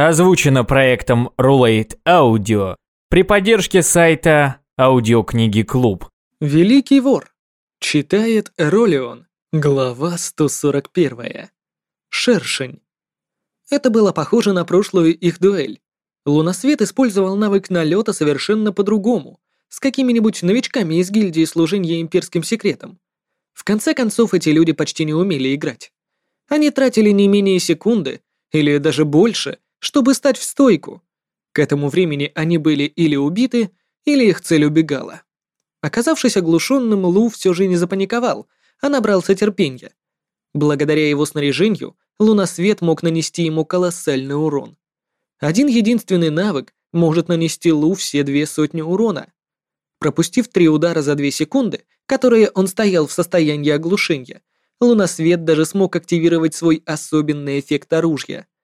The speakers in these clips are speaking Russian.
Озвучено проектом Rulate Audio при поддержке сайта Аудиокниги Клуб. Великий вор. Читает Ролион. Глава 141. Шершень. Это было похоже на прошлую их дуэль. Лунасвет использовал навык налета совершенно по-другому, с какими-нибудь новичками из гильдии служения имперским секретом. В конце концов, эти люди почти не умели играть. Они тратили не менее секунды, или даже больше, чтобы стать в стойку. К этому времени они были или убиты, или их цель убегала. Оказавшись оглушенным, Лу все же не запаниковал, а набрался терпения. Благодаря его снаряжению, лунасвет мог нанести ему колоссальный урон. Один единственный навык может нанести Лу все две сотни урона. Пропустив три удара за две секунды, которые он стоял в состоянии оглушения, лунасвет даже смог активировать свой особенный эффект оружия —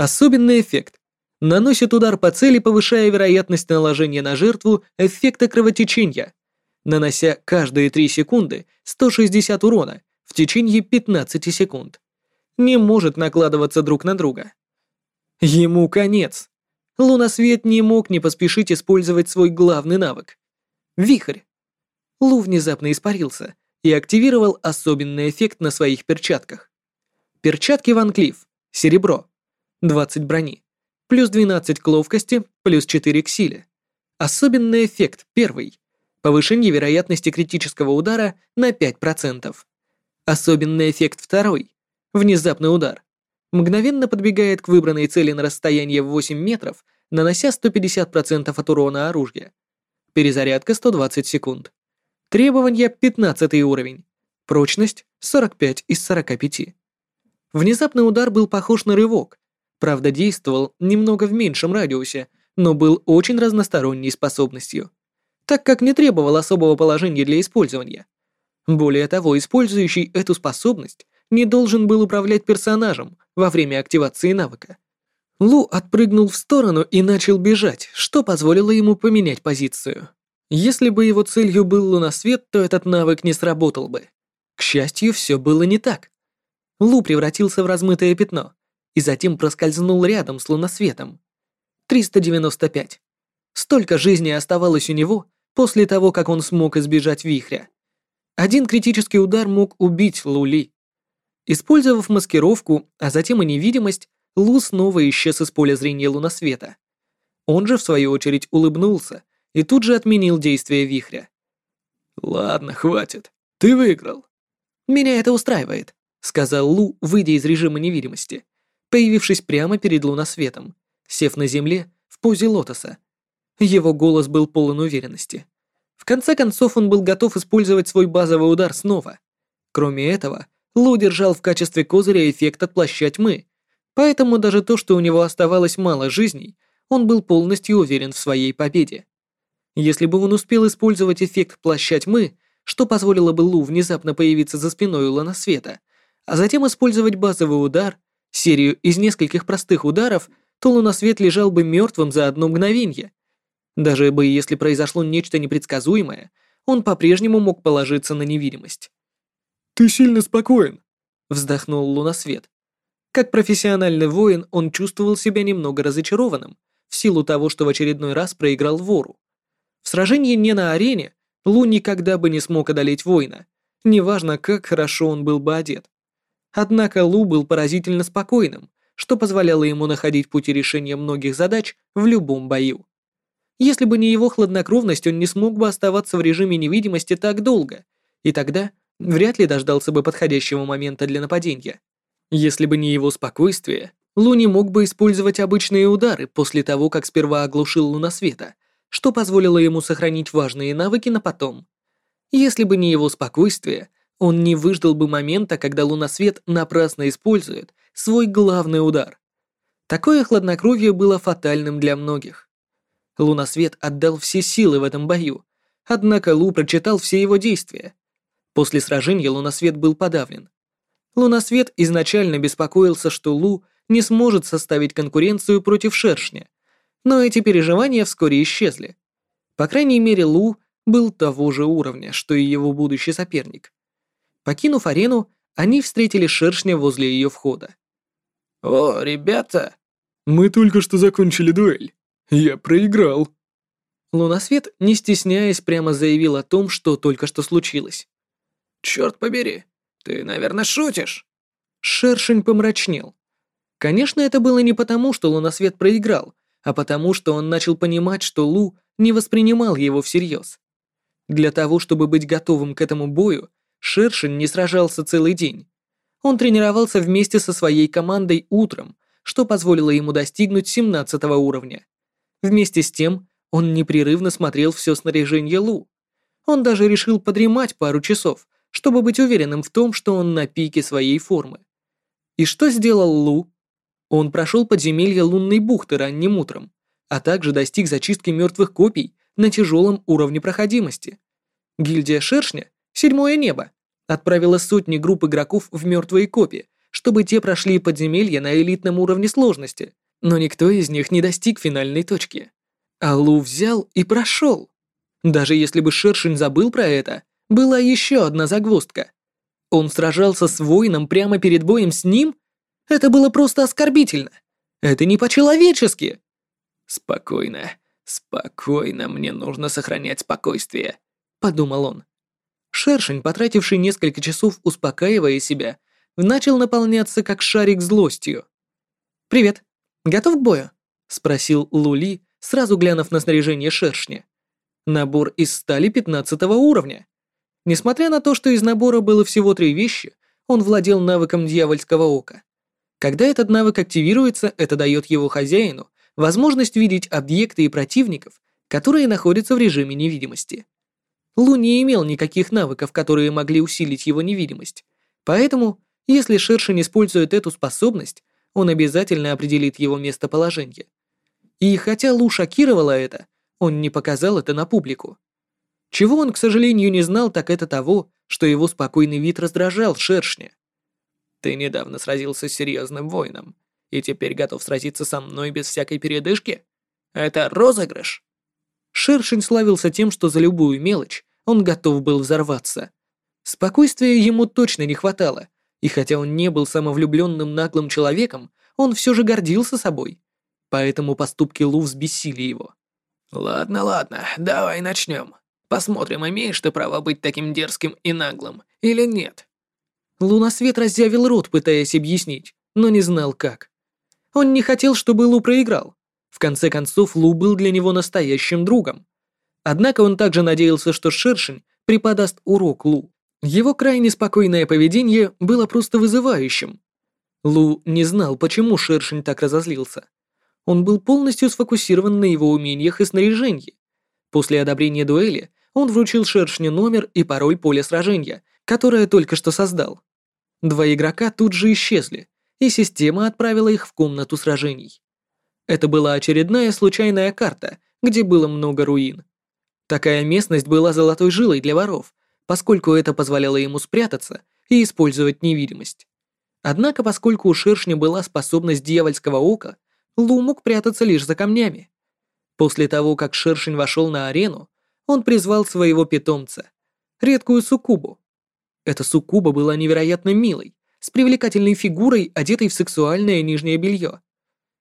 Особенный эффект. Наносит удар по цели, повышая вероятность наложения на жертву эффекта кровотечения, нанося каждые 3 секунды 160 урона в течение 15 секунд. Не может накладываться друг на друга. Ему конец. Лунасвет не мог не поспешить использовать свой главный навык. Вихрь. Лу внезапно испарился и активировал особенный эффект на своих перчатках. Перчатки Ван Клифф. Серебро. 20 брони, плюс 12 к ловкости, плюс 4 к силе. Особенный эффект первый. Повышение вероятности критического удара на 5%. Особенный эффект второй. Внезапный удар. Мгновенно подбегает к выбранной цели на расстояние в 8 метров, нанося 150% от урона оружия. Перезарядка 120 секунд. Требования 15 уровень. Прочность 45 из 45. Внезапный удар был похож на рывок, Правда, действовал немного в меньшем радиусе, но был очень разносторонней способностью, так как не требовал особого положения для использования. Более того, использующий эту способность не должен был управлять персонажем во время активации навыка. Лу отпрыгнул в сторону и начал бежать, что позволило ему поменять позицию. Если бы его целью был лунасвет, то этот навык не сработал бы. К счастью, все было не так. Лу превратился в размытое пятно, и затем проскользнул рядом с луносветом. 395. Столько жизни оставалось у него после того, как он смог избежать вихря. Один критический удар мог убить Лули. Использовав маскировку, а затем и невидимость, Лу снова исчез из поля зрения луносвета. Он же, в свою очередь, улыбнулся и тут же отменил действие вихря. «Ладно, хватит. Ты выиграл». «Меня это устраивает», — сказал Лу, выйдя из режима невидимости появившись прямо перед луносветом, сев на земле в позе лотоса. Его голос был полон уверенности. В конце концов, он был готов использовать свой базовый удар снова. Кроме этого, Лу держал в качестве козыря эффект от плаща тьмы, поэтому даже то, что у него оставалось мало жизней, он был полностью уверен в своей победе. Если бы он успел использовать эффект плаща тьмы, что позволило бы Лу внезапно появиться за спиной Луна Света, а затем использовать базовый удар, серию из нескольких простых ударов, то лунасвет лежал бы мертвым за одно мгновение. Даже бы если произошло нечто непредсказуемое, он по-прежнему мог положиться на невидимость. «Ты сильно спокоен», — вздохнул лунасвет. Как профессиональный воин он чувствовал себя немного разочарованным в силу того, что в очередной раз проиграл вору. В сражении не на арене Лу никогда бы не смог одолеть воина, неважно, как хорошо он был бы одет. Однако Лу был поразительно спокойным, что позволяло ему находить пути решения многих задач в любом бою. Если бы не его хладнокровность, он не смог бы оставаться в режиме невидимости так долго, и тогда вряд ли дождался бы подходящего момента для нападения. Если бы не его спокойствие, Лу не мог бы использовать обычные удары после того, как сперва оглушил лунасвета, что позволило ему сохранить важные навыки на потом. Если бы не его спокойствие, он не выждал бы момента, когда лунасвет напрасно использует свой главный удар. Такое хладнокровие было фатальным для многих. Лунасвет отдал все силы в этом бою, однако Лу прочитал все его действия. После сражения Лунасвет был подавлен. Лунасвет изначально беспокоился, что Лу не сможет составить конкуренцию против Шершня, но эти переживания вскоре исчезли. По крайней мере, Лу был того же уровня, что и его будущий соперник. Покинув арену, они встретили шершня возле ее входа. «О, ребята!» Мы только что закончили дуэль. Я проиграл. Лунасвет, не стесняясь, прямо заявил о том, что только что случилось. Черт побери, ты, наверное, шутишь. Шершень помрачнел. Конечно, это было не потому, что Лунасвет проиграл, а потому, что он начал понимать, что Лу не воспринимал его всерьез. Для того, чтобы быть готовым к этому бою, Шершень не сражался целый день. Он тренировался вместе со своей командой утром, что позволило ему достигнуть 17 уровня. Вместе с тем, он непрерывно смотрел все снаряжение Лу. Он даже решил подремать пару часов, чтобы быть уверенным в том, что он на пике своей формы. И что сделал Лу? Он прошел подземелье лунной бухты ранним утром, а также достиг зачистки мертвых копий на тяжелом уровне проходимости. Гильдия Шершня, седьмое небо, отправила сотни групп игроков в мертвые копии, чтобы те прошли подземелья на элитном уровне сложности, но никто из них не достиг финальной точки. А Лу взял и прошел. Даже если бы Шершень забыл про это, была еще одна загвоздка. Он сражался с воином прямо перед боем с ним это было просто оскорбительно. Это не по-человечески. Спокойно, спокойно, мне нужно сохранять спокойствие, подумал он. Шершень, потративший несколько часов, успокаивая себя, начал наполняться как шарик злостью. «Привет. Готов к бою?» — спросил Лули, сразу глянув на снаряжение шершня. Набор из стали 15 уровня. Несмотря на то, что из набора было всего три вещи, он владел навыком дьявольского ока. Когда этот навык активируется, это дает его хозяину возможность видеть объекты и противников, которые находятся в режиме невидимости. Лу не имел никаких навыков, которые могли усилить его невидимость, поэтому, если Шершень использует эту способность, он обязательно определит его местоположение. И хотя Лу шокировало это, он не показал это на публику. Чего он, к сожалению, не знал, так это того, что его спокойный вид раздражал Шершня. Ты недавно сразился с серьезным воином, и теперь готов сразиться со мной без всякой передышки? Это розыгрыш?» Шершень славился тем, что за любую мелочь он готов был взорваться. Спокойствия ему точно не хватало, и хотя он не был самовлюбленным наглым человеком, он все же гордился собой. Поэтому поступки Лу взбесили его. «Ладно, ладно, давай начнем. Посмотрим, имеешь ты право быть таким дерзким и наглым или нет». Лунасвет разъявил рот, пытаясь объяснить, но не знал как. Он не хотел, чтобы Лу проиграл. В конце концов, Лу был для него настоящим другом. Однако он также надеялся, что Шершень преподаст урок Лу. Его крайне спокойное поведение было просто вызывающим. Лу не знал, почему Шершень так разозлился. Он был полностью сфокусирован на его умениях и снаряжении. После одобрения дуэли он вручил Шершню номер и пароль поля сражения, которое только что создал. Два игрока тут же исчезли, и система отправила их в комнату сражений. Это была очередная случайная карта, где было много руин. Такая местность была золотой жилой для воров, поскольку это позволяло ему спрятаться и использовать невидимость. Однако, поскольку у шершня была способность дьявольского ока, Лу мог прятаться лишь за камнями. После того, как шершень вошел на арену, он призвал своего питомца, редкую суккубу, эта суккуба была невероятно милой, с привлекательной фигурой, одетой в сексуальное нижнее белье.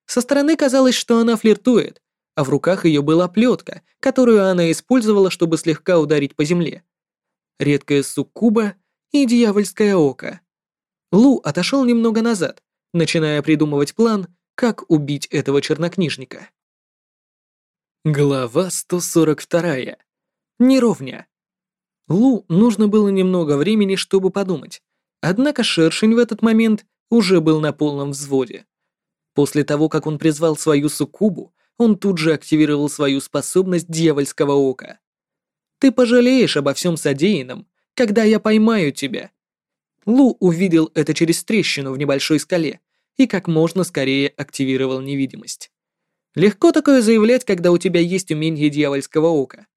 Со стороны казалось, что она флиртует, а в руках ее была плетка, которую она использовала, чтобы слегка ударить по земле. Редкая суккуба и дьявольское око. Лу отошел немного назад, начиная придумывать план, как убить этого чернокнижника. Глава 142. Неровня. Лу нужно было немного времени, чтобы подумать. Однако Шершень в этот момент уже был на полном взводе. После того, как он призвал свою суккубу, он тут же активировал свою способность дьявольского ока. «Ты пожалеешь обо всем содеянном, когда я поймаю тебя». Лу увидел это через трещину в небольшой скале и как можно скорее активировал невидимость. Легко такое заявлять, когда у тебя есть умение дьявольского ока.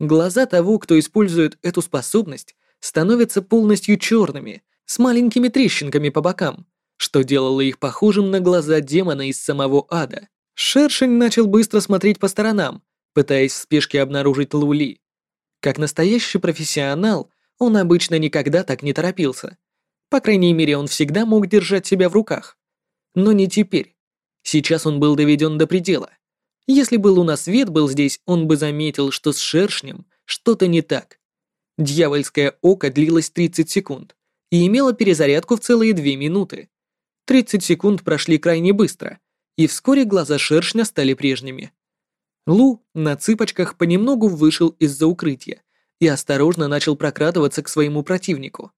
Глаза того, кто использует эту способность, становятся полностью черными, с маленькими трещинками по бокам, что делало их похожим на глаза демона из самого ада. Шершень начал быстро смотреть по сторонам, пытаясь в спешке обнаружить Лули. Как настоящий профессионал, он обычно никогда так не торопился. По крайней мере, он всегда мог держать себя в руках. Но не теперь. Сейчас он был доведен до предела. Если бы Лунасвет был здесь, он бы заметил, что с шершнем что-то не так. Дьявольское око длилось 30 секунд и имело перезарядку в целые 2 минуты. 30 секунд прошли крайне быстро, и вскоре глаза шершня стали прежними. Лу на цыпочках понемногу вышел из-за укрытия и осторожно начал прокрадываться к своему противнику.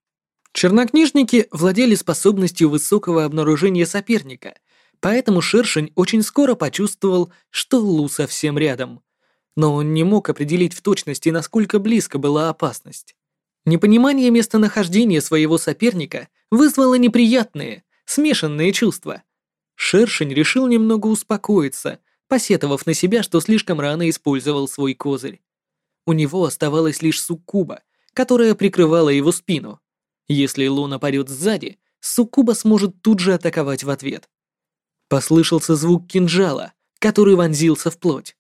Чернокнижники владели способностью высокого обнаружения соперника, поэтому Шершень очень скоро почувствовал, что Лу совсем рядом. Но он не мог определить в точности, насколько близко была опасность. Непонимание местонахождения своего соперника вызвало неприятные, смешанные чувства. Шершень решил немного успокоиться, посетовав на себя, что слишком рано использовал свой козырь. У него оставалась лишь суккуба, которая прикрывала его спину. Если Лу нападет сзади, суккуба сможет тут же атаковать в ответ. Послышался звук кинжала, который вонзился в плоть.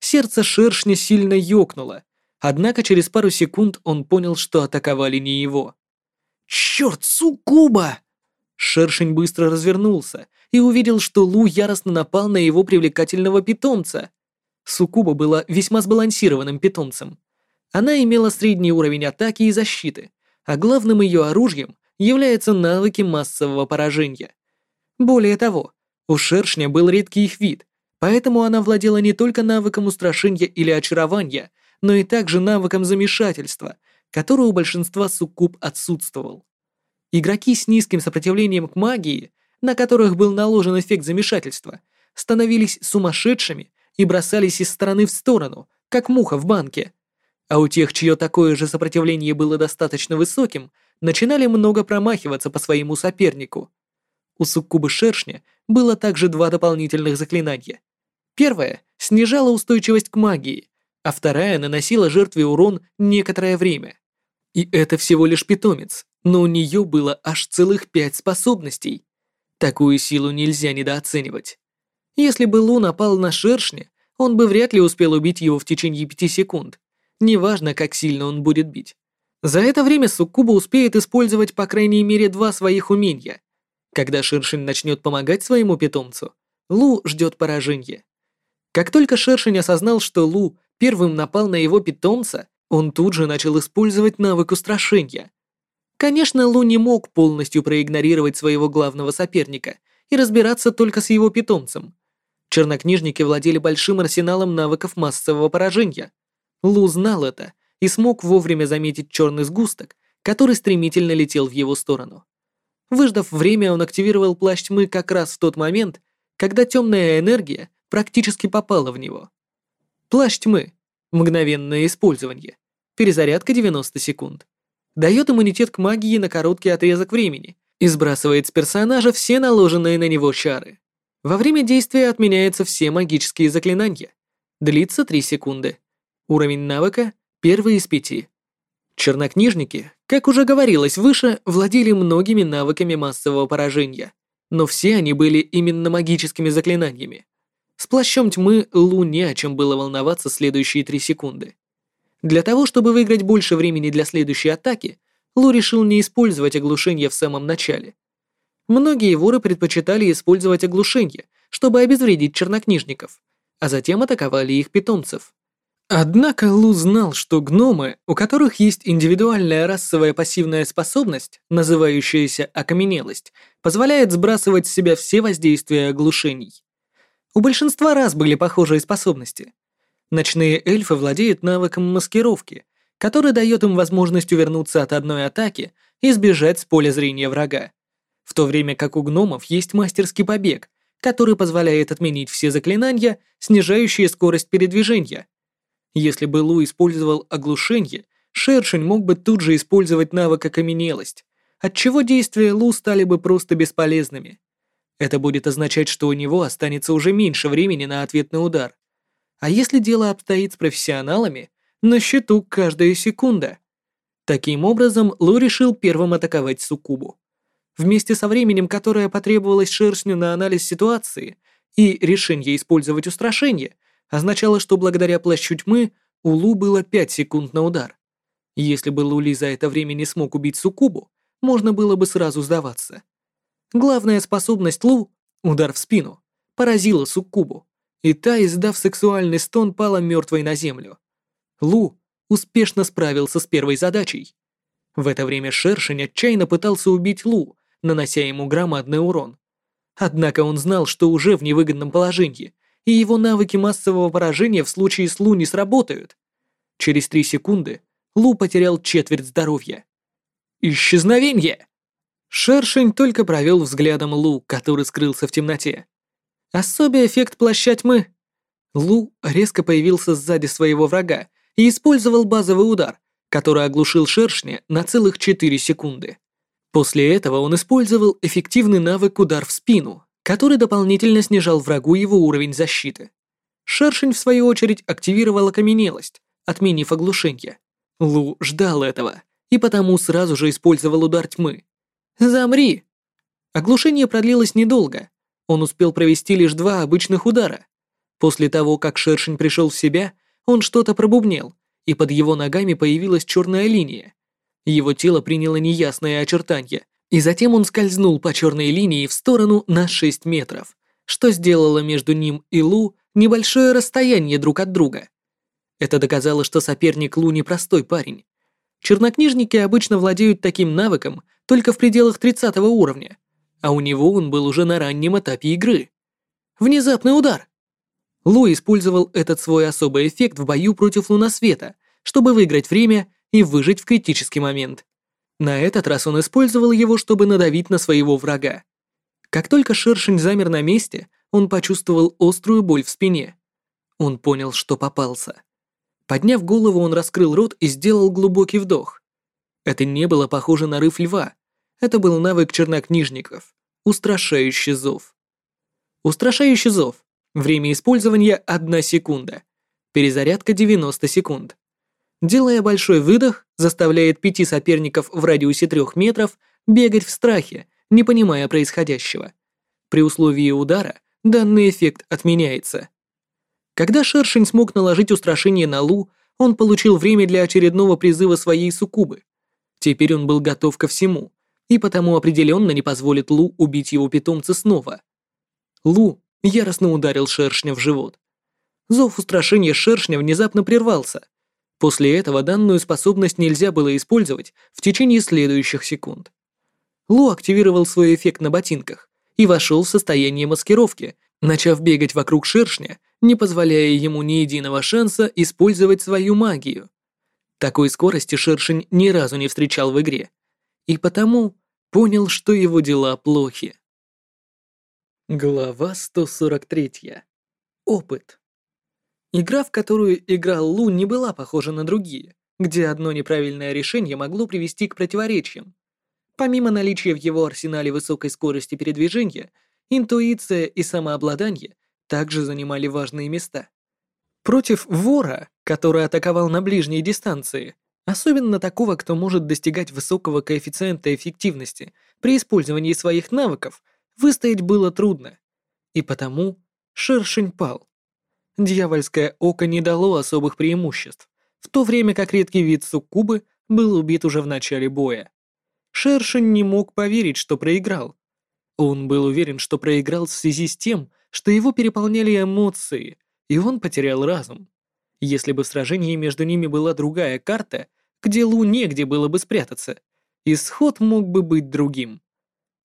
Сердце шершня сильно ёкнуло, однако через пару секунд он понял, что атаковали не его. «Чёрт, суккуба!» Шершень быстро развернулся и увидел, что Лу яростно напал на его привлекательного питомца. Сукуба была весьма сбалансированным питомцем. Она имела средний уровень атаки и защиты, а главным ее оружием являются навыки массового поражения. Более того, у шершня был редкий их вид, поэтому она владела не только навыком устрашения или очарования, но и также навыком замешательства, который у большинства суккуб отсутствовал. Игроки с низким сопротивлением к магии, на которых был наложен эффект замешательства, становились сумасшедшими и бросались из стороны в сторону, как муха в банке. А у тех, чье такое же сопротивление было достаточно высоким, начинали много промахиваться по своему сопернику. У суккубы шершня было также два дополнительных заклинания. Первое снижало устойчивость к магии, а вторая наносила жертве урон некоторое время. И это всего лишь питомец, но у нее было аж целых пять способностей. Такую силу нельзя недооценивать. Если бы Лу напал на шершня, он бы вряд ли успел убить его в течение пяти секунд. Неважно, как сильно он будет бить. За это время Суккуба успеет использовать по крайней мере два своих умения. Когда Шершень начнет помогать своему питомцу, Лу ждет поражения. Как только Шершень осознал, что Лу первым напал на его питомца, он тут же начал использовать навык устрашения. Конечно, Лу не мог полностью проигнорировать своего главного соперника и разбираться только с его питомцем. Чернокнижники владели большим арсеналом навыков массового поражения. Лу знал это и смог вовремя заметить черный сгусток, который стремительно летел в его сторону. Выждав время, он активировал плащ тьмы как раз в тот момент, когда темная энергия практически попала в него. Плащ тьмы. Мгновенное использование. Перезарядка 90 секунд. Дает иммунитет к магии на короткий отрезок времени и сбрасывает с персонажа все наложенные на него чары. Во время действия отменяются все магические заклинания. Длится 3 секунды. Уровень навыка – первый из пяти. Чернокнижники, как уже говорилось выше, владели многими навыками массового поражения, но все они были именно магическими заклинаниями. С плащом тьмы Лу не о чем было волноваться следующие три секунды. Для того, чтобы выиграть больше времени для следующей атаки, Лу решил не использовать оглушение в самом начале. Многие воры предпочитали использовать оглушение, чтобы обезвредить чернокнижников, а затем атаковали их питомцев. Однако Лу знал, что гномы, у которых есть индивидуальная расовая пассивная способность, называющаяся окаменелость, позволяет сбрасывать с себя все воздействия оглушений. У большинства раз были похожие способности. Ночные эльфы владеют навыком маскировки, который дает им возможность увернуться от одной атаки и сбежать с поля зрения врага. В то время как у гномов есть мастерский побег, который позволяет отменить все заклинания, снижающие скорость передвижения – если бы Лу использовал оглушение, Шершень мог бы тут же использовать навык окаменелость, отчего действия Лу стали бы просто бесполезными. Это будет означать, что у него останется уже меньше времени на ответный удар. А если дело обстоит с профессионалами, на счету каждая секунда. Таким образом, Лу решил первым атаковать Сукубу. Вместе со временем, которое потребовалось Шершню на анализ ситуации и решение использовать устрашение – означало, что благодаря плащу тьмы у Лу было 5 секунд на удар. Если бы Лули за это время не смог убить Сукубу, можно было бы сразу сдаваться. Главная способность Лу — удар в спину поразила Суккубу, и та, издав сексуальный стон, пала мертвой на землю. Лу успешно справился с первой задачей. В это время Шершень отчаянно пытался убить Лу, нанося ему громадный урон. Однако он знал, что уже в невыгодном положении, и его навыки массового поражения в случае с Лу не сработают. Через три секунды Лу потерял четверть здоровья. Исчезновение! Шершень только провел взглядом Лу, который скрылся в темноте. Особый эффект плаща тьмы. Лу резко появился сзади своего врага и использовал базовый удар, который оглушил шершня на целых 4 секунды. После этого он использовал эффективный навык удар в спину, который дополнительно снижал врагу его уровень защиты. Шершень, в свою очередь, активировал окаменелость, отменив оглушение. Лу ждал этого, и потому сразу же использовал удар тьмы. «Замри!» Оглушение продлилось недолго. Он успел провести лишь два обычных удара. После того, как шершень пришел в себя, он что-то пробубнел, и под его ногами появилась черная линия. Его тело приняло неясное очертание, и затем он скользнул по черной линии в сторону на 6 метров, что сделало между ним и Лу небольшое расстояние друг от друга. Это доказало, что соперник Лу непростой парень. Чернокнижники обычно владеют таким навыком только в пределах 30 уровня, а у него он был уже на раннем этапе игры. Внезапный удар. Лу использовал этот свой особый эффект в бою против Лунасвета, чтобы выиграть время и выжить в критический момент. На этот раз он использовал его, чтобы надавить на своего врага. Как только шершень замер на месте, он почувствовал острую боль в спине. Он понял, что попался. Подняв голову, он раскрыл рот и сделал глубокий вдох. Это не было похоже на рыв льва. Это был навык чернокнижников. Устрашающий зов. Устрашающий зов. Время использования 1 секунда. Перезарядка 90 секунд. Делая большой выдох, заставляет пяти соперников в радиусе трех метров бегать в страхе, не понимая происходящего. При условии удара данный эффект отменяется. Когда Шершень смог наложить устрашение на Лу, он получил время для очередного призыва своей суккубы. Теперь он был готов ко всему, и потому определенно не позволит Лу убить его питомца снова. Лу яростно ударил шершня в живот. Зов устрашения шершня внезапно прервался. После этого данную способность нельзя было использовать в течение следующих секунд. Лу активировал свой эффект на ботинках и вошел в состояние маскировки, начав бегать вокруг шершня, не позволяя ему ни единого шанса использовать свою магию. Такой скорости шершень ни разу не встречал в игре, и потому понял, что его дела плохи. Глава 143. Опыт. Игра, в которую играл Лу, не была похожа на другие, где одно неправильное решение могло привести к противоречиям. Помимо наличия в его арсенале высокой скорости передвижения, интуиция и самообладание также занимали важные места. Против вора, который атаковал на ближней дистанции, особенно такого, кто может достигать высокого коэффициента эффективности при использовании своих навыков – выстоять было трудно. И потому шершень пал. Дьявольское око не дало особых преимуществ, в то время как редкий вид суккубы был убит уже в начале боя. Шершень не мог поверить, что проиграл. Он был уверен, что проиграл в связи с тем, что его переполняли эмоции, и он потерял разум. Если бы в сражении между ними была другая карта, где Лу негде было бы спрятаться, исход мог бы быть другим.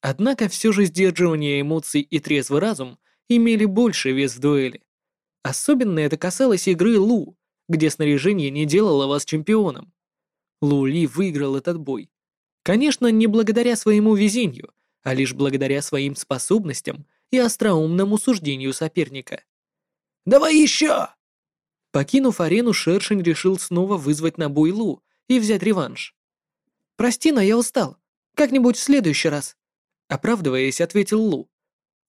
Однако все же сдерживание эмоций и трезвый разум имели больше вес в дуэли. Особенно это касалось игры Лу, где снаряжение не делало вас чемпионом. Лу Ли выиграл этот бой. Конечно, не благодаря своему везению, а лишь благодаря своим способностям и остроумному суждению соперника. «Давай еще!» Покинув арену, Шершень решил снова вызвать на бой Лу и взять реванш. «Прости, но я устал. Как-нибудь в следующий раз», Оправдываясь, ответил Лу.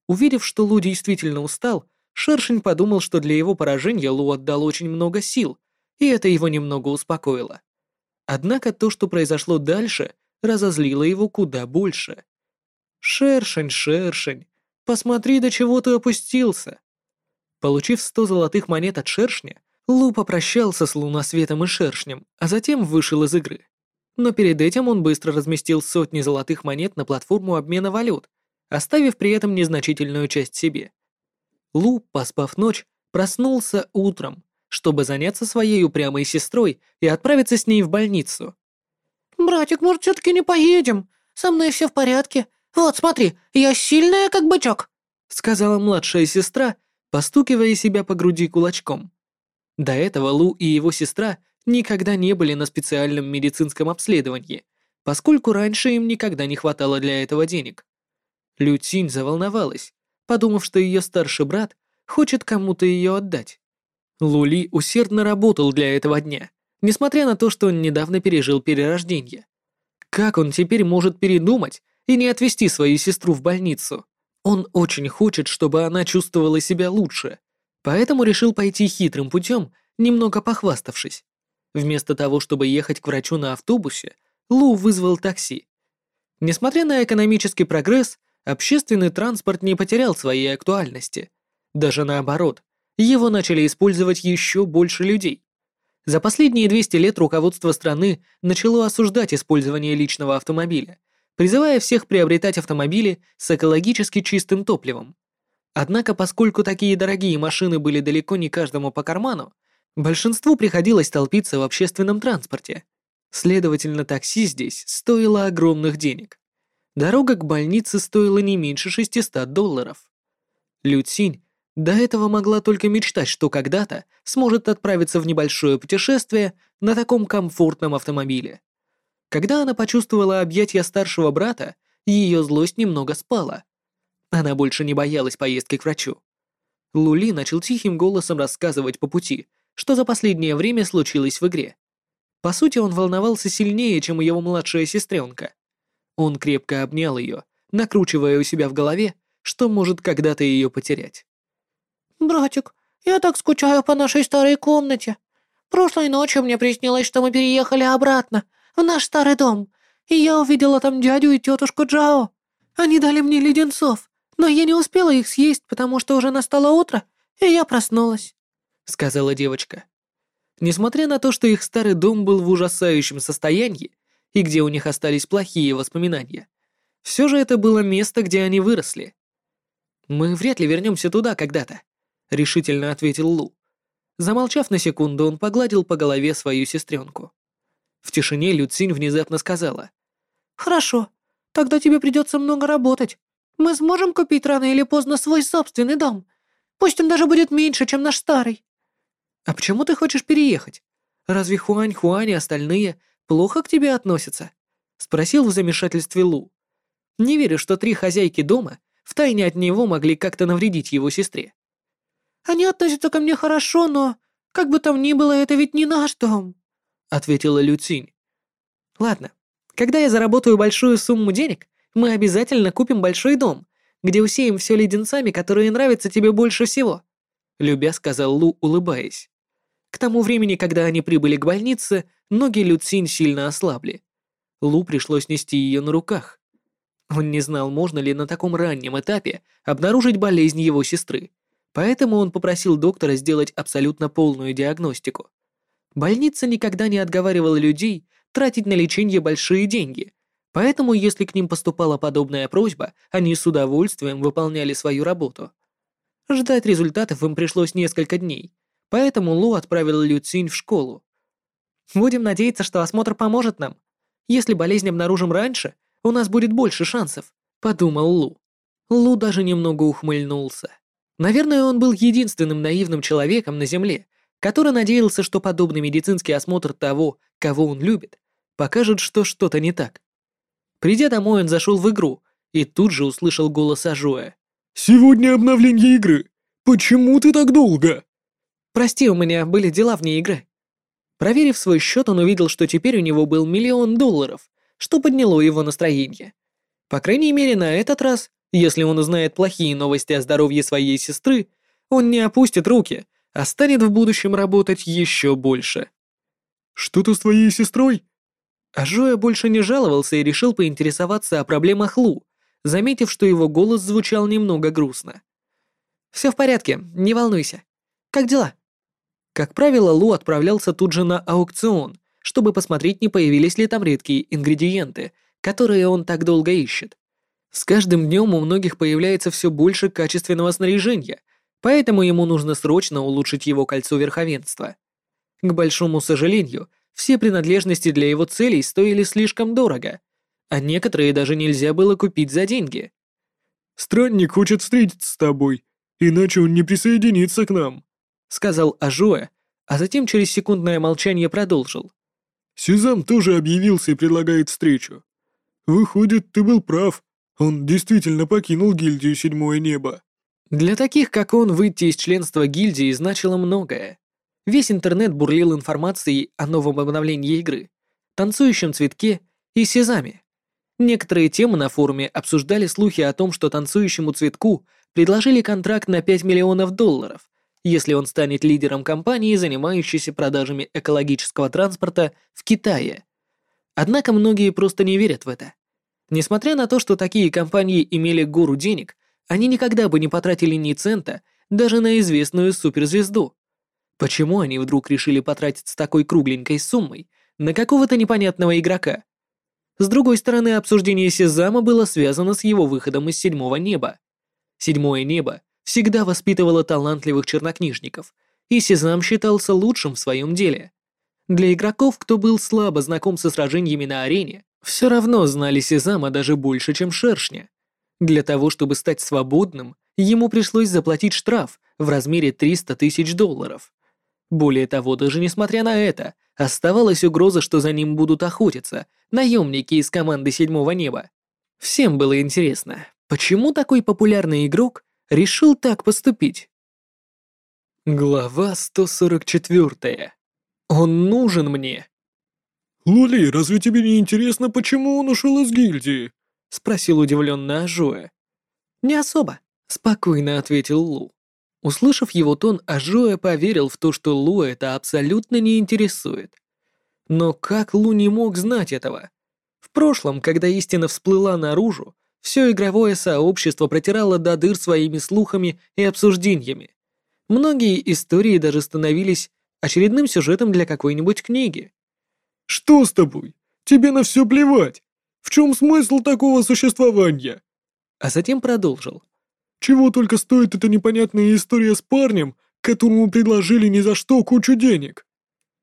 Увидев, что Лу действительно устал, Шершень подумал, что для его поражения Лу отдал очень много сил, и это его немного успокоило. Однако то, что произошло дальше, разозлило его куда больше. «Шершень, Шершень, посмотри, до чего ты опустился!» Получив сто золотых монет от Шершня, Лу попрощался с Лунасветом и Шершнем, а затем вышел из игры. Но перед этим он быстро разместил сотни золотых монет на платформу обмена валют, оставив при этом незначительную часть себе. Лу, поспав ночь, проснулся утром, чтобы заняться своей упрямой сестрой и отправиться с ней в больницу. «Братик, может, все-таки не поедем? Со мной все в порядке. Вот, смотри, я сильная, как бычок», — сказала младшая сестра, постукивая себя по груди кулачком. До этого Лу и его сестра никогда не были на специальном медицинском обследовании, поскольку раньше им никогда не хватало для этого денег. Лю Цинь заволновалась, подумав, что ее старший брат хочет кому-то ее отдать. Лули усердно работал для этого дня, несмотря на то, что он недавно пережил перерождение. Как он теперь может передумать и не отвезти свою сестру в больницу? Он очень хочет, чтобы она чувствовала себя лучше, поэтому решил пойти хитрым путем, немного похваставшись. Вместо того, чтобы ехать к врачу на автобусе, Лу вызвал такси. Несмотря на экономический прогресс, общественный транспорт не потерял своей актуальности. Даже наоборот, его начали использовать еще больше людей. За последние 200 лет руководство страны начало осуждать использование личного автомобиля, призывая всех приобретать автомобили с экологически чистым топливом. Однако, поскольку такие дорогие машины были далеко не каждому по карману, большинству приходилось толпиться в общественном транспорте. Следовательно, такси здесь стоило огромных денег. Дорога к больнице стоила не меньше 600 долларов. Люцинь до этого могла только мечтать, что когда-то сможет отправиться в небольшое путешествие на таком комфортном автомобиле. Когда она почувствовала объятия старшего брата, ее злость немного спала. Она больше не боялась поездки к врачу. Лули начал тихим голосом рассказывать по пути, что за последнее время случилось в игре. По сути, он волновался сильнее, чем его младшая сестренка. Он крепко обнял ее, накручивая у себя в голове, что может когда-то ее потерять. «Братик, я так скучаю по нашей старой комнате. Прошлой ночью мне приснилось, что мы переехали обратно, в наш старый дом, и я увидела там дядю и тетушку Джао. Они дали мне леденцов, но я не успела их съесть, потому что уже настало утро, и я проснулась», — сказала девочка. Несмотря на то, что их старый дом был в ужасающем состоянии и где у них остались плохие воспоминания, все же это было место, где они выросли. «Мы вряд ли вернемся туда когда-то», — решительно ответил Лу. Замолчав на секунду, он погладил по голове свою сестренку. В тишине Люцинь внезапно сказала. «Хорошо, тогда тебе придется много работать. Мы сможем купить рано или поздно свой собственный дом. Пусть он даже будет меньше, чем наш старый». «А почему ты хочешь переехать? Разве Хуань, Хуань и остальные плохо к тебе относятся?» Спросил в замешательстве Лу. Не верю, что три хозяйки дома втайне от него могли как-то навредить его сестре. «Они относятся ко мне хорошо, но, как бы там ни было, это ведь не наш дом», — ответила Люцинь. «Ладно, когда я заработаю большую сумму денег, мы обязательно купим большой дом, где усеем все леденцами, которые нравятся тебе больше всего», — любя сказал Лу, улыбаясь. К тому времени, когда они прибыли к больнице, ноги Люцинь сильно ослабли. Лу пришлось нести ее на руках. Он не знал, можно ли на таком раннем этапе обнаружить болезнь его сестры, поэтому он попросил доктора сделать абсолютно полную диагностику. Больница никогда не отговаривала людей тратить на лечение большие деньги, поэтому если к ним поступала подобная просьба, они с удовольствием выполняли свою работу. Ждать результатов им пришлось несколько дней, поэтому Лу отправил Лю Цинь в школу. «Будем надеяться, что осмотр поможет нам. Если болезнь обнаружим раньше, у нас будет больше шансов», — подумал Лу. Лу даже немного ухмыльнулся. Наверное, он был единственным наивным человеком на Земле, который надеялся, что подобный медицинский осмотр того, кого он любит, покажет, что что-то не так. Придя домой, он зашел в игру и тут же услышал голос Ажуя. «Сегодня обновление игры. Почему ты так долго?» «Прости, у меня были дела вне игры». Проверив свой счет, он увидел, что теперь у него был миллион долларов, что подняло его настроение. По крайней мере, на этот раз, если он узнает плохие новости о здоровье своей сестры, он не опустит руки, а станет в будущем работать еще больше. «Что-то с твоей сестрой?» А Жоя больше не жаловался и решил поинтересоваться о проблемах Лу, заметив, что его голос звучал немного грустно. «Все в порядке, не волнуйся. Как дела?» Как правило, Лу отправлялся тут же на аукцион, чтобы посмотреть, не появились ли там редкие ингредиенты, которые он так долго ищет. С каждым днем у многих появляется все больше качественного снаряжения, Поэтому ему нужно срочно улучшить его кольцо верховенства. К большому сожалению, все принадлежности для его целей стоили слишком дорого, а некоторые даже нельзя было купить за деньги. «Странник хочет встретиться с тобой, иначе он не присоединится к нам», сказал Ажуэ, а затем через секундное молчание продолжил. «Сюзам тоже объявился и предлагает встречу. Выходит, ты был прав, он действительно покинул гильдию Седьмое Небо». Для таких, как он, выйти из членства гильдии значило многое. Весь интернет бурлил информацией о новом обновлении игры, танцующем цветке и сезаме. Некоторые темы на форуме обсуждали слухи о том, что танцующему цветку предложили контракт на 5 миллионов долларов, если он станет лидером компании, занимающейся продажами экологического транспорта в Китае. Однако многие просто не верят в это. Несмотря на то, что такие компании имели гору денег, они никогда бы не потратили ни цента даже на известную суперзвезду. Почему они вдруг решили потратить с такой кругленькой суммой на какого-то непонятного игрока? С другой стороны, обсуждение Сезама было связано с его выходом из седьмого неба. Седьмое небо всегда воспитывало талантливых чернокнижников, и Сезам считался лучшим в своем деле. Для игроков, кто был слабо знаком со сражениями на арене, все равно знали Сезама даже больше, чем Шершня. Для того, чтобы стать свободным, ему пришлось заплатить штраф в размере 300 тысяч долларов. Более того, даже несмотря на это, оставалась угроза, что за ним будут охотиться наемники из команды Седьмого Неба. Всем было интересно, почему такой популярный игрок решил так поступить? Глава 144. Он нужен мне. «Лули, разве тебе не интересно, почему он ушел из гильдии?» — спросил удивленно Ажоя. «Не особо», — спокойно ответил Лу. Услышав его тон, Ажоя поверил в то, что Лу это абсолютно не интересует. Но как Лу не мог знать этого? В прошлом, когда истина всплыла наружу, все игровое сообщество протирало до дыр своими слухами и обсуждениями. Многие истории даже становились очередным сюжетом для какой-нибудь книги. «Что с тобой? Тебе на все плевать. В чем смысл такого существования?» А затем продолжил. Чего только стоит эта непонятная история с парнем, которому предложили ни за что кучу денег.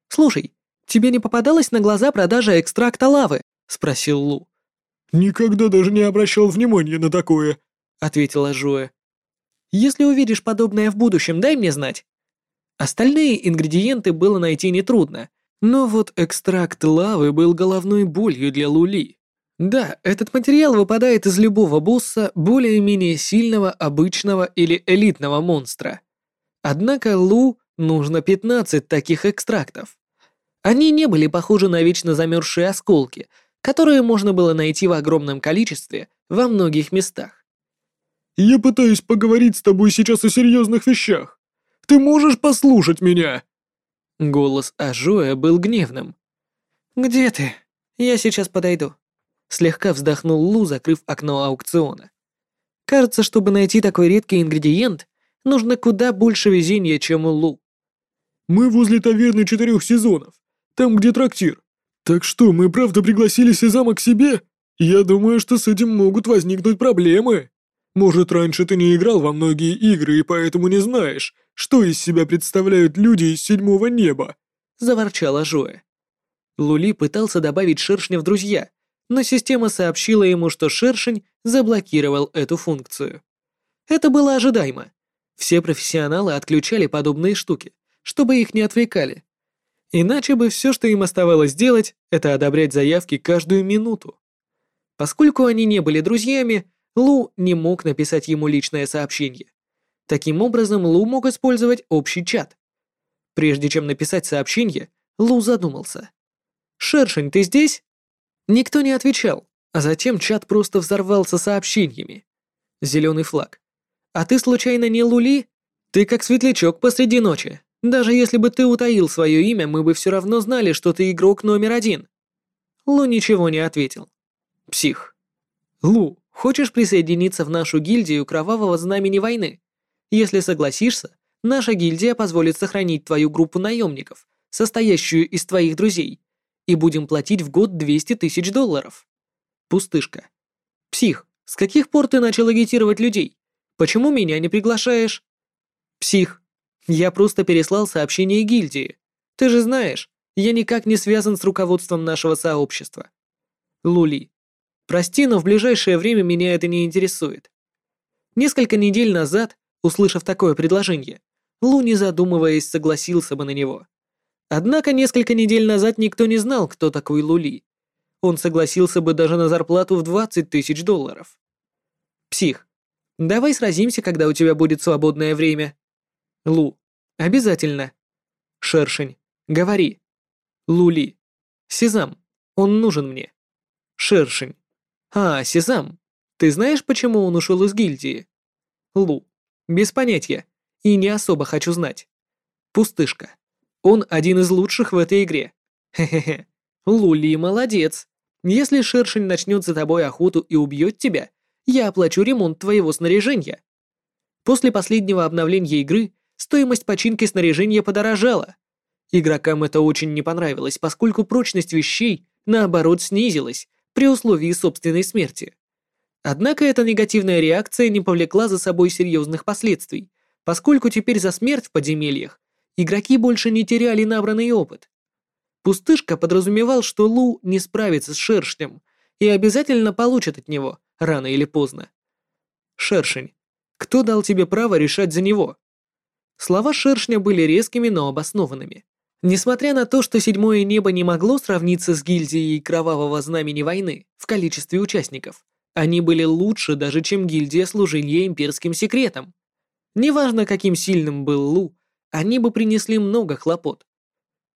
«Слушай, тебе не попадалась на глаза продажа экстракта лавы?» — спросил Лу. «Никогда даже не обращал внимания на такое», — ответила Жуэ. «Если увидишь подобное в будущем, дай мне знать». Остальные ингредиенты было найти нетрудно, но вот экстракт лавы был головной болью для Лули. Да, этот материал выпадает из любого босса более-менее сильного, обычного или элитного монстра. Однако Лу нужно 15 таких экстрактов. Они не были похожи на вечно замерзшие осколки, которые можно было найти в огромном количестве во многих местах. «Я пытаюсь поговорить с тобой сейчас о серьезных вещах. Ты можешь послушать меня?» Голос Ажоя был гневным. «Где ты? Я сейчас подойду». Слегка вздохнул Лу, закрыв окно аукциона. Кажется, чтобы найти такой редкий ингредиент, нужно куда больше везения, чем у Лу. «Мы возле таверны четырех сезонов, там, где трактир. Так что, мы правда пригласили Сезама к себе? Я думаю, что с этим могут возникнуть проблемы. Может, раньше ты не играл во многие игры и поэтому не знаешь, что из себя представляют люди из седьмого неба», — заворчала Жоя. Лули пытался добавить шершня в друзья, но система сообщила ему, что шершень заблокировал эту функцию. Это было ожидаемо. Все профессионалы отключали подобные штуки, чтобы их не отвлекали. Иначе бы все, что им оставалось делать, это одобрять заявки каждую минуту. Поскольку они не были друзьями, Лу не мог написать ему личное сообщение. Таким образом, Лу мог использовать общий чат. Прежде чем написать сообщение, Лу задумался. «Шершень, ты здесь?» Никто не отвечал, а затем чат просто взорвался сообщениями. Зеленый флаг. «А ты случайно не Лули? Ты как светлячок посреди ночи. Даже если бы ты утаил свое имя, мы бы все равно знали, что ты игрок номер один». Лу ничего не ответил. Псих. «Лу, хочешь присоединиться в нашу гильдию Кровавого Знамени Войны? Если согласишься, наша гильдия позволит сохранить твою группу наемников, состоящую из твоих друзей, и будем платить в год 200 тысяч долларов. Пустышка. Псих, с каких пор ты начал агитировать людей? Почему меня не приглашаешь? Псих. Я просто переслал сообщение гильдии. Ты же знаешь, я никак не связан с руководством нашего сообщества. Лули. Прости, но в ближайшее время меня это не интересует. Несколько недель назад, услышав такое предложение, Лу, не задумываясь, согласился бы на него. Однако несколько недель назад никто не знал, кто такой Лули. Он согласился бы даже на зарплату в 20 тысяч долларов. Псих. Давай сразимся, когда у тебя будет свободное время. Лу. Обязательно. Шершень. Говори. Лули. Сезам. Он нужен мне. Шершень. А, Сезам. Ты знаешь, почему он ушел из гильдии? Лу. Без понятия. И не особо хочу знать. Пустышка. Он один из лучших в этой игре. Хе-хе-хе. Лули молодец. Если шершень начнет за тобой охоту и убьет тебя, я оплачу ремонт твоего снаряжения. После последнего обновления игры стоимость починки снаряжения подорожала. Игрокам это очень не понравилось, поскольку прочность вещей, наоборот, снизилась при условии собственной смерти. Однако эта негативная реакция не повлекла за собой серьезных последствий, поскольку теперь за смерть в подземельях игроки больше не теряли набранный опыт. Пустышка подразумевал, что Лу не справится с шершнем и обязательно получит от него, рано или поздно. Шершень, кто дал тебе право решать за него? Слова шершня были резкими, но обоснованными. Несмотря на то, что седьмое небо не могло сравниться с гильдией Кровавого Знамени Войны в количестве участников, они были лучше даже, чем гильдия служения имперским секретом. Неважно, каким сильным был Лу, они бы принесли много хлопот.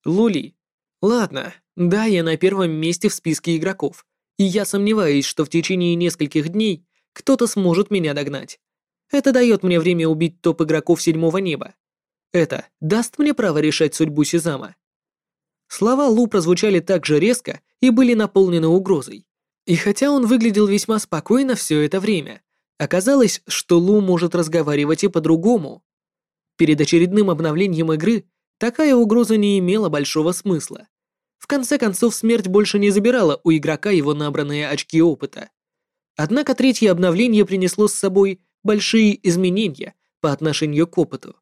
Лули. Ладно, да, я на первом месте в списке игроков, и я сомневаюсь, что в течение нескольких дней кто-то сможет меня догнать. Это дает мне время убить топ игроков седьмого неба. Это даст мне право решать судьбу Сезама. Слова Лу прозвучали так же резко и были наполнены угрозой. И хотя он выглядел весьма спокойно все это время, оказалось, что Лу может разговаривать и по-другому. Перед очередным обновлением игры такая угроза не имела большого смысла. В конце концов, смерть больше не забирала у игрока его набранные очки опыта. Однако третье обновление принесло с собой большие изменения по отношению к опыту.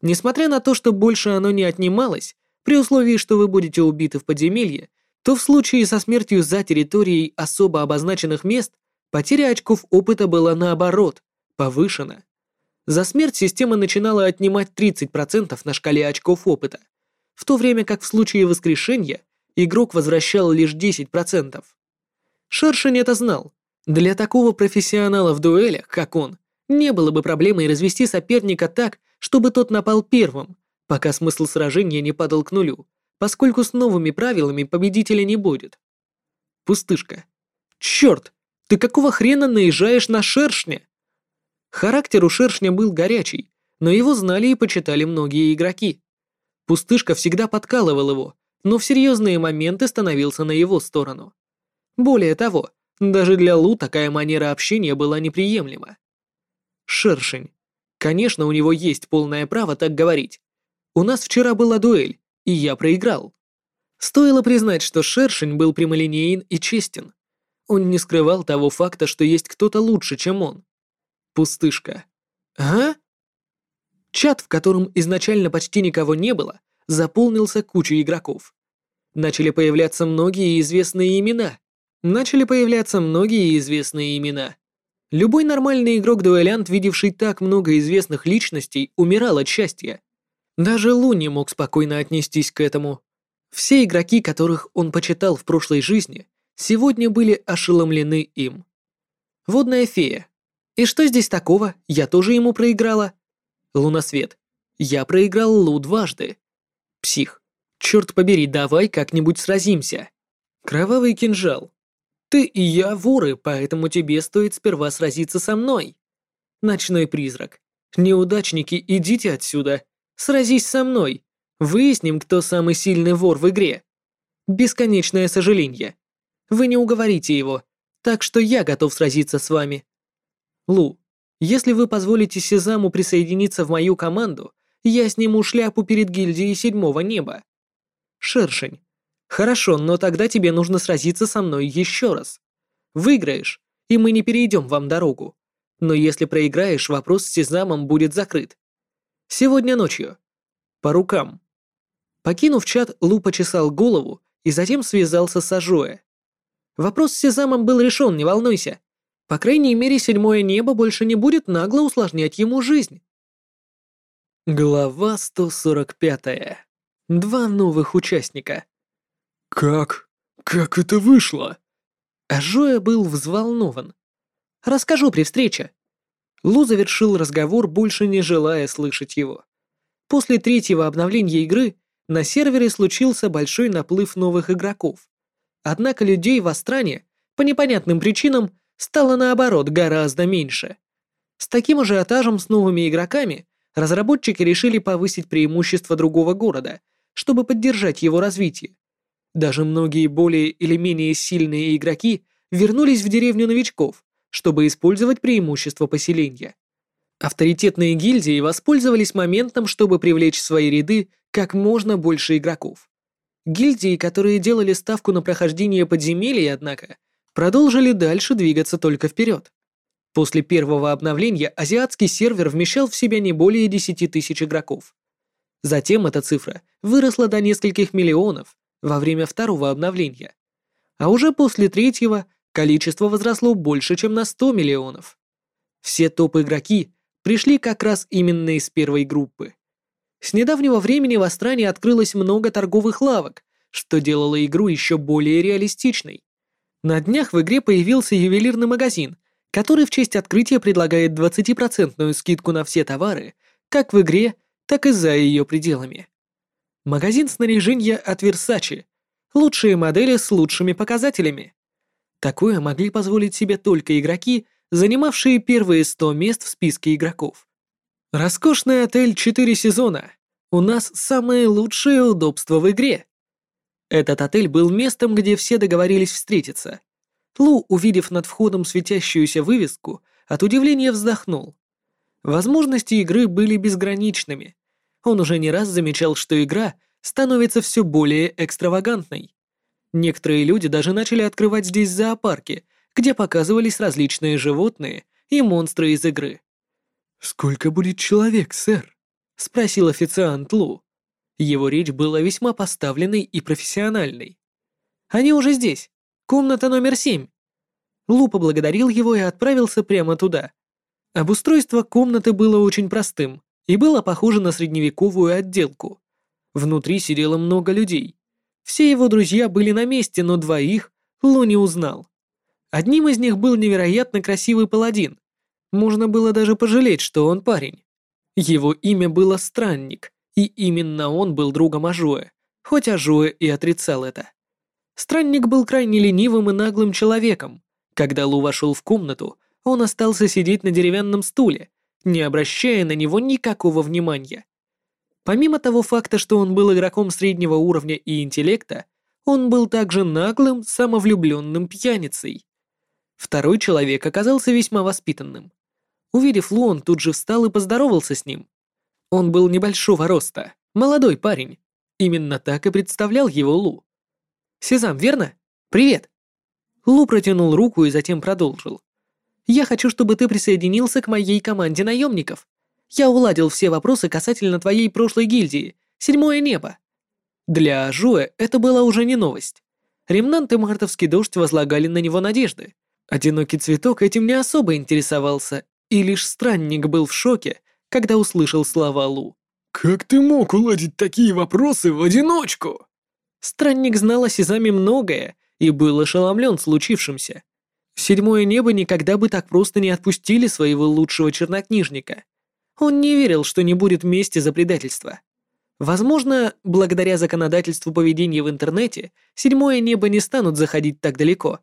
Несмотря на то, что больше оно не отнималось, при условии, что вы будете убиты в подземелье, то в случае со смертью за территорией особо обозначенных мест потеря очков опыта была наоборот, повышена. За смерть система начинала отнимать 30% на шкале очков опыта, в то время как в случае воскрешения игрок возвращал лишь 10%. Шершень это знал. Для такого профессионала в дуэлях, как он, не было бы проблемой развести соперника так, чтобы тот напал первым, пока смысл сражения не падал к нулю, поскольку с новыми правилами победителя не будет. Пустышка. Черт, ты какого хрена наезжаешь на шершня? Характер у шершня был горячий, но его знали и почитали многие игроки. Пустышка всегда подкалывал его, но в серьезные моменты становился на его сторону. Более того, даже для Лу такая манера общения была неприемлема. Шершень. Конечно, у него есть полное право так говорить. У нас вчера была дуэль, и я проиграл. Стоило признать, что Шершень был прямолинеен и честен. Он не скрывал того факта, что есть кто-то лучше, чем он. Пустышка. А? Чат, в котором изначально почти никого не было, заполнился кучей игроков. Начали появляться многие известные имена. Начали появляться многие известные имена. Любой нормальный игрок-дуэлянт, видевший так много известных личностей, умирал от счастья. Даже Лу не мог спокойно отнестись к этому. Все игроки, которых он почитал в прошлой жизни, сегодня были ошеломлены им. Водная фея. И что здесь такого? Я тоже ему проиграла. Лунасвет. Я проиграл Лу дважды. Псих. Черт побери, давай как-нибудь сразимся. Кровавый кинжал. Ты и я воры, поэтому тебе стоит сперва сразиться со мной. Ночной призрак. Неудачники, идите отсюда. Сразись со мной. Выясним, кто самый сильный вор в игре. Бесконечное сожаление. Вы не уговорите его, так что я готов сразиться с вами. Лу, если вы позволите Сезаму присоединиться в мою команду, я сниму шляпу перед гильдией седьмого неба. Шершень. Хорошо, но тогда тебе нужно сразиться со мной еще раз. Выиграешь, и мы не перейдем вам дорогу. Но если проиграешь, вопрос с Сезамом будет закрыт. Сегодня ночью. По рукам. Покинув чат, Лу почесал голову и затем связался с Ажоэ. Вопрос с Сезамом был решен, не волнуйся. По крайней мере, седьмое небо больше не будет нагло усложнять ему жизнь. Глава 145. Два новых участника. Как? Как это вышло? Ажоя был взволнован. «Расскажу при встрече». Лу завершил разговор, больше не желая слышать его. После третьего обновления игры на сервере случился большой наплыв новых игроков. Однако людей в Астране, по непонятным причинам, стало наоборот гораздо меньше. С таким ажиотажем с новыми игроками разработчики решили повысить преимущество другого города, чтобы поддержать его развитие. Даже многие более или менее сильные игроки вернулись в деревню новичков, чтобы использовать преимущество поселения. Авторитетные гильдии воспользовались моментом, чтобы привлечь в свои ряды как можно больше игроков. Гильдии, которые делали ставку на прохождение подземелья, однако, продолжили дальше двигаться только вперед. После первого обновления азиатский сервер вмещал в себя не более 10 тысяч игроков. Затем эта цифра выросла до нескольких миллионов во время второго обновления. А уже после третьего количество возросло больше, чем на 100 миллионов. Все топ-игроки пришли как раз именно из первой группы. С недавнего времени в Астране открылось много торговых лавок, что делало игру еще более реалистичной. На днях в игре появился ювелирный магазин, который в честь открытия предлагает 20% скидку на все товары, как в игре, так и за ее пределами. Магазин снаряжения от Versace. Лучшие модели с лучшими показателями. Такое могли позволить себе только игроки, занимавшие первые 100 мест в списке игроков. Роскошный отель 4 сезона. У нас самые лучшие удобства в игре. Этот отель был местом, где все договорились встретиться. Лу, увидев над входом светящуюся вывеску, от удивления вздохнул. Возможности игры были безграничными. Он уже не раз замечал, что игра становится все более экстравагантной. Некоторые люди даже начали открывать здесь зоопарки, где показывались различные животные и монстры из игры. «Сколько будет человек, сэр?» — спросил официант Лу. Его речь была весьма поставленной и профессиональной. «Они уже здесь. Комната номер семь». Лу поблагодарил его и отправился прямо туда. Обустройство комнаты было очень простым и было похоже на средневековую отделку. Внутри сидело много людей. Все его друзья были на месте, но двоих Лу не узнал. Одним из них был невероятно красивый паладин. Можно было даже пожалеть, что он парень. Его имя было Странник, и именно он был другом Ажуэ, хоть Ажуэ и отрицал это. Странник был крайне ленивым и наглым человеком. Когда Лу вошел в комнату, он остался сидеть на деревянном стуле, не обращая на него никакого внимания. Помимо того факта, что он был игроком среднего уровня и интеллекта, он был также наглым, самовлюбленным пьяницей. Второй человек оказался весьма воспитанным. Увидев Лу, он тут же встал и поздоровался с ним. Он был небольшого роста, молодой парень. Именно так и представлял его Лу. «Сезам, верно? Привет!» Лу протянул руку и затем продолжил. «Я хочу, чтобы ты присоединился к моей команде наемников. Я уладил все вопросы касательно твоей прошлой гильдии, Седьмое небо». Для Жуэ это была уже не новость. Ремнант и Мартовский дождь возлагали на него надежды. Одинокий цветок этим не особо интересовался, и лишь странник был в шоке, когда услышал слова Лу. «Как ты мог уладить такие вопросы в одиночку?» Странник знал о Сезаме многое и был ошеломлен случившимся. Седьмое небо никогда бы так просто не отпустили своего лучшего чернокнижника. Он не верил, что не будет мести за предательство. Возможно, благодаря законодательству поведения в интернете, седьмое небо не станут заходить так далеко.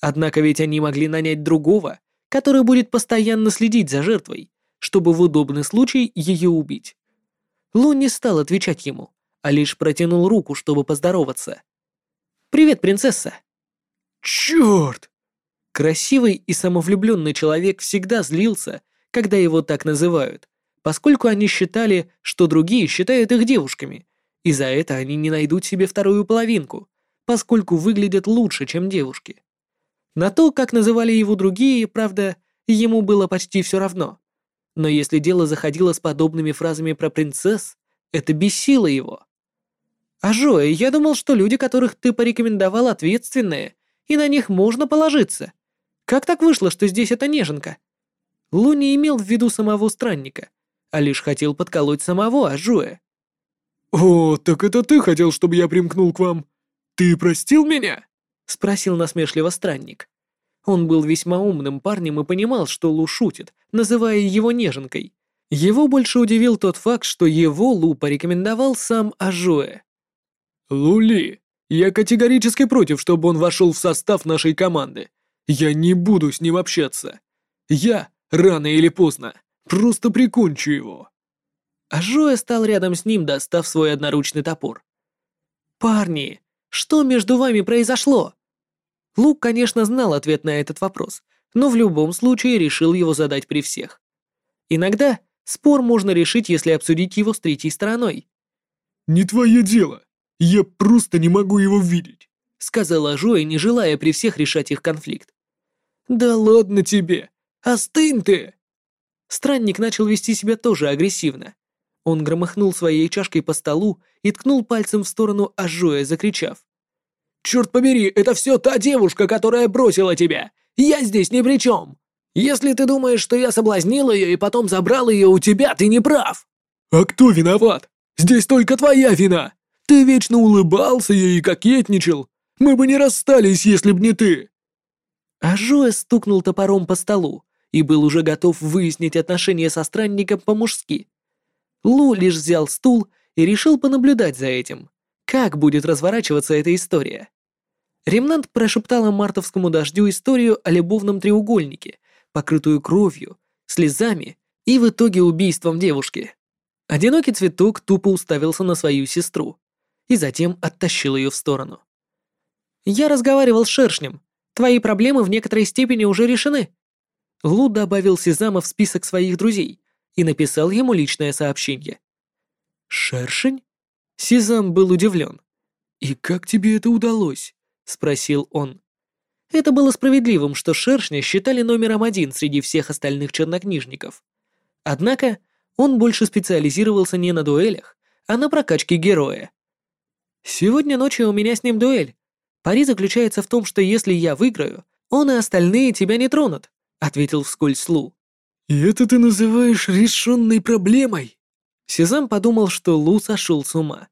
Однако ведь они могли нанять другого, который будет постоянно следить за жертвой, чтобы в удобный случай ее убить. Лу не стал отвечать ему, а лишь протянул руку, чтобы поздороваться. «Привет, принцесса!» «Черт!» Красивый и самовлюбленный человек всегда злился, когда его так называют, поскольку они считали, что другие считают их девушками, и за это они не найдут себе вторую половинку, поскольку выглядят лучше, чем девушки. На то, как называли его другие, правда, ему было почти все равно. Но если дело заходило с подобными фразами про принцесс, это бесило его. «А Жоя, я думал, что люди, которых ты порекомендовал, ответственные, и на них можно положиться. Как так вышло, что здесь эта неженка?» Лу не имел в виду самого странника, а лишь хотел подколоть самого Ажуэ. «О, так это ты хотел, чтобы я примкнул к вам? Ты простил меня?» — спросил насмешливо странник. Он был весьма умным парнем и понимал, что Лу шутит, называя его неженкой. Его больше удивил тот факт, что его Лу порекомендовал сам Ажуэ. «Лули, я категорически против, чтобы он вошел в состав нашей команды. Я не буду с ним общаться. Я, рано или поздно, просто прикончу его». Ажуэ стал рядом с ним, достав свой одноручный топор. «Парни, что между вами произошло?» Лук, конечно, знал ответ на этот вопрос, но в любом случае решил его задать при всех. Иногда спор можно решить, если обсудить его с третьей стороной. «Не твое дело. Я просто не могу его видеть», — сказала Жоя, не желая при всех решать их конфликт. «Да ладно тебе! Остынь ты!» Странник начал вести себя тоже агрессивно. Он громыхнул своей чашкой по столу и ткнул пальцем в сторону Ажоя, закричав. «Черт побери, это все та девушка, которая бросила тебя! Я здесь ни при чем! Если ты думаешь, что я соблазнил ее и потом забрал ее у тебя, ты не прав!» «А кто виноват? Здесь только твоя вина! Ты вечно улыбался ей и кокетничал! Мы бы не расстались, если б не ты!» Ажоя стукнул топором по столу и был уже готов выяснить отношения со странником по-мужски. Лу лишь взял стул и решил понаблюдать за этим. Как будет разворачиваться эта история? Ремнант прошептала мартовскому дождю историю о любовном треугольнике, покрытую кровью, слезами и в итоге убийством девушки. Одинокий цветок тупо уставился на свою сестру и затем оттащил ее в сторону. «Я разговаривал с Шершнем. Твои проблемы в некоторой степени уже решены». Лу добавил Сезама в список своих друзей, и написал ему личное сообщение. «Шершень?» Сизам был удивлен. «И как тебе это удалось?» — спросил он. Это было справедливым, что шершня считали номером один среди всех остальных чернокнижников. Однако он больше специализировался не на дуэлях, а на прокачке героя. «Сегодня ночью у меня с ним дуэль. Пари заключается в том, что если я выиграю, он и остальные тебя не тронут», — ответил вскользь Лу. «И это ты называешь решенной проблемой?» Сезам подумал, что Лу сошел с ума.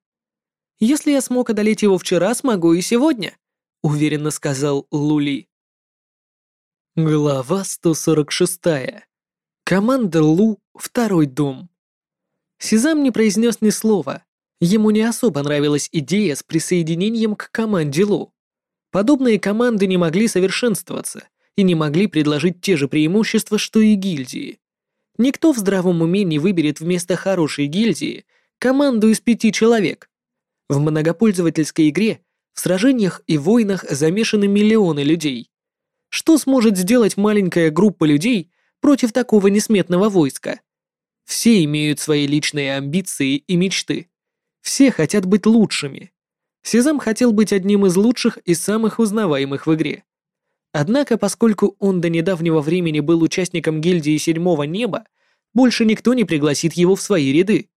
«Если я смог одолеть его вчера, смогу и сегодня», — уверенно сказал Лули. Глава 146. Команда Лу «Второй дом». Сезам не произнес ни слова. Ему не особо нравилась идея с присоединением к команде Лу. Подобные команды не могли совершенствоваться, и не могли предложить те же преимущества, что и гильдии. Никто в здравом уме не выберет вместо хорошей гильдии команду из пяти человек. В многопользовательской игре в сражениях и войнах замешаны миллионы людей. Что сможет сделать маленькая группа людей против такого несметного войска? Все имеют свои личные амбиции и мечты. Все хотят быть лучшими. Сезам хотел быть одним из лучших и самых узнаваемых в игре. Однако, поскольку он до недавнего времени был участником гильдии Седьмого Неба, больше никто не пригласит его в свои ряды.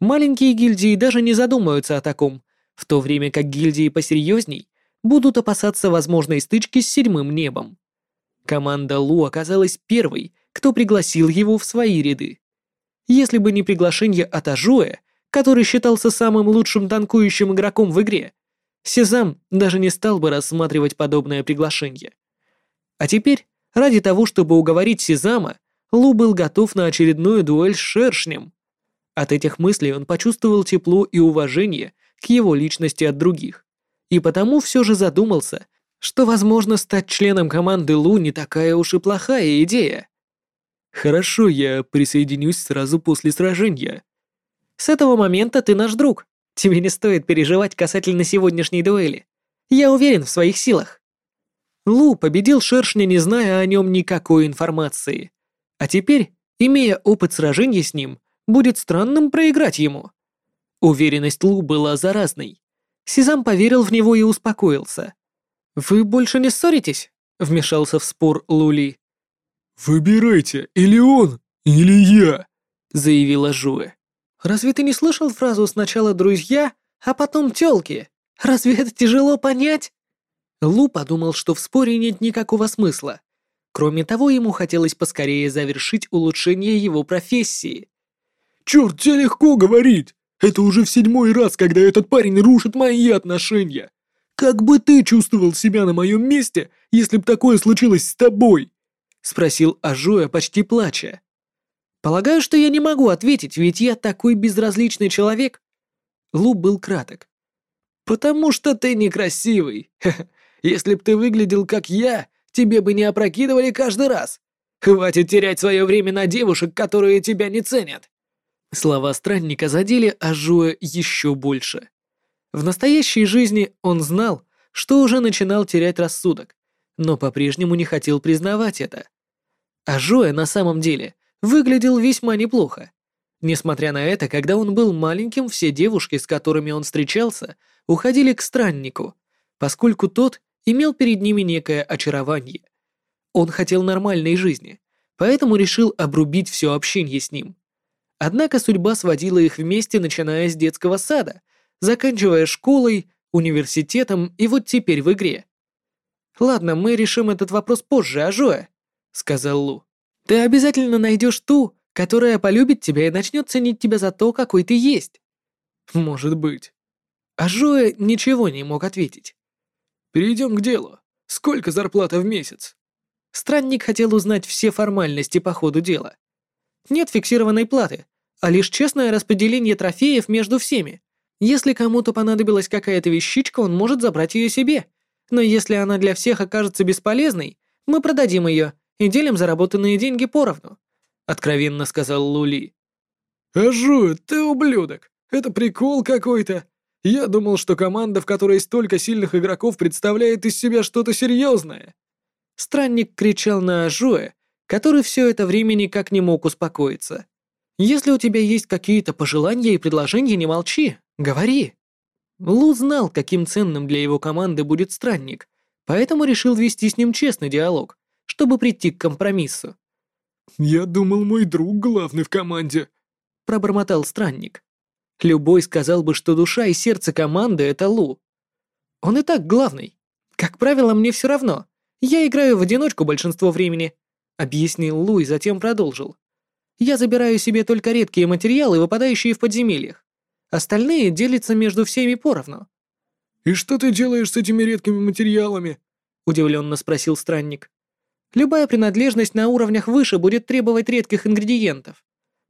Маленькие гильдии даже не задумаются о таком, в то время как гильдии посерьезней будут опасаться возможной стычки с Седьмым Небом. Команда Лу оказалась первой, кто пригласил его в свои ряды. Если бы не приглашение от Ажуэ, который считался самым лучшим танкующим игроком в игре, Сезам даже не стал бы рассматривать подобное приглашение. А теперь, ради того, чтобы уговорить Сезама, Лу был готов на очередную дуэль с шершнем. От этих мыслей он почувствовал тепло и уважение к его личности от других. И потому все же задумался, что, возможно, стать членом команды Лу не такая уж и плохая идея. «Хорошо, я присоединюсь сразу после сражения». «С этого момента ты наш друг. Тебе не стоит переживать касательно сегодняшней дуэли. Я уверен в своих силах». Лу победил шершня, не зная о нем никакой информации. А теперь, имея опыт сражения с ним, будет странным проиграть ему. Уверенность Лу была заразной. Сезам поверил в него и успокоился. «Вы больше не ссоритесь?» — вмешался в спор Лули. «Выбирайте, или он, Или я?» — заявила Жуэ. «Разве ты не слышал фразу «сначала друзья, а потом тёлки»? Разве это тяжело понять?» Лу подумал, что в споре нет никакого смысла. Кроме того, ему хотелось поскорее завершить улучшение его профессии. «Чёрт, тебе легко говорить! Это уже в седьмой раз, когда этот парень рушит мои отношения! Как бы ты чувствовал себя на моем месте, если бы такое случилось с тобой?» Спросил Ажуя, почти плача. «Полагаю, что я не могу ответить, ведь я такой безразличный человек». Лу был краток. «Потому что ты некрасивый. Если б ты выглядел как я, тебе бы не опрокидывали каждый раз. Хватит терять свое время на девушек, которые тебя не ценят». Слова странника задели Ажуя еще больше. В настоящей жизни он знал, что уже начинал терять рассудок, но по-прежнему не хотел признавать это. Ажуя на самом деле выглядел весьма неплохо. Несмотря на это, когда он был маленьким, все девушки, с которыми он встречался, уходили к страннику, поскольку тот имел перед ними некое очарование. Он хотел нормальной жизни, поэтому решил обрубить все общение с ним. Однако судьба сводила их вместе, начиная с детского сада, заканчивая школой, университетом и вот теперь в игре. «Ладно, мы решим этот вопрос позже, Ажоя», — сказал Лу. «Ты обязательно найдешь ту, которая полюбит тебя и начнет ценить тебя за то, какой ты есть». «Может быть». Ажоя ничего не мог ответить. «Перейдем к делу. Сколько зарплата в месяц?» Странник хотел узнать все формальности по ходу дела. Нет фиксированной платы, а лишь честное распределение трофеев между всеми. Если кому-то понадобилась какая-то вещичка, он может забрать ее себе. Но если она для всех окажется бесполезной, мы продадим ее и делим заработанные деньги поровну», — откровенно сказал Лули. «Ажу, ты ублюдок! Это прикол какой-то! Я думал, что команда, в которой столько сильных игроков, представляет из себя что-то серьезное!» Странник кричал на Ажуэ, который все это время никак не мог успокоиться. «Если у тебя есть какие-то пожелания и предложения, не молчи, говори». Лу знал, каким ценным для его команды будет странник, поэтому решил вести с ним честный диалог, чтобы прийти к компромиссу. «Я думал, мой друг главный в команде», — пробормотал странник. Любой сказал бы, что душа и сердце команды — это Лу. Он и так главный. Как правило, мне все равно. Я играю в одиночку большинство времени, объяснил Лу и затем продолжил. Я забираю себе только редкие материалы, выпадающие в подземельях. Остальные делятся между всеми поровну. «И что ты делаешь с этими редкими материалами?» — удивленно спросил странник. «Любая принадлежность на уровнях выше будет требовать редких ингредиентов.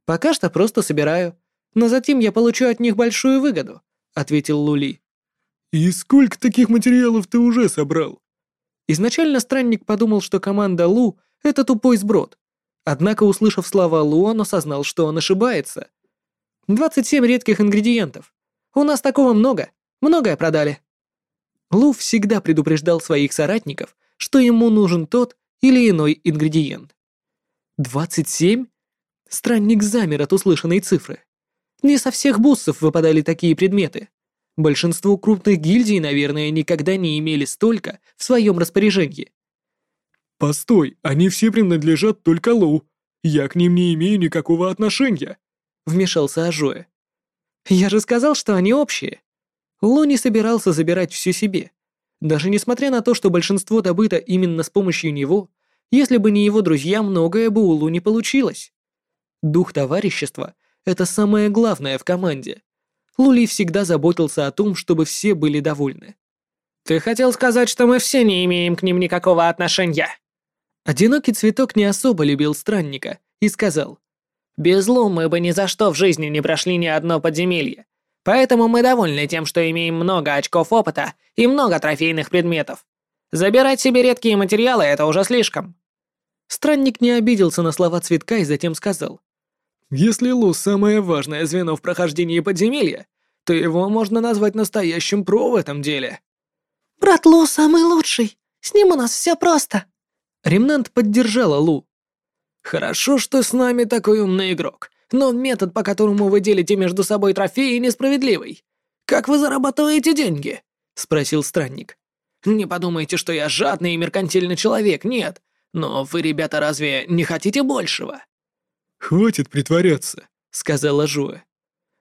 Пока что просто собираю, но затем я получу от них большую выгоду», — ответил Лули. «И сколько таких материалов ты уже собрал?» Изначально странник подумал, что команда Лу — это тупой сброд. Однако, услышав слова Лу, он осознал, что он ошибается. 27 редких ингредиентов. У нас такого много. Многое продали. Лу всегда предупреждал своих соратников, что ему нужен тот или иной ингредиент. 27? Странник замер от услышанной цифры. Не со всех буссов выпадали такие предметы. Большинство крупных гильдий, наверное, никогда не имели столько в своем распоряжении. «Постой, они все принадлежат только Лу. Я к ним не имею никакого отношения», — вмешался Ажоэ. «Я же сказал, что они общие». Лу не собирался забирать все себе. Даже несмотря на то, что большинство добыто именно с помощью него, если бы не его друзья, многое бы у Лу не получилось. Дух товарищества — это самое главное в команде. Лули всегда заботился о том, чтобы все были довольны. «Ты хотел сказать, что мы все не имеем к ним никакого отношения?» Одинокий цветок не особо любил странника и сказал, «Без Лу мы бы ни за что в жизни не прошли ни одно подземелье, поэтому мы довольны тем, что имеем много очков опыта и много трофейных предметов. Забирать себе редкие материалы — это уже слишком». Странник не обиделся на слова цветка и затем сказал, «Если Лу — самое важное звено в прохождении подземелья, то его можно назвать настоящим про в этом деле». «Брат Лу самый лучший, с ним у нас все просто», Ремнант поддержала Лу. «Хорошо, что с нами такой умный игрок, но метод, по которому вы делите между собой трофеи, несправедливый. Как вы зарабатываете деньги?» — спросил странник. «Не подумайте, что я жадный и меркантильный человек, нет. Но вы, ребята, разве не хотите большего?» «Хватит притворяться», — сказала Жуэ.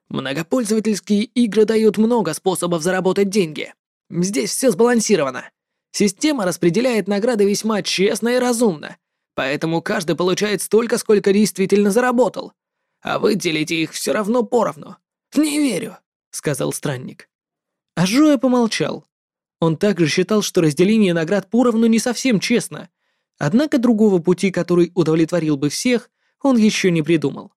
Многопользовательские игры дают много способов заработать деньги. Здесь все сбалансировано. Система распределяет награды весьма честно и разумно, поэтому каждый получает столько, сколько действительно заработал. А вы делите их все равно поровну. Не верю, сказал странник. А Жуэ помолчал. Он также считал, что разделение наград поровну не совсем честно. Однако другого пути, который удовлетворил бы всех, он еще не придумал.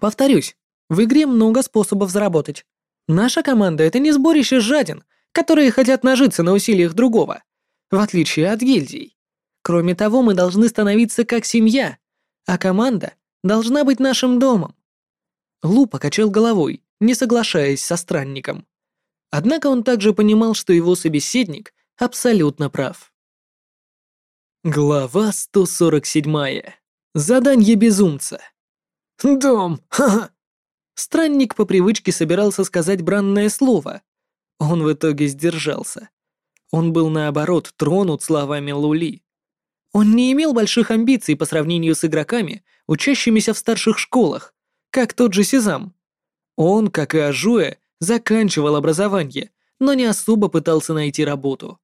Повторюсь, в игре много способов заработать. Наша команда — это не сборище жадин, которые хотят нажиться на усилиях другого, в отличие от гильдий. Кроме того, мы должны становиться как семья, а команда должна быть нашим домом. Лу покачал головой, не соглашаясь со странником. Однако он также понимал, что его собеседник абсолютно прав. Глава 147. Задание безумца. Дом, ха-ха. Странник по привычке собирался сказать бранное слово. Он в итоге сдержался. Он был, наоборот, тронут словами Лули. Он не имел больших амбиций по сравнению с игроками, учащимися в старших школах, как тот же Сезам. Он, как и Ажуэ, заканчивал образование, но не особо пытался найти работу.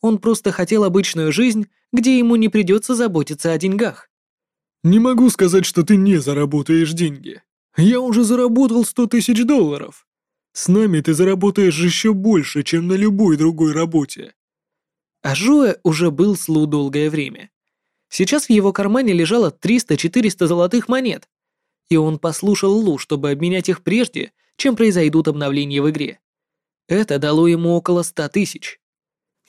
Он просто хотел обычную жизнь, где ему не придется заботиться о деньгах. «Не могу сказать, что ты не заработаешь деньги», я уже заработал сто тысяч долларов. С нами ты заработаешь еще больше, чем на любой другой работе. А Жуэ уже был с Лу долгое время. Сейчас в его кармане лежало 300-400 золотых монет, и он послушал Лу, чтобы обменять их прежде, чем произойдут обновления в игре. Это дало ему около 100 тысяч.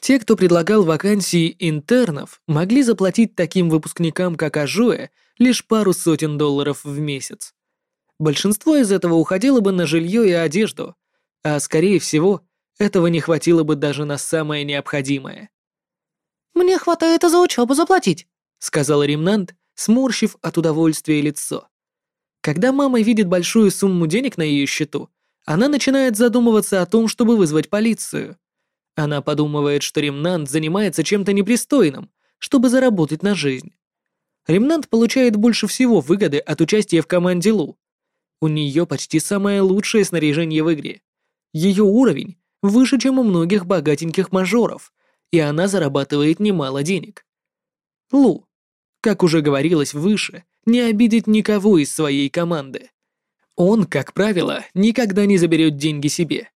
Те, кто предлагал вакансии интернов, могли заплатить таким выпускникам, как Ажуэ, лишь пару сотен долларов в месяц. Большинство из этого уходило бы на жилье и одежду, а скорее всего, этого не хватило бы даже на самое необходимое. «Мне хватает и за учебу заплатить», — сказал Ремнант, сморщив от удовольствия лицо. Когда мама видит большую сумму денег на ее счету, она начинает задумываться о том, чтобы вызвать полицию. Она подумывает, что Ремнант занимается чем-то непристойным, чтобы заработать на жизнь. Ремнант получает больше всего выгоды от участия в команде Лу, у нее почти самое лучшее снаряжение в игре. Ее уровень выше, чем у многих богатеньких мажоров, и она зарабатывает немало денег. Лу, как уже говорилось выше, не обидит никого из своей команды. Он, как правило, никогда не заберет деньги себе.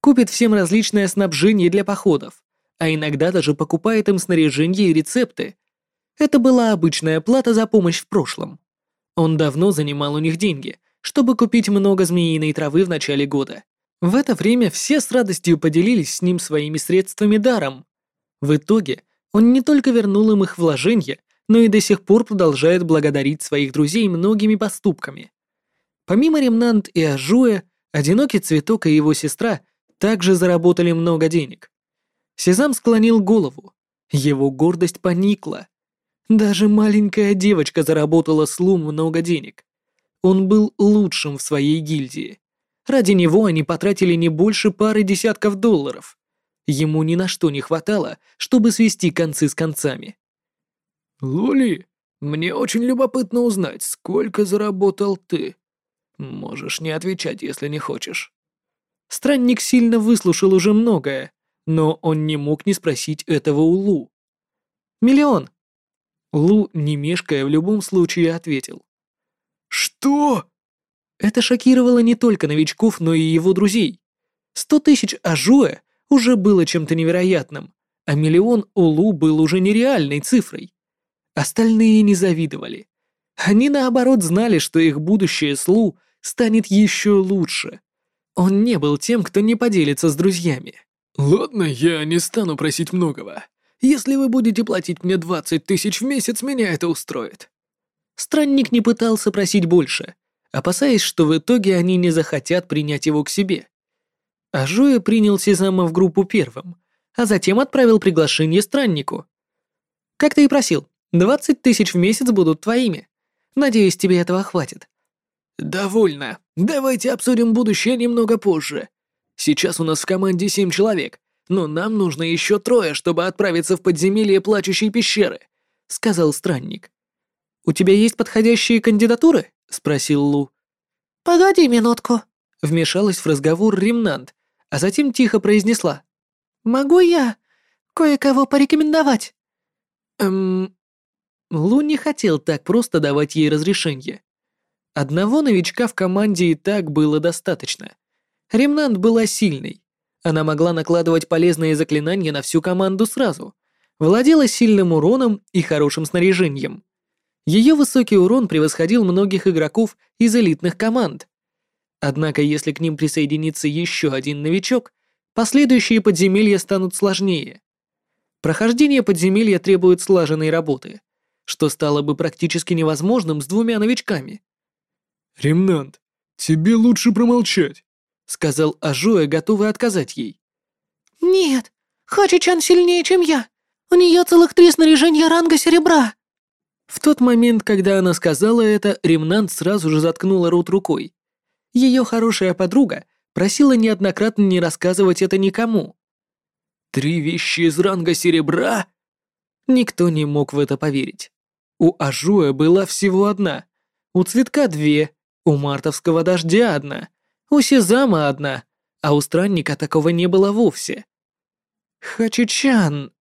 Купит всем различное снабжение для походов, а иногда даже покупает им снаряжение и рецепты. Это была обычная плата за помощь в прошлом. Он давно занимал у них деньги, чтобы купить много змеиной травы в начале года. В это время все с радостью поделились с ним своими средствами даром. В итоге он не только вернул им их вложения, но и до сих пор продолжает благодарить своих друзей многими поступками. Помимо Ремнант и Ажуэ, Одинокий Цветок и его сестра также заработали много денег. Сезам склонил голову. Его гордость поникла. Даже маленькая девочка заработала с Лум много денег. Он был лучшим в своей гильдии. Ради него они потратили не больше пары десятков долларов. Ему ни на что не хватало, чтобы свести концы с концами. «Лули, мне очень любопытно узнать, сколько заработал ты. Можешь не отвечать, если не хочешь». Странник сильно выслушал уже многое, но он не мог не спросить этого у Лу. «Миллион!» Лу, не мешкая, в любом случае ответил. «Что?» Это шокировало не только новичков, но и его друзей. Сто тысяч Ажуэ уже было чем-то невероятным, а миллион Улу был уже нереальной цифрой. Остальные не завидовали. Они, наоборот, знали, что их будущее с Лу станет еще лучше. Он не был тем, кто не поделится с друзьями. «Ладно, я не стану просить многого. Если вы будете платить мне 20 тысяч в месяц, меня это устроит. Странник не пытался просить больше, опасаясь, что в итоге они не захотят принять его к себе. А Жуя принял Сезама в группу первым, а затем отправил приглашение страннику. «Как ты и просил, 20 тысяч в месяц будут твоими. Надеюсь, тебе этого хватит». «Довольно. Давайте обсудим будущее немного позже. Сейчас у нас в команде семь человек, но нам нужно еще трое, чтобы отправиться в подземелье плачущей пещеры», — сказал странник. У тебя есть подходящие кандидатуры?» — спросил Лу. «Погоди минутку», — вмешалась в разговор Ремнант, а затем тихо произнесла. «Могу я кое-кого порекомендовать?» «Эм...» Лу не хотел так просто давать ей разрешение. Одного новичка в команде и так было достаточно. Ремнант была сильной. Она могла накладывать полезные заклинания на всю команду сразу. Владела сильным уроном и хорошим снаряжением. Ее высокий урон превосходил многих игроков из элитных команд. Однако, если к ним присоединится еще один новичок, последующие подземелья станут сложнее. Прохождение подземелья требует слаженной работы, что стало бы практически невозможным с двумя новичками. «Ремнант, тебе лучше промолчать», — сказал Ажуэ, готовый отказать ей. «Нет, Хачи-чан сильнее, чем я. У нее целых три снаряжения ранга серебра». В тот момент, когда она сказала это, Ремнант сразу же заткнула рот рукой. Ее хорошая подруга просила неоднократно не рассказывать это никому. «Три вещи из ранга серебра?» Никто не мог в это поверить. У Ажуя была всего одна, у Цветка две, у Мартовского дождя одна, у Сезама одна, а у Странника такого не было вовсе. Хачичан.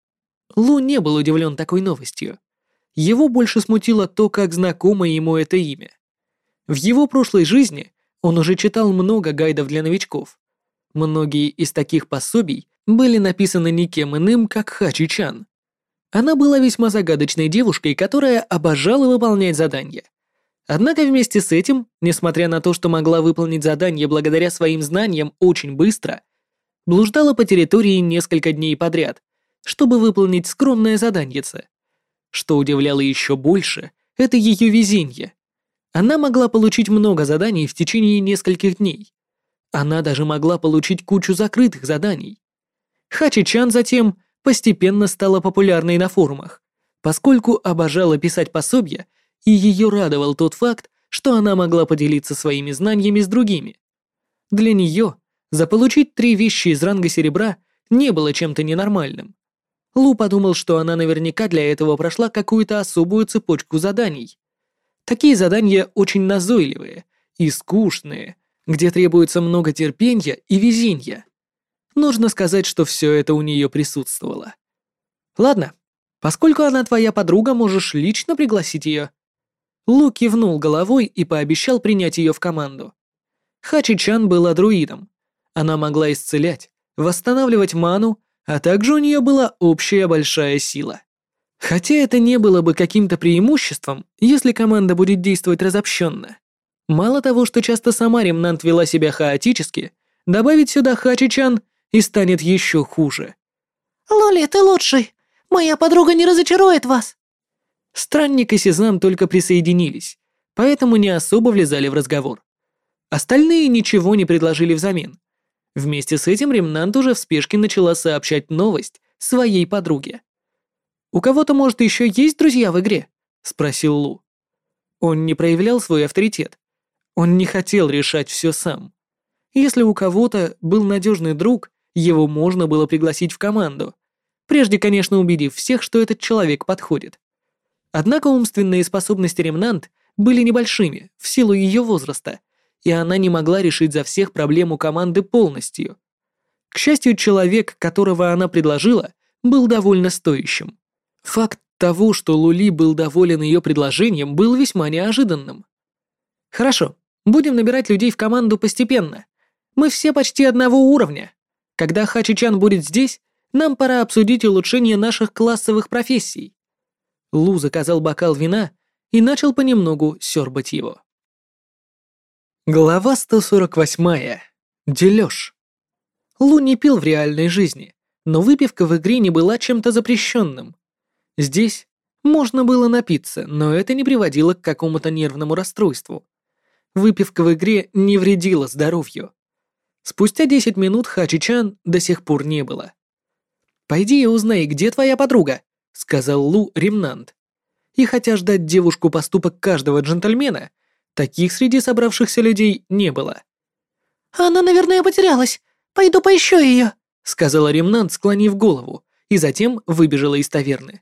Лу не был удивлен такой новостью. Его больше смутило то, как знакомо ему это имя. В его прошлой жизни он уже читал много гайдов для новичков. Многие из таких пособий были написаны никем иным, как Хачи-чан. Она была весьма загадочной девушкой, которая обожала выполнять задания. Однако вместе с этим, несмотря на то, что могла выполнить задание благодаря своим знаниям очень быстро, блуждала по территории несколько дней подряд, чтобы выполнить скромное заданьице. Что удивляло еще больше, это ее везение. Она могла получить много заданий в течение нескольких дней. Она даже могла получить кучу закрытых заданий. Хачи-чан затем постепенно стала популярной на форумах, поскольку обожала писать пособия и ее радовал тот факт, что она могла поделиться своими знаниями с другими. Для нее заполучить три вещи из ранга серебра не было чем-то ненормальным. Лу подумал, что она наверняка для этого прошла какую-то особую цепочку заданий. Такие задания очень назойливые и скучные, где требуется много терпения и везения. Нужно сказать, что все это у нее присутствовало. Ладно, поскольку она твоя подруга, можешь лично пригласить ее. Лу кивнул головой и пообещал принять ее в команду. Хачи-чан была друидом. Она могла исцелять, восстанавливать ману, а также у нее была общая большая сила. Хотя это не было бы каким-то преимуществом, если команда будет действовать разобщенно. Мало того, что часто сама Ремнант вела себя хаотически, добавить сюда Хачи-чан и станет еще хуже. «Лоли, ты лучший! Моя подруга не разочарует вас!» Странник и Сезам только присоединились, поэтому не особо влезали в разговор. Остальные ничего не предложили взамен. Вместе с этим Ремнант уже в спешке начала сообщать новость своей подруге. «У кого-то, может, еще есть друзья в игре?» — спросил Лу. Он не проявлял свой авторитет. Он не хотел решать все сам. Если у кого-то был надежный друг, его можно было пригласить в команду, прежде, конечно, убедив всех, что этот человек подходит. Однако умственные способности Ремнант были небольшими в силу ее возраста, и она не могла решить за всех проблему команды полностью. К счастью, человек, которого она предложила, был довольно стоящим. Факт того, что Лули был доволен ее предложением, был весьма неожиданным. «Хорошо, будем набирать людей в команду постепенно. Мы все почти одного уровня. Когда Хачи-чан будет здесь, нам пора обсудить улучшение наших классовых профессий. Лу заказал бокал вина и начал понемногу сёрбать его. Глава 148. Делёж. Лу не пил в реальной жизни, но выпивка в игре не была чем-то запрещенным. Здесь можно было напиться, но это не приводило к какому-то нервному расстройству. Выпивка в игре не вредила здоровью. Спустя 10 минут Хачи-чан до сих пор не было. «Пойди и узнай, где твоя подруга», сказал Лу Ремнант. И хотя ждать девушку поступок каждого джентльмена, таких среди собравшихся людей не было. «Она, наверное, потерялась. Пойду поищу ее», — сказала Ремнант, склонив голову, и затем выбежала из таверны.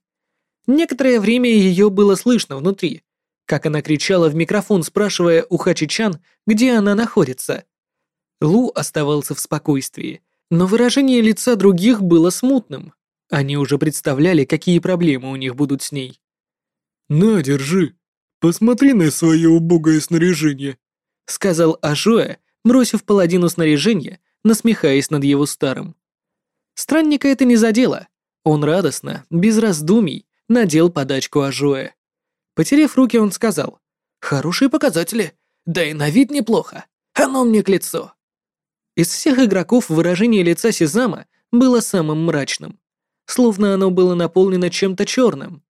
Некоторое время ее было слышно внутри, как она кричала в микрофон, спрашивая у Хачи-чан, где она находится. Лу оставался в спокойствии, но выражение лица других было смутным. Они уже представляли, какие проблемы у них будут с ней. «На, держи. Посмотри на свое убогое снаряжение», — сказал Ажуэ, бросив паладину снаряжение, насмехаясь над его старым. Странника это не задело. Он радостно, без раздумий, надел подачку Ажуэ. Потерев руки, он сказал, «Хорошие показатели, да и на вид неплохо. Оно мне к лицу». Из всех игроков выражение лица Сезама было самым мрачным, словно оно было наполнено чем-то черным.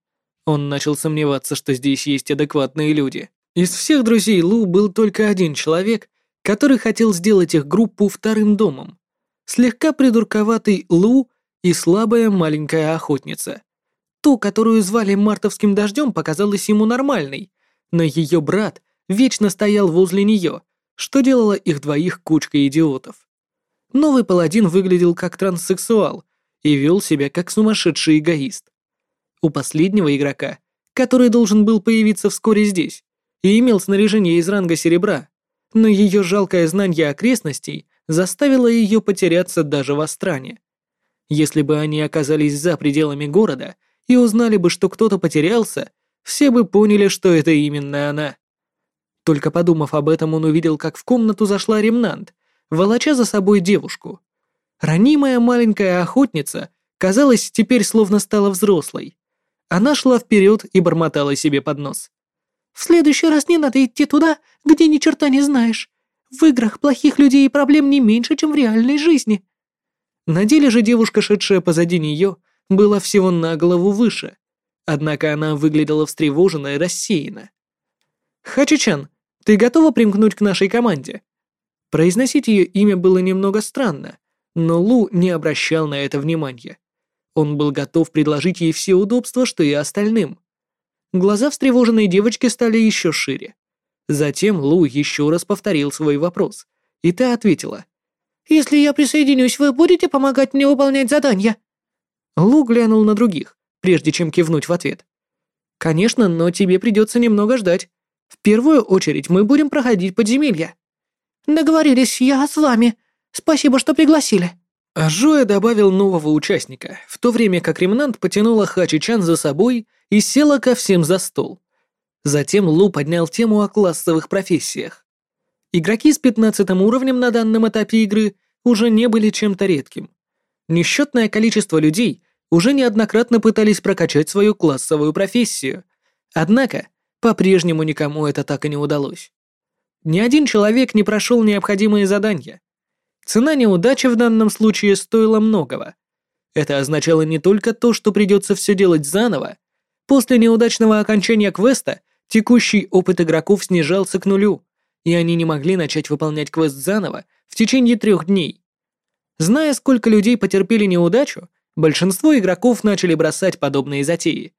Он начал сомневаться, что здесь есть адекватные люди. Из всех друзей Лу был только один человек, который хотел сделать их группу вторым домом. Слегка придурковатый Лу и слабая маленькая охотница. Ту, которую звали Мартовским дождем, показалась ему нормальной, но ее брат вечно стоял возле нее, что делало их двоих кучкой идиотов. Новый паладин выглядел как транссексуал и вел себя как сумасшедший эгоист. У последнего игрока, который должен был появиться вскоре здесь, и имел снаряжение из ранга серебра, но ее жалкое знание окрестностей заставило ее потеряться даже в Астране. Если бы они оказались за пределами города и узнали бы, что кто-то потерялся, все бы поняли, что это именно она. Только подумав об этом, он увидел, как в комнату зашла ремнант, волоча за собой девушку. Ранимая маленькая охотница, казалось, теперь словно стала взрослой. Она шла вперед и бормотала себе под нос. «В следующий раз не надо идти туда, где ни черта не знаешь. В играх плохих людей и проблем не меньше, чем в реальной жизни». На деле же девушка, шедшая позади нее, была всего на голову выше. Однако она выглядела встревоженно и рассеянно. «Хачичан, ты готова примкнуть к нашей команде?» Произносить ее имя было немного странно, но Лу не обращал на это внимания. Он был готов предложить ей все удобства, что и остальным. Глаза встревоженной девочки стали еще шире. Затем Лу еще раз повторил свой вопрос, и та ответила. «Если я присоединюсь, вы будете помогать мне выполнять задания?» Лу глянул на других, прежде чем кивнуть в ответ. «Конечно, но тебе придется немного ждать. В первую очередь мы будем проходить подземелья». «Договорились, я с вами. Спасибо, что пригласили». А Жоя добавил нового участника, в то время как Ремнант потянула Хачи-чан за собой и села ко всем за стол. Затем Лу поднял тему о классовых профессиях. Игроки с 15 уровнем на данном этапе игры уже не были чем-то редким. Несчетное количество людей уже неоднократно пытались прокачать свою классовую профессию, однако по-прежнему никому это так и не удалось. Ни один человек не прошел необходимые задания, Цена неудачи в данном случае стоила многого. Это означало не только то, что придется все делать заново. После неудачного окончания квеста текущий опыт игроков снижался к нулю, и они не могли начать выполнять квест заново в течение трех дней. Зная, сколько людей потерпели неудачу, большинство игроков начали бросать подобные затеи.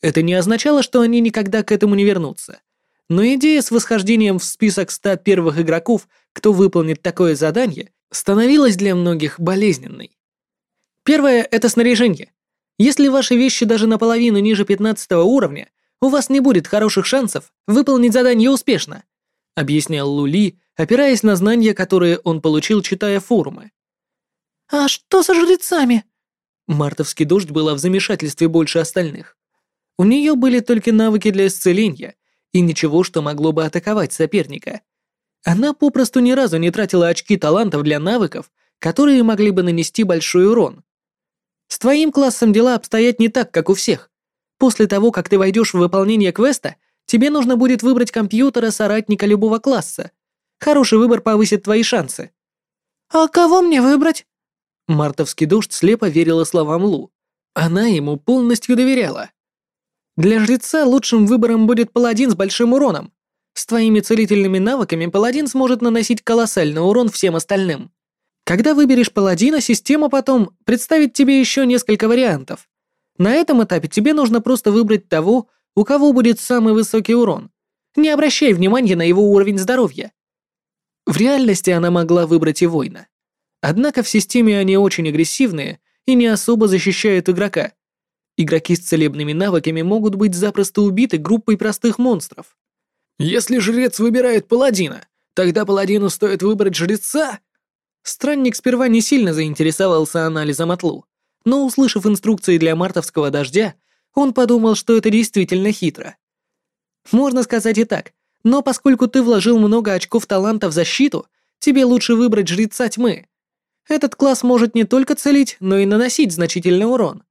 Это не означало, что они никогда к этому не вернутся. Но идея с восхождением в список 100 первых игроков, кто выполнит такое задание, становилась для многих болезненной. Первое — это снаряжение. Если ваши вещи даже наполовину ниже 15 уровня, у вас не будет хороших шансов выполнить задание успешно, объяснял Лули, опираясь на знания, которые он получил, читая форумы. «А что со жрецами?» Мартовский дождь была в замешательстве больше остальных. У нее были только навыки для исцеления и ничего, что могло бы атаковать соперника — она попросту ни разу не тратила очки талантов для навыков, которые могли бы нанести большой урон. С твоим классом дела обстоят не так, как у всех. После того, как ты войдешь в выполнение квеста, тебе нужно будет выбрать компьютера соратника любого класса. Хороший выбор повысит твои шансы. А кого мне выбрать? Мартовский дождь слепо верила словам Лу. Она ему полностью доверяла. Для жреца лучшим выбором будет паладин с большим уроном. С твоими целительными навыками паладин сможет наносить колоссальный урон всем остальным. Когда выберешь паладина, система потом представит тебе еще несколько вариантов. На этом этапе тебе нужно просто выбрать того, у кого будет самый высокий урон. Не обращай внимания на его уровень здоровья. В реальности она могла выбрать и воина. Однако в системе они очень агрессивные и не особо защищают игрока. Игроки с целебными навыками могут быть запросто убиты группой простых монстров. Если жрец выбирает паладина, тогда паладину стоит выбрать жреца? Странник сперва не сильно заинтересовался анализом отлу, но, услышав инструкции для мартовского дождя, он подумал, что это действительно хитро. Можно сказать и так, но поскольку ты вложил много очков таланта в защиту, тебе лучше выбрать жреца тьмы. Этот класс может не только целить, но и наносить значительный урон.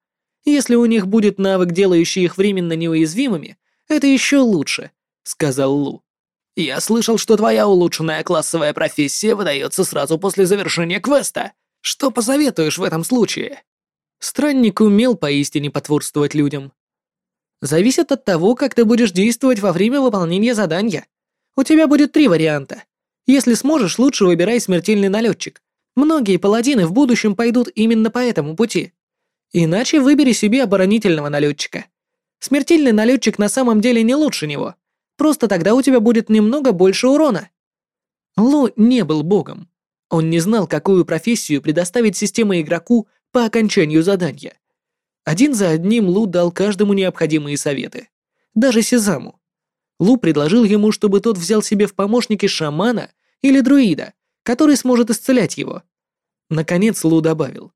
Если у них будет навык, делающий их временно неуязвимыми, это еще лучше, сказал Лу. Я слышал, что твоя улучшенная классовая профессия выдается сразу после завершения квеста. Что посоветуешь в этом случае? Странник умел поистине потворствовать людям. Зависит от того, как ты будешь действовать во время выполнения задания. У тебя будет три варианта. Если сможешь, лучше выбирай смертельный налетчик. Многие паладины в будущем пойдут именно по этому пути. Иначе выбери себе оборонительного налетчика. Смертельный налетчик на самом деле не лучше него. Просто тогда у тебя будет немного больше урона. Лу не был богом. Он не знал, какую профессию предоставить система игроку по окончанию задания. Один за одним Лу дал каждому необходимые советы. Даже Сезаму. Лу предложил ему, чтобы тот взял себе в помощники шамана или друида, который сможет исцелять его. Наконец Лу добавил.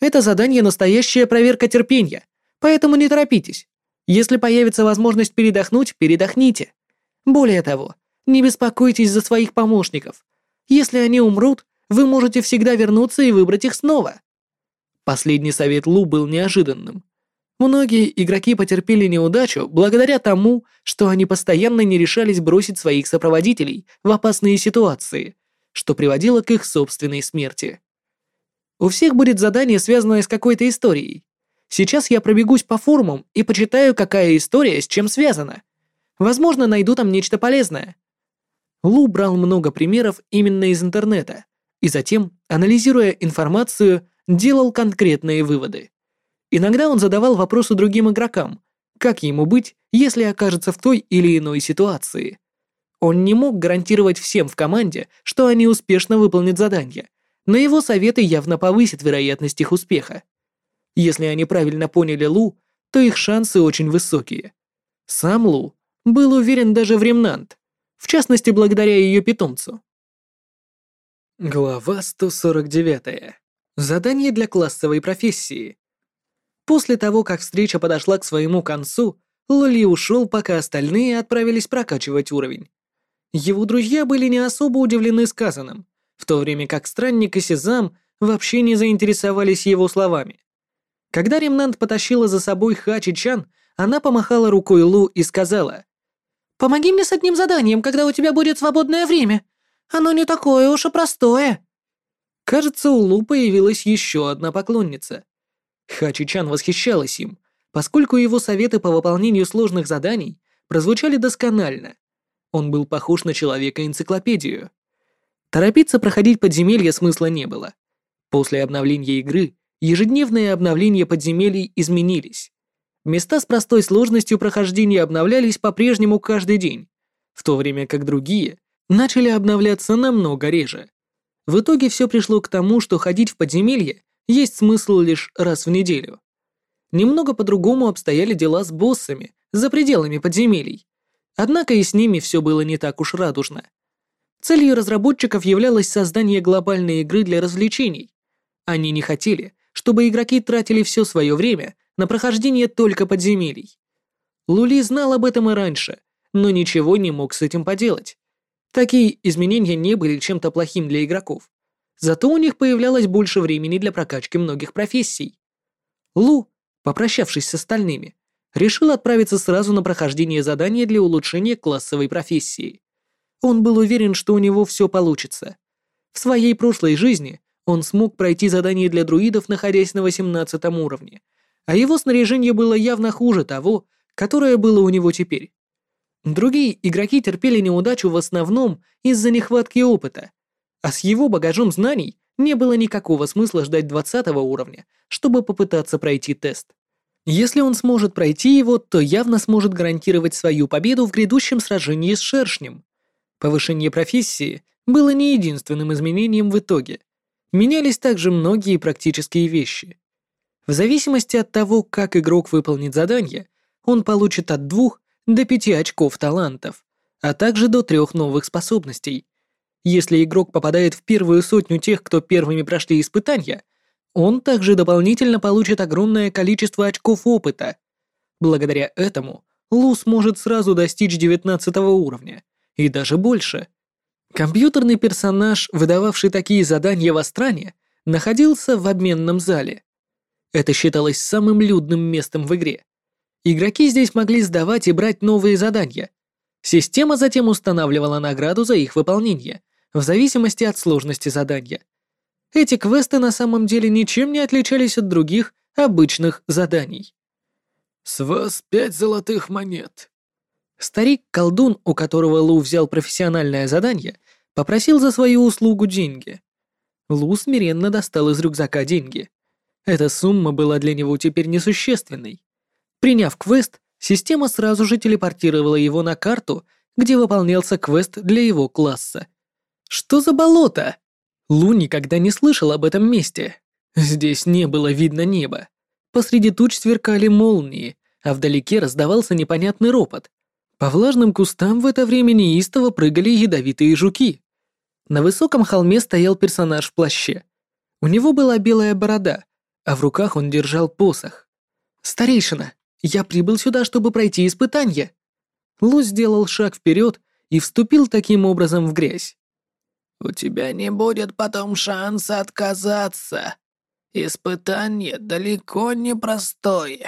Это задание настоящая проверка терпения, поэтому не торопитесь. Если появится возможность передохнуть, передохните. Более того, не беспокойтесь за своих помощников. Если они умрут, вы можете всегда вернуться и выбрать их снова. Последний совет Лу был неожиданным. Многие игроки потерпели неудачу благодаря тому, что они постоянно не решались бросить своих сопроводителей в опасные ситуации, что приводило к их собственной смерти. У всех будет задание, связанное с какой-то историей. Сейчас я пробегусь по форумам и почитаю, какая история с чем связана. Возможно, найду там нечто полезное. Лу брал много примеров именно из интернета, и затем, анализируя информацию, делал конкретные выводы. Иногда он задавал вопросы другим игрокам, как ему быть, если окажется в той или иной ситуации. Он не мог гарантировать всем в команде, что они успешно выполнят задание, но его советы явно повысят вероятность их успеха. Если они правильно поняли Лу, то их шансы очень высокие. Сам Лу был уверен даже в Ремнант, в частности благодаря ее питомцу. Глава 149. Задание для классовой профессии. После того, как встреча подошла к своему концу, Лоли ушел, пока остальные отправились прокачивать уровень. Его друзья были не особо удивлены сказанным, в то время как Странник и Сезам вообще не заинтересовались его словами. Когда Ремнант потащила за собой Хачи Чан, она помахала рукой Лу и сказала, «Помоги мне с одним заданием, когда у тебя будет свободное время. Оно не такое уж и простое». Кажется, у Лу появилась еще одна поклонница. Хачи-чан восхищалась им, поскольку его советы по выполнению сложных заданий прозвучали досконально. Он был похож на человека-энциклопедию. Торопиться проходить подземелья смысла не было. После обновления игры ежедневные обновления подземелий изменились. Места с простой сложностью прохождения обновлялись по-прежнему каждый день, в то время как другие начали обновляться намного реже. В итоге все пришло к тому, что ходить в подземелье есть смысл лишь раз в неделю. Немного по-другому обстояли дела с боссами за пределами подземелий. Однако и с ними все было не так уж радужно. Целью разработчиков являлось создание глобальной игры для развлечений. Они не хотели, чтобы игроки тратили все свое время на прохождение только подземелий. Лули знал об этом и раньше, но ничего не мог с этим поделать. Такие изменения не были чем-то плохим для игроков. Зато у них появлялось больше времени для прокачки многих профессий. Лу, попрощавшись с остальными, решил отправиться сразу на прохождение задания для улучшения классовой профессии. Он был уверен, что у него все получится. В своей прошлой жизни он смог пройти задание для друидов, находясь на 18 уровне, а его снаряжение было явно хуже того, которое было у него теперь. Другие игроки терпели неудачу в основном из-за нехватки опыта, а с его багажом знаний не было никакого смысла ждать 20 уровня, чтобы попытаться пройти тест. Если он сможет пройти его, то явно сможет гарантировать свою победу в грядущем сражении с шершнем. Повышение профессии было не единственным изменением в итоге. Менялись также многие практические вещи. В зависимости от того, как игрок выполнит задание, он получит от 2 до 5 очков талантов, а также до трех новых способностей. Если игрок попадает в первую сотню тех, кто первыми прошли испытания, он также дополнительно получит огромное количество очков опыта. Благодаря этому Лу сможет сразу достичь 19 уровня, и даже больше. Компьютерный персонаж, выдававший такие задания в Астране, находился в обменном зале. Это считалось самым людным местом в игре. Игроки здесь могли сдавать и брать новые задания. Система затем устанавливала награду за их выполнение, в зависимости от сложности задания. Эти квесты на самом деле ничем не отличались от других обычных заданий. «С вас пять золотых монет». Старик-колдун, у которого Лу взял профессиональное задание, попросил за свою услугу деньги. Лу смиренно достал из рюкзака деньги. Эта сумма была для него теперь несущественной. Приняв квест, система сразу же телепортировала его на карту, где выполнялся квест для его класса. Что за болото? Лу никогда не слышал об этом месте. Здесь не было видно неба. Посреди туч сверкали молнии, а вдалеке раздавался непонятный ропот. По влажным кустам в это время неистово прыгали ядовитые жуки. На высоком холме стоял персонаж в плаще. У него была белая борода, а в руках он держал посох. «Старейшина, я прибыл сюда, чтобы пройти испытание». Лу сделал шаг вперед и вступил таким образом в грязь. «У тебя не будет потом шанса отказаться. Испытание далеко не простое».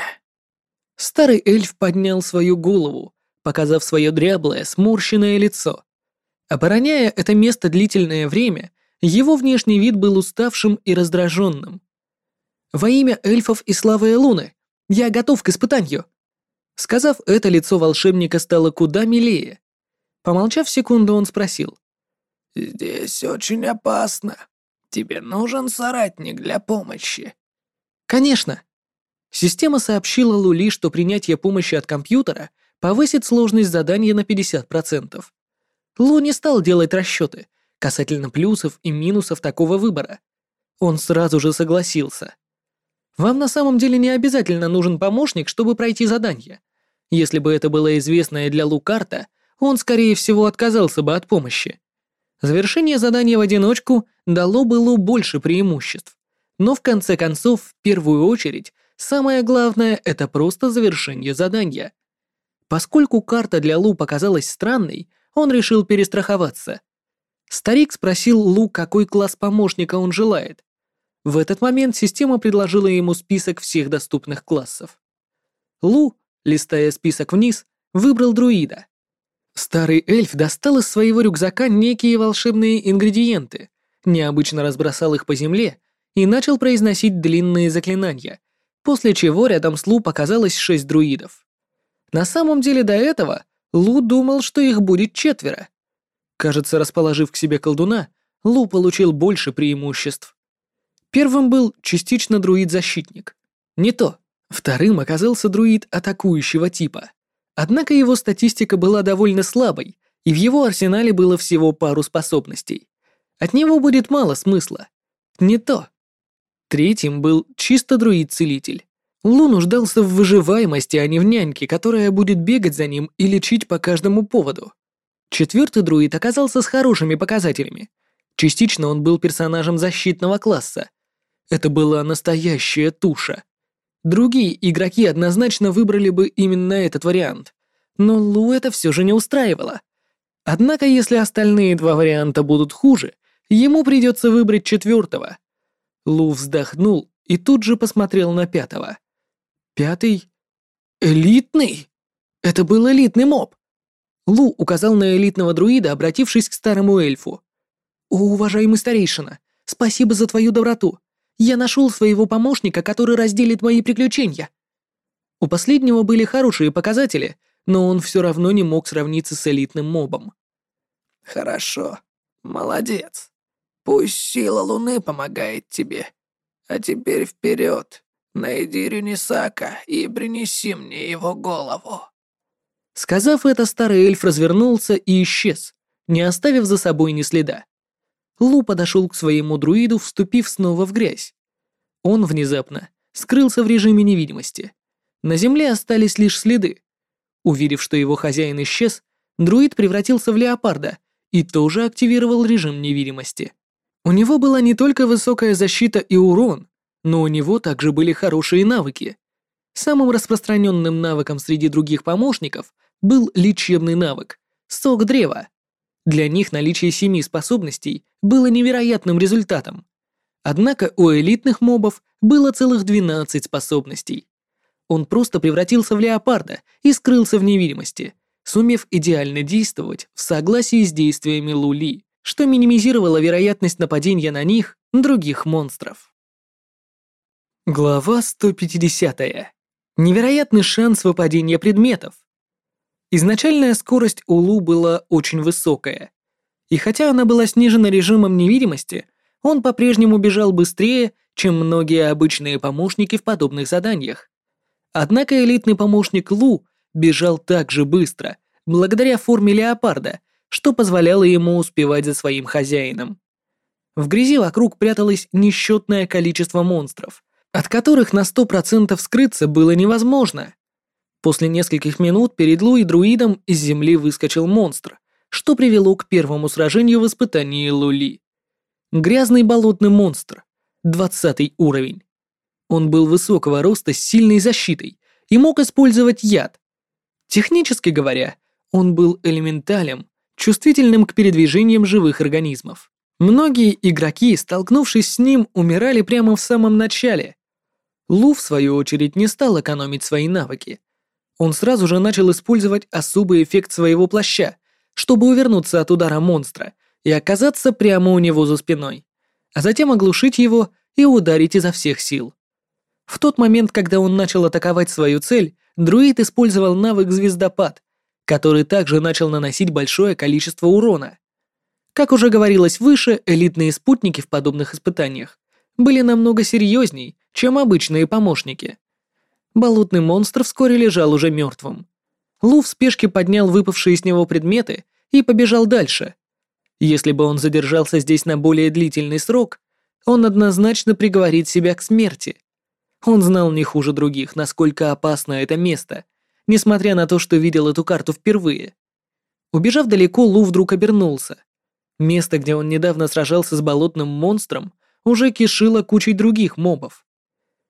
Старый эльф поднял свою голову, показав свое дряблое, сморщенное лицо. Обороняя это место длительное время, его внешний вид был уставшим и раздраженным. «Во имя эльфов и славы Луны, я готов к испытанию!» Сказав это, лицо волшебника стало куда милее. Помолчав секунду, он спросил. «Здесь очень опасно. Тебе нужен соратник для помощи?» «Конечно!» Система сообщила Лули, что принятие помощи от компьютера повысит сложность задания на 50%. Лу не стал делать расчеты касательно плюсов и минусов такого выбора. Он сразу же согласился. Вам на самом деле не обязательно нужен помощник, чтобы пройти задание. Если бы это было известная для Лу карта, он, скорее всего, отказался бы от помощи. Завершение задания в одиночку дало бы Лу больше преимуществ. Но в конце концов, в первую очередь, самое главное — это просто завершение задания. Поскольку карта для Лу показалась странной, он решил перестраховаться. Старик спросил Лу, какой класс помощника он желает. В этот момент система предложила ему список всех доступных классов. Лу, листая список вниз, выбрал друида. Старый эльф достал из своего рюкзака некие волшебные ингредиенты, необычно разбросал их по земле и начал произносить длинные заклинания, после чего рядом с Лу показалось шесть друидов. На самом деле до этого Лу думал, что их будет четверо. Кажется, расположив к себе колдуна, Лу получил больше преимуществ. Первым был частично друид-защитник. Не то. Вторым оказался друид атакующего типа. Однако его статистика была довольно слабой, и в его арсенале было всего пару способностей. От него будет мало смысла. Не то. Третьим был чисто друид-целитель. Лу нуждался в выживаемости, а не в няньке, которая будет бегать за ним и лечить по каждому поводу. Четвертый друид оказался с хорошими показателями. Частично он был персонажем защитного класса. Это была настоящая туша. Другие игроки однозначно выбрали бы именно этот вариант, но Лу это все же не устраивало. Однако, если остальные два варианта будут хуже, ему придется выбрать четвертого. Лу вздохнул и тут же посмотрел на пятого. Пятый? Элитный? Это был элитный моб. Лу указал на элитного друида, обратившись к старому эльфу. «О, уважаемый старейшина, спасибо за твою доброту. Я нашел своего помощника, который разделит мои приключения». У последнего были хорошие показатели, но он все равно не мог сравниться с элитным мобом. «Хорошо. Молодец. Пусть сила Луны помогает тебе. А теперь вперед. Найди Рюнисака и принеси мне его голову». Сказав это, старый эльф развернулся и исчез, не оставив за собой ни следа. Лу подошел к своему друиду, вступив снова в грязь. Он внезапно скрылся в режиме невидимости. На земле остались лишь следы. Увидев, что его хозяин исчез, друид превратился в леопарда и тоже активировал режим невидимости. У него была не только высокая защита и урон, но у него также были хорошие навыки. Самым распространенным навыком среди других помощников был лечебный навык – сок древа. Для них наличие семи способностей было невероятным результатом. Однако у элитных мобов было целых 12 способностей. Он просто превратился в леопарда и скрылся в невидимости, сумев идеально действовать в согласии с действиями Лули, что минимизировало вероятность нападения на них других монстров. Глава 150. Невероятный шанс выпадения предметов. Изначальная скорость у Лу была очень высокая. И хотя она была снижена режимом невидимости, он по-прежнему бежал быстрее, чем многие обычные помощники в подобных заданиях. Однако элитный помощник Лу бежал так же быстро, благодаря форме леопарда, что позволяло ему успевать за своим хозяином. В грязи вокруг пряталось несчетное количество монстров, от которых на 100% скрыться было невозможно. После нескольких минут перед Лу и друидом из земли выскочил монстр, что привело к первому сражению в испытании Лули. Грязный болотный монстр, 20 уровень. Он был высокого роста с сильной защитой и мог использовать яд. Технически говоря, он был элементалем, чувствительным к передвижениям живых организмов. Многие игроки, столкнувшись с ним, умирали прямо в самом начале, Лу, в свою очередь, не стал экономить свои навыки. Он сразу же начал использовать особый эффект своего плаща, чтобы увернуться от удара монстра и оказаться прямо у него за спиной, а затем оглушить его и ударить изо всех сил. В тот момент, когда он начал атаковать свою цель, друид использовал навык «Звездопад», который также начал наносить большое количество урона. Как уже говорилось выше, элитные спутники в подобных испытаниях были намного серьезней, чем обычные помощники. Болотный монстр вскоре лежал уже мертвым. Лу в спешке поднял выпавшие из него предметы и побежал дальше. Если бы он задержался здесь на более длительный срок, он однозначно приговорит себя к смерти. Он знал не хуже других, насколько опасно это место, несмотря на то, что видел эту карту впервые. Убежав далеко, Лу вдруг обернулся. Место, где он недавно сражался с болотным монстром, уже кишило кучей других мобов.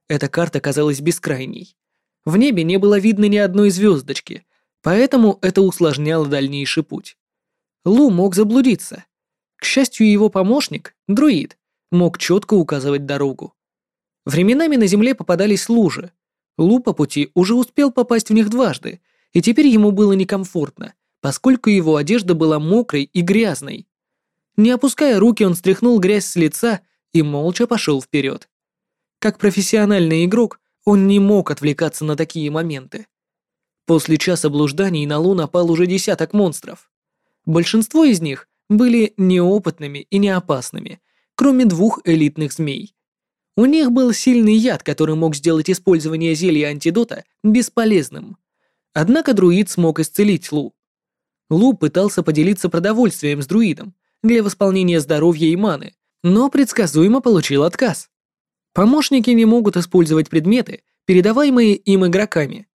Эта карта казалась бескрайней. В небе не было видно ни одной звездочки, поэтому это усложняло дальнейший путь. Лу мог заблудиться. К счастью, его помощник, друид, мог четко указывать дорогу. Временами на земле попадались лужи. Лу по пути уже успел попасть в них дважды, и теперь ему было некомфортно, поскольку его одежда была мокрой и грязной. Не опуская руки, он стряхнул грязь с лица и молча пошел вперед. Как профессиональный игрок, он не мог отвлекаться на такие моменты. После часа блужданий на Лу напал уже десяток монстров. Большинство из них были неопытными и неопасными, кроме двух элитных змей. У них был сильный яд, который мог сделать использование зелья антидота бесполезным. Однако друид смог исцелить Лу. Лу пытался поделиться продовольствием с друидом для восполнения здоровья и маны, но предсказуемо получил отказ. Помощники не могут использовать предметы, передаваемые им игроками.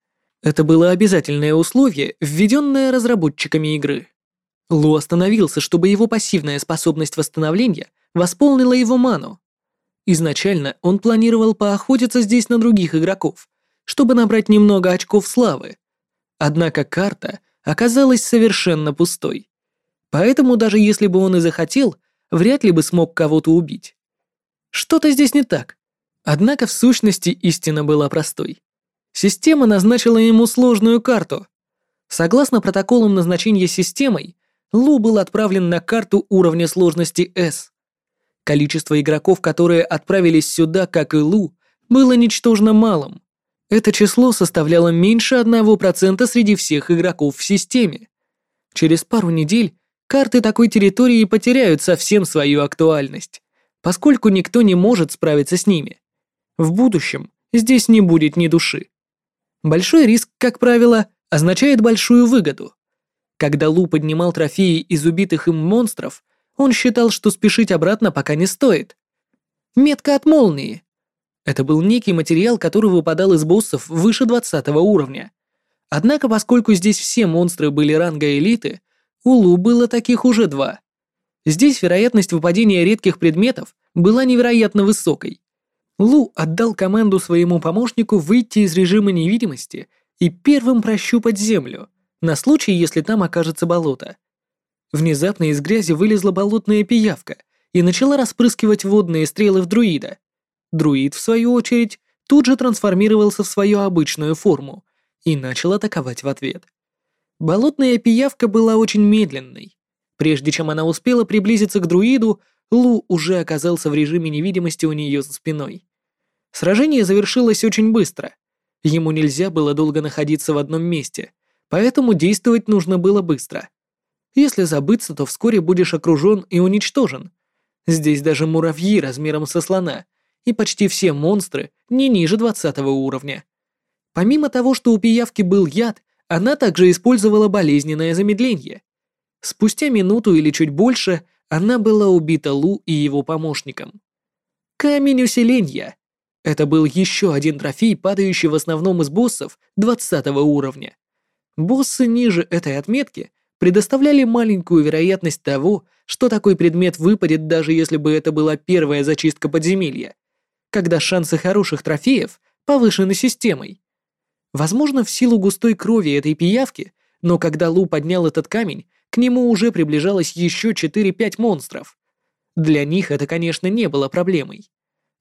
Это было обязательное условие, введенное разработчиками игры. Лу остановился, чтобы его пассивная способность восстановления восполнила его ману. Изначально он планировал поохотиться здесь на других игроков, чтобы набрать немного очков славы. Однако карта оказалась совершенно пустой. Поэтому даже если бы он и захотел, вряд ли бы смог кого-то убить. Что-то здесь не так. Однако в сущности истина была простой. Система назначила ему сложную карту. Согласно протоколам назначения системой, Лу был отправлен на карту уровня сложности S. Количество игроков, которые отправились сюда, как и Лу, было ничтожно малым. Это число составляло меньше 1% среди всех игроков в системе. Через пару недель карты такой территории потеряют совсем свою актуальность, поскольку никто не может справиться с ними. В будущем здесь не будет ни души. Большой риск, как правило, означает большую выгоду. Когда Лу поднимал трофеи из убитых им монстров, он считал, что спешить обратно пока не стоит. Метка от молнии. Это был некий материал, который выпадал из боссов выше 20 уровня. Однако, поскольку здесь все монстры были ранга элиты, у Лу было таких уже два. Здесь вероятность выпадения редких предметов была невероятно высокой. Лу отдал команду своему помощнику выйти из режима невидимости и первым прощупать землю, на случай, если там окажется болото. Внезапно из грязи вылезла болотная пиявка и начала распрыскивать водные стрелы в друида. Друид, в свою очередь, тут же трансформировался в свою обычную форму и начал атаковать в ответ. Болотная пиявка была очень медленной. Прежде чем она успела приблизиться к друиду, Лу уже оказался в режиме невидимости у нее за спиной. Сражение завершилось очень быстро. Ему нельзя было долго находиться в одном месте, поэтому действовать нужно было быстро. Если забыться, то вскоре будешь окружен и уничтожен. Здесь даже муравьи размером со слона, и почти все монстры не ниже 20 уровня. Помимо того, что у пиявки был яд, она также использовала болезненное замедление. Спустя минуту или чуть больше она была убита Лу и его помощником. Камень усиления. Это был еще один трофей, падающий в основном из боссов 20 уровня. Боссы ниже этой отметки предоставляли маленькую вероятность того, что такой предмет выпадет, даже если бы это была первая зачистка подземелья, когда шансы хороших трофеев повышены системой. Возможно, в силу густой крови этой пиявки, но когда Лу поднял этот камень, к нему уже приближалось еще 4-5 монстров. Для них это, конечно, не было проблемой.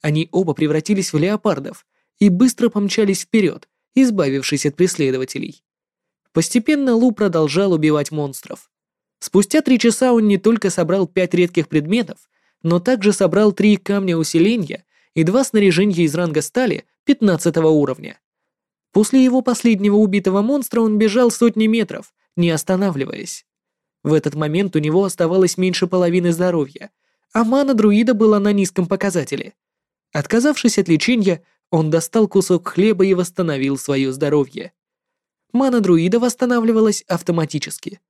Они оба превратились в леопардов и быстро помчались вперед, избавившись от преследователей. Постепенно Лу продолжал убивать монстров. Спустя три часа он не только собрал пять редких предметов, но также собрал три камня усиления и два снаряжения из ранга стали 15 уровня. После его последнего убитого монстра он бежал сотни метров, не останавливаясь. В этот момент у него оставалось меньше половины здоровья, а мана друида была на низком показателе. Отказавшись от лечения, он достал кусок хлеба и восстановил свое здоровье. Мана друида восстанавливалась автоматически.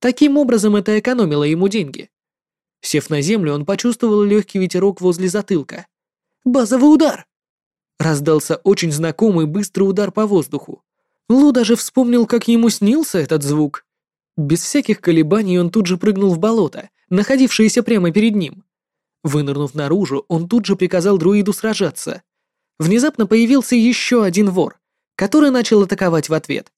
Таким образом, это экономило ему деньги. Сев на землю, он почувствовал легкий ветерок возле затылка. «Базовый удар!» Раздался очень знакомый быстрый удар по воздуху. Лу даже вспомнил, как ему снился этот звук. Без всяких колебаний он тут же прыгнул в болото, находившееся прямо перед ним. Вынырнув наружу, он тут же приказал друиду сражаться. Внезапно появился еще один вор, который начал атаковать в ответ.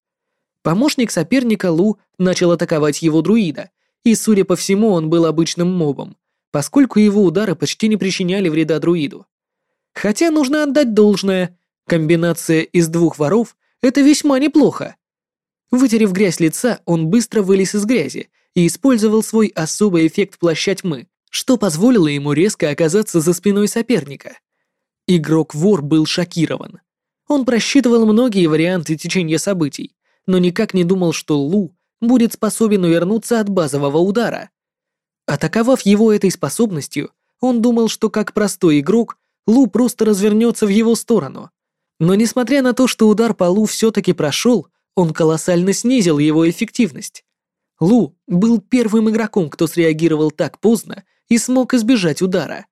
Помощник соперника Лу начал атаковать его друида, и, судя по всему, он был обычным мобом, поскольку его удары почти не причиняли вреда друиду. Хотя нужно отдать должное, комбинация из двух воров — это весьма неплохо. Вытерев грязь лица, он быстро вылез из грязи и использовал свой особый эффект плаща тьмы, что позволило ему резко оказаться за спиной соперника. Игрок-вор был шокирован. Он просчитывал многие варианты течения событий, но никак не думал, что Лу будет способен увернуться от базового удара. Атаковав его этой способностью, он думал, что как простой игрок Лу просто развернется в его сторону. Но несмотря на то, что удар по Лу все-таки прошел, он колоссально снизил его эффективность. Лу был первым игроком, кто среагировал так поздно и смог избежать удара.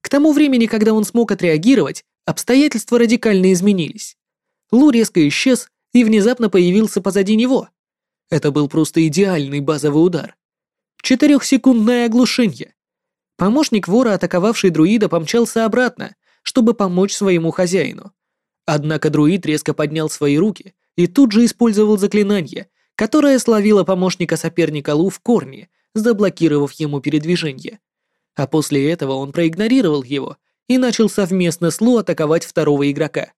К тому времени, когда он смог отреагировать, обстоятельства радикально изменились. Лу резко исчез и внезапно появился позади него. Это был просто идеальный базовый удар. Четырехсекундное оглушение. Помощник вора, атаковавший друида, помчался обратно, чтобы помочь своему хозяину. Однако друид резко поднял свои руки и тут же использовал заклинание, которое словило помощника соперника Лу в корне, заблокировав ему передвижение. А после этого он проигнорировал его и начал совместно с Лу атаковать второго игрока.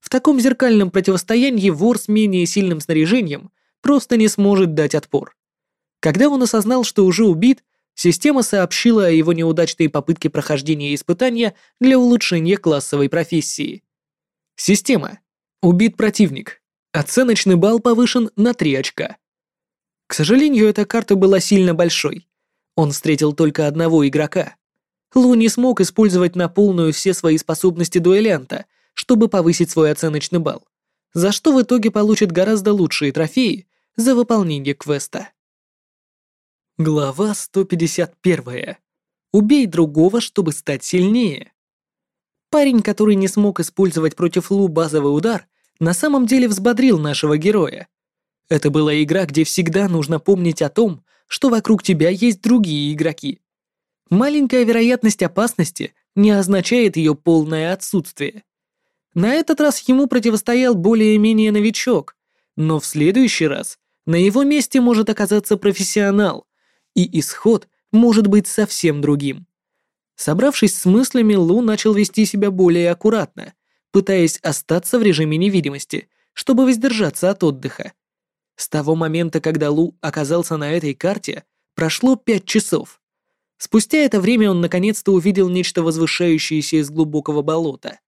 В таком зеркальном противостоянии вор с менее сильным снаряжением просто не сможет дать отпор. Когда он осознал, что уже убит, Система сообщила о его неудачной попытке прохождения испытания для улучшения классовой профессии. Система. Убит противник. Оценочный балл повышен на 3 очка. К сожалению, эта карта была сильно большой. Он встретил только одного игрока. Лу не смог использовать на полную все свои способности дуэлянта, чтобы повысить свой оценочный балл, за что в итоге получит гораздо лучшие трофеи за выполнение квеста. Глава 151. Убей другого, чтобы стать сильнее. Парень, который не смог использовать против Лу базовый удар, на самом деле взбодрил нашего героя. Это была игра, где всегда нужно помнить о том, что вокруг тебя есть другие игроки. Маленькая вероятность опасности не означает ее полное отсутствие. На этот раз ему противостоял более-менее новичок, но в следующий раз на его месте может оказаться профессионал, и исход может быть совсем другим. Собравшись с мыслями, Лу начал вести себя более аккуратно, пытаясь остаться в режиме невидимости, чтобы воздержаться от отдыха. С того момента, когда Лу оказался на этой карте, прошло пять часов. Спустя это время он наконец-то увидел нечто возвышающееся из глубокого болота.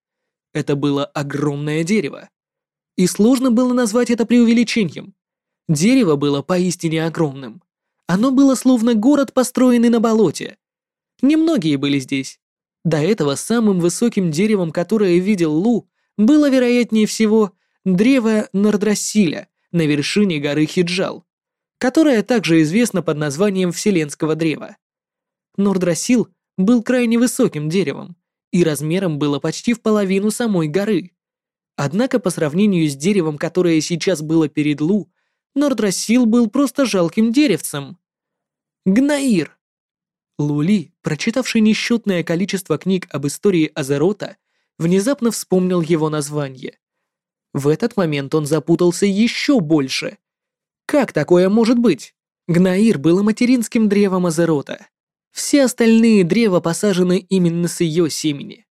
Это было огромное дерево. И сложно было назвать это преувеличением. Дерево было поистине огромным. Оно было словно город, построенный на болоте. Немногие были здесь. До этого самым высоким деревом, которое видел Лу, было, вероятнее всего, древо Нордрасиля на вершине горы Хиджал, которое также известно под названием Вселенского древа. Нордрасил был крайне высоким деревом, и размером было почти в половину самой горы. Однако по сравнению с деревом, которое сейчас было перед Лу, Нордрасил был просто жалким деревцем. Гнаир. Лули, прочитавший несчетное количество книг об истории Азерота, внезапно вспомнил его название. В этот момент он запутался еще больше. Как такое может быть? Гнаир было материнским древом Азерота. Все остальные древа посажены именно с ее семени.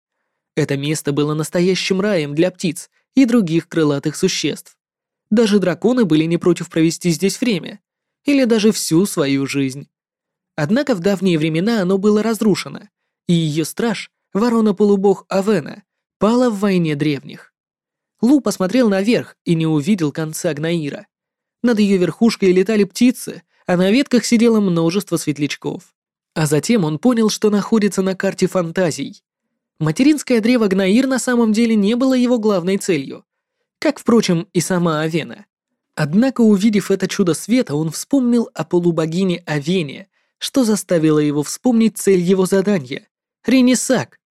Это место было настоящим раем для птиц и других крылатых существ. Даже драконы были не против провести здесь время, или даже всю свою жизнь. Однако в давние времена оно было разрушено, и ее страж, ворона-полубог Авена, пала в войне древних. Лу посмотрел наверх и не увидел конца Гнаира. Над ее верхушкой летали птицы, а на ветках сидело множество светлячков. А затем он понял, что находится на карте фантазий. Материнское древо Гнаир на самом деле не было его главной целью как, впрочем, и сама Авена. Однако, увидев это чудо света, он вспомнил о полубогине Авене, что заставило его вспомнить цель его задания — Ренесак.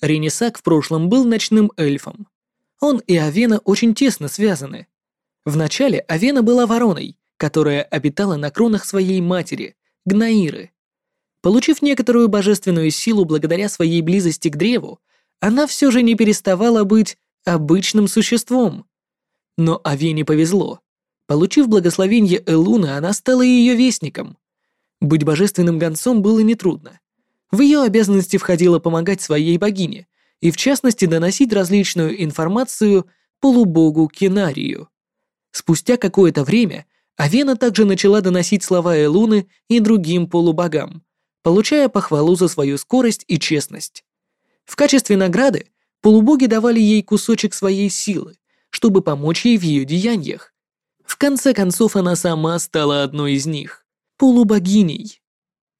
Ренесак в прошлом был ночным эльфом. Он и Авена очень тесно связаны. Вначале Авена была вороной, которая обитала на кронах своей матери, Гнаиры. Получив некоторую божественную силу благодаря своей близости к древу, она все же не переставала быть обычным существом. Но Авене повезло. Получив благословение Элуны, она стала ее вестником. Быть божественным гонцом было нетрудно. В ее обязанности входило помогать своей богине, и в частности доносить различную информацию полубогу Кинарию. Спустя какое-то время Авена также начала доносить слова Элуны и другим полубогам, получая похвалу за свою скорость и честность. В качестве награды Полубоги давали ей кусочек своей силы, чтобы помочь ей в ее деяниях. В конце концов, она сама стала одной из них — полубогиней.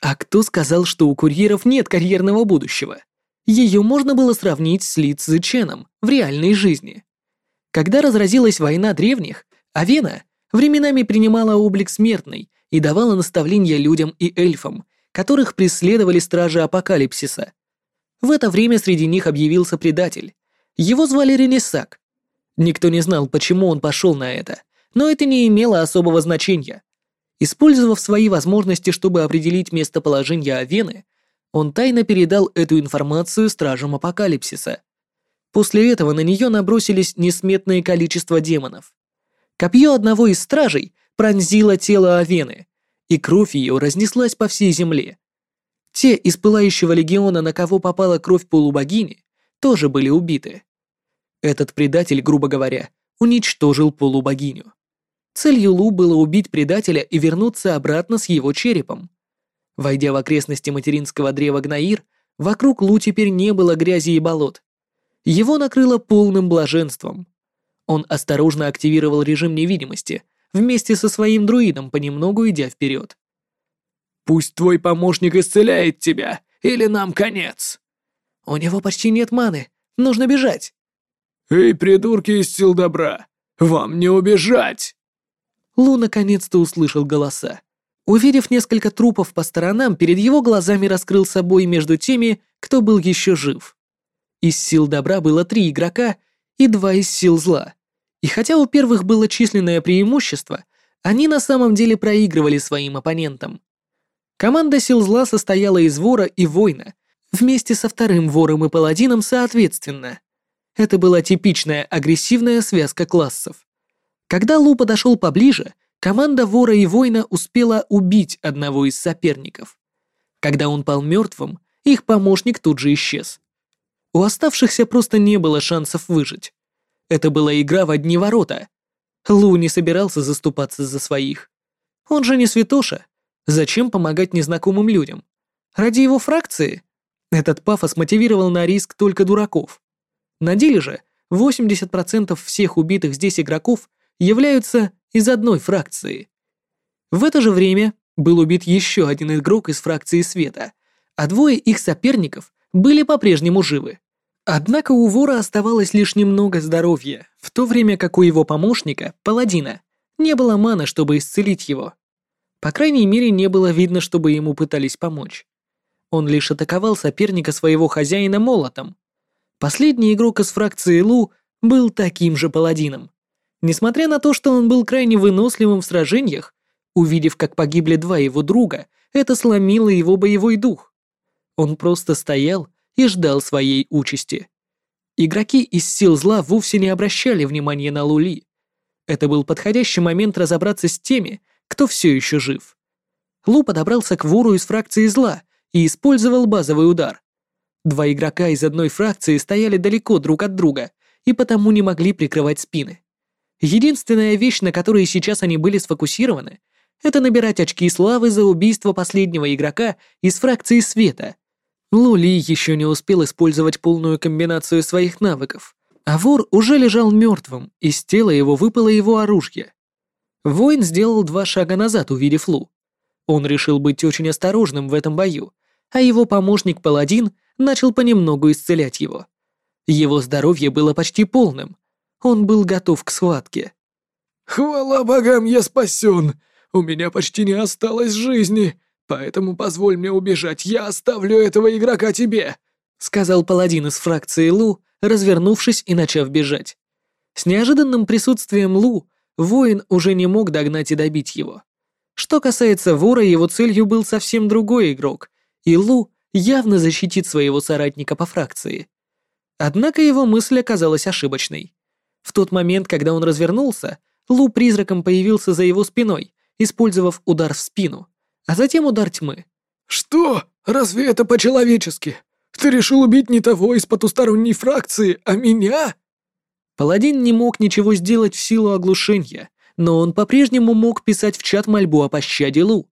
А кто сказал, что у курьеров нет карьерного будущего? Ее можно было сравнить с Ли Цзыченом в реальной жизни. Когда разразилась война древних, Авена временами принимала облик смертной и давала наставления людям и эльфам, которых преследовали стражи апокалипсиса — в это время среди них объявился предатель. Его звали Ренесак. Никто не знал, почему он пошел на это, но это не имело особого значения. Использовав свои возможности, чтобы определить местоположение Авены, он тайно передал эту информацию стражам апокалипсиса. После этого на нее набросились несметное количество демонов. Копье одного из стражей пронзило тело Авены, и кровь ее разнеслась по всей земле. Те из Пылающего Легиона, на кого попала кровь полубогини, тоже были убиты. Этот предатель, грубо говоря, уничтожил полубогиню. Целью Лу было убить предателя и вернуться обратно с его черепом. Войдя в окрестности материнского древа Гнаир, вокруг Лу теперь не было грязи и болот. Его накрыло полным блаженством. Он осторожно активировал режим невидимости, вместе со своим друидом, понемногу идя вперед. Пусть твой помощник исцеляет тебя, или нам конец. У него почти нет маны. Нужно бежать. Эй, придурки из сил добра, вам не убежать. Лу наконец-то услышал голоса. Увидев несколько трупов по сторонам, перед его глазами раскрылся бой между теми, кто был еще жив. Из сил добра было три игрока и два из сил зла. И хотя у первых было численное преимущество, они на самом деле проигрывали своим оппонентам. Команда сил зла состояла из вора и воина, вместе со вторым вором и паладином соответственно. Это была типичная агрессивная связка классов. Когда Лу подошел поближе, команда вора и воина успела убить одного из соперников. Когда он пал мертвым, их помощник тут же исчез. У оставшихся просто не было шансов выжить. Это была игра в одни ворота. Лу не собирался заступаться за своих. Он же не святоша. Зачем помогать незнакомым людям? Ради его фракции? Этот пафос мотивировал на риск только дураков. На деле же 80% всех убитых здесь игроков являются из одной фракции. В это же время был убит еще один игрок из фракции Света, а двое их соперников были по-прежнему живы. Однако у вора оставалось лишь немного здоровья, в то время как у его помощника, паладина, не было маны, чтобы исцелить его. По крайней мере, не было видно, чтобы ему пытались помочь. Он лишь атаковал соперника своего хозяина молотом. Последний игрок из фракции Лу был таким же паладином. Несмотря на то, что он был крайне выносливым в сражениях, увидев, как погибли два его друга, это сломило его боевой дух. Он просто стоял и ждал своей участи. Игроки из сил зла вовсе не обращали внимания на Лули. Это был подходящий момент разобраться с теми, кто все еще жив. Лу подобрался к вору из фракции зла и использовал базовый удар. Два игрока из одной фракции стояли далеко друг от друга и потому не могли прикрывать спины. Единственная вещь, на которой сейчас они были сфокусированы, это набирать очки славы за убийство последнего игрока из фракции света. Лули еще не успел использовать полную комбинацию своих навыков, а вор уже лежал мертвым, из тела его выпало его оружие. Воин сделал два шага назад, увидев Лу. Он решил быть очень осторожным в этом бою, а его помощник-паладин начал понемногу исцелять его. Его здоровье было почти полным. Он был готов к схватке. «Хвала богам, я спасен! У меня почти не осталось жизни, поэтому позволь мне убежать, я оставлю этого игрока тебе!» Сказал паладин из фракции Лу, развернувшись и начав бежать. С неожиданным присутствием Лу воин уже не мог догнать и добить его. Что касается вора, его целью был совсем другой игрок, и Лу явно защитит своего соратника по фракции. Однако его мысль оказалась ошибочной. В тот момент, когда он развернулся, Лу призраком появился за его спиной, использовав удар в спину, а затем удар тьмы. «Что? Разве это по-человечески? Ты решил убить не того из потусторонней фракции, а меня?» Паладин не мог ничего сделать в силу оглушения, но он по-прежнему мог писать в чат мольбу о пощаде Лу.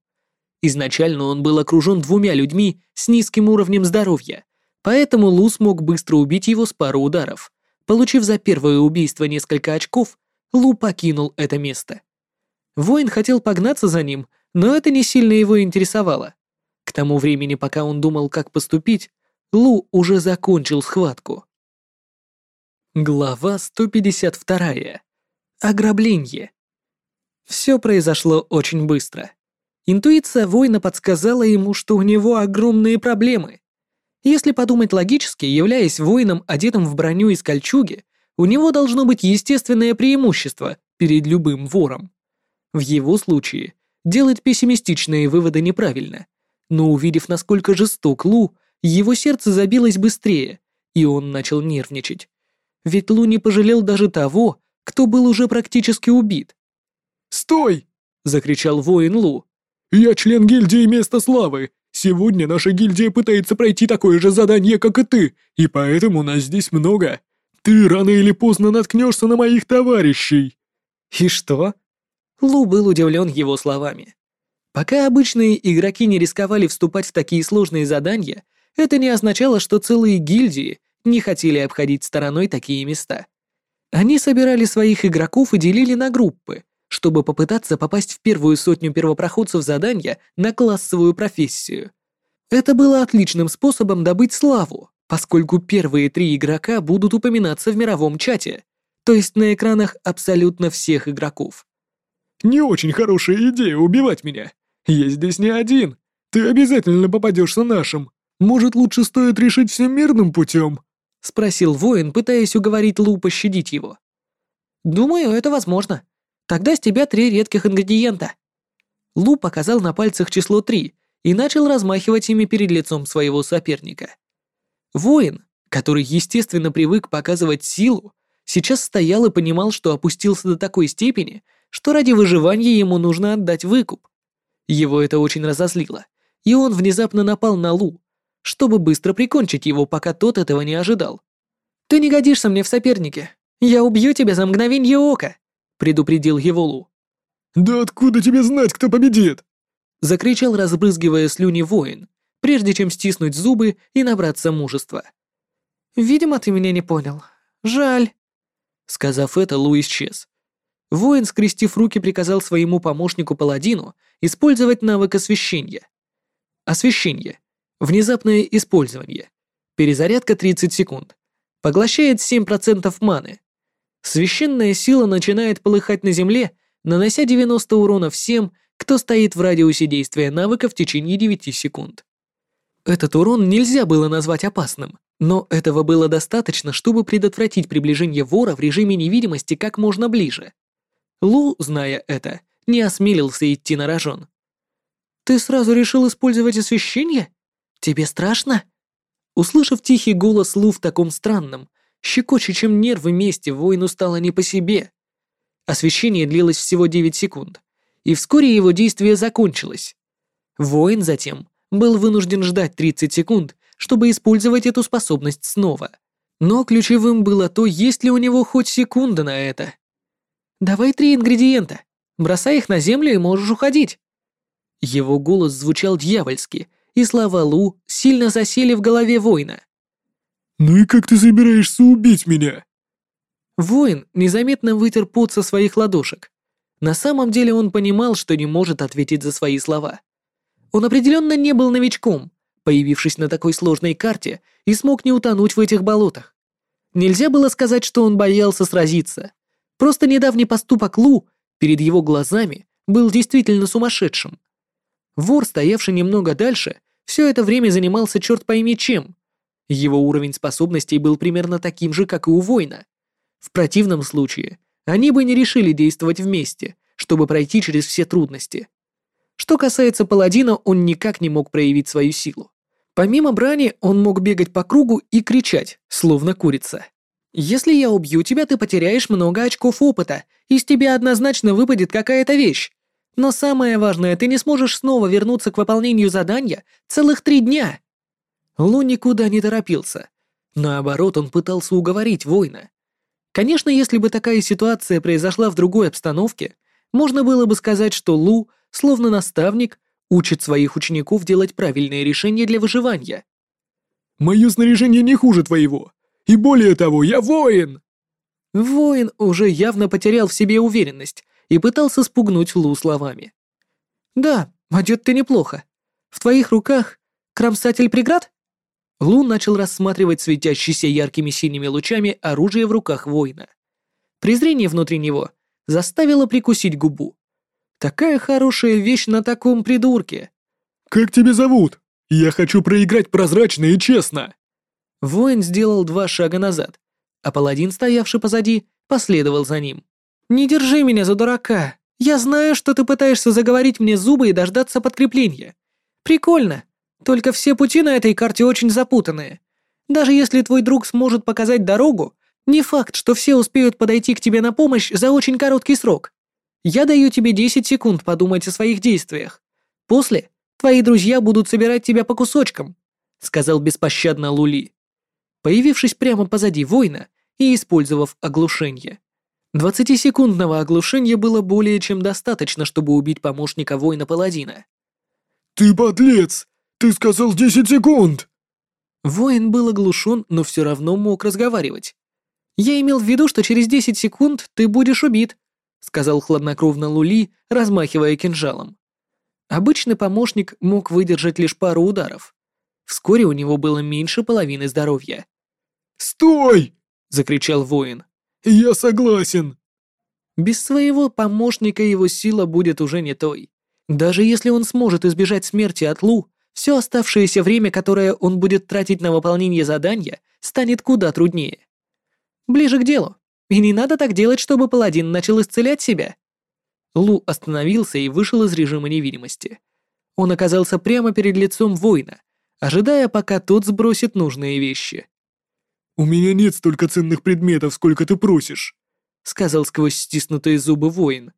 Изначально он был окружен двумя людьми с низким уровнем здоровья, поэтому Лу смог быстро убить его с пару ударов. Получив за первое убийство несколько очков, Лу покинул это место. Воин хотел погнаться за ним, но это не сильно его интересовало. К тому времени, пока он думал, как поступить, Лу уже закончил схватку. Глава 152. Ограбление. Все произошло очень быстро. Интуиция воина подсказала ему, что у него огромные проблемы. Если подумать логически, являясь воином, одетым в броню из кольчуги, у него должно быть естественное преимущество перед любым вором. В его случае делать пессимистичные выводы неправильно, но увидев, насколько жесток Лу, его сердце забилось быстрее, и он начал нервничать. Ведь Лу не пожалел даже того, кто был уже практически убит. «Стой!» — закричал воин Лу. «Я член гильдии Места Славы. Сегодня наша гильдия пытается пройти такое же задание, как и ты, и поэтому нас здесь много. Ты рано или поздно наткнешься на моих товарищей». «И что?» Лу был удивлен его словами. Пока обычные игроки не рисковали вступать в такие сложные задания, это не означало, что целые гильдии не хотели обходить стороной такие места. Они собирали своих игроков и делили на группы, чтобы попытаться попасть в первую сотню первопроходцев задания на классовую профессию. Это было отличным способом добыть славу, поскольку первые три игрока будут упоминаться в мировом чате, то есть на экранах абсолютно всех игроков. «Не очень хорошая идея убивать меня. Я здесь не один. Ты обязательно попадешься нашим. Может, лучше стоит решить все мирным путем?» Спросил воин, пытаясь уговорить Лу пощадить его. Думаю, это возможно. Тогда с тебя три редких ингредиента. Лу показал на пальцах число три и начал размахивать ими перед лицом своего соперника. Воин, который, естественно, привык показывать силу, сейчас стоял и понимал, что опустился до такой степени, что ради выживания ему нужно отдать выкуп. Его это очень разозлило, и он внезапно напал на Лу, чтобы быстро прикончить его, пока тот этого не ожидал. «Ты не годишься мне в сопернике. Я убью тебя за мгновение ока», — предупредил его Лу. «Да откуда тебе знать, кто победит?» — закричал, разбрызгивая слюни воин, прежде чем стиснуть зубы и набраться мужества. «Видимо, ты меня не понял. Жаль». Сказав это, Лу исчез. Воин, скрестив руки, приказал своему помощнику-паладину использовать навык освещения. Освещение Внезапное использование. Перезарядка 30 секунд. Поглощает 7% маны. Священная сила начинает полыхать на земле, нанося 90 урона всем, кто стоит в радиусе действия навыка в течение 9 секунд. Этот урон нельзя было назвать опасным, но этого было достаточно, чтобы предотвратить приближение вора в режиме невидимости как можно ближе. Лу, зная это, не осмелился идти на рожон. «Ты сразу решил использовать освещение?» «Тебе страшно?» Услышав тихий голос Лу в таком странном, щекочущем нервы месте, воину стало не по себе. Освещение длилось всего 9 секунд, и вскоре его действие закончилось. Воин затем был вынужден ждать 30 секунд, чтобы использовать эту способность снова. Но ключевым было то, есть ли у него хоть секунда на это. «Давай три ингредиента. Бросай их на землю и можешь уходить». Его голос звучал дьявольски, и слова Лу сильно засели в голове воина. «Ну и как ты собираешься убить меня?» Воин незаметно вытер пот со своих ладошек. На самом деле он понимал, что не может ответить за свои слова. Он определенно не был новичком, появившись на такой сложной карте, и смог не утонуть в этих болотах. Нельзя было сказать, что он боялся сразиться. Просто недавний поступок Лу перед его глазами был действительно сумасшедшим. Вор, стоявший немного дальше, все это время занимался черт пойми чем. Его уровень способностей был примерно таким же, как и у воина. В противном случае они бы не решили действовать вместе, чтобы пройти через все трудности. Что касается паладина, он никак не мог проявить свою силу. Помимо брани, он мог бегать по кругу и кричать, словно курица. «Если я убью тебя, ты потеряешь много очков опыта, из тебя однозначно выпадет какая-то вещь. Но самое важное, ты не сможешь снова вернуться к выполнению задания целых три дня. Лу никуда не торопился. Наоборот, он пытался уговорить воина. Конечно, если бы такая ситуация произошла в другой обстановке, можно было бы сказать, что Лу, словно наставник, учит своих учеников делать правильные решения для выживания. «Мое снаряжение не хуже твоего. И более того, я воин!» Воин уже явно потерял в себе уверенность и пытался спугнуть Лу словами. «Да, одет ты неплохо. В твоих руках кромсатель преград?» Лу начал рассматривать светящийся яркими синими лучами оружие в руках воина. Презрение внутри него заставило прикусить губу. Такая хорошая вещь на таком придурке. «Как тебя зовут? Я хочу проиграть прозрачно и честно!» Воин сделал два шага назад, а паладин, стоявший позади, последовал за ним. «Не держи меня за дурака. Я знаю, что ты пытаешься заговорить мне зубы и дождаться подкрепления. Прикольно. Только все пути на этой карте очень запутанные. Даже если твой друг сможет показать дорогу, не факт, что все успеют подойти к тебе на помощь за очень короткий срок. Я даю тебе 10 секунд подумать о своих действиях. После твои друзья будут собирать тебя по кусочкам», — сказал беспощадно Лули. Появившись прямо позади воина и использовав оглушение. Двадцатисекундного оглушения было более чем достаточно, чтобы убить помощника воина-паладина. «Ты подлец! Ты сказал десять секунд!» Воин был оглушен, но все равно мог разговаривать. «Я имел в виду, что через десять секунд ты будешь убит», сказал хладнокровно Лули, размахивая кинжалом. Обычный помощник мог выдержать лишь пару ударов. Вскоре у него было меньше половины здоровья. «Стой!» — закричал воин. «Я согласен!» Без своего помощника его сила будет уже не той. Даже если он сможет избежать смерти от Лу, все оставшееся время, которое он будет тратить на выполнение задания, станет куда труднее. Ближе к делу. И не надо так делать, чтобы паладин начал исцелять себя. Лу остановился и вышел из режима невидимости. Он оказался прямо перед лицом воина, ожидая, пока тот сбросит нужные вещи. «У меня нет столько ценных предметов, сколько ты просишь», — сказал сквозь стиснутые зубы воин.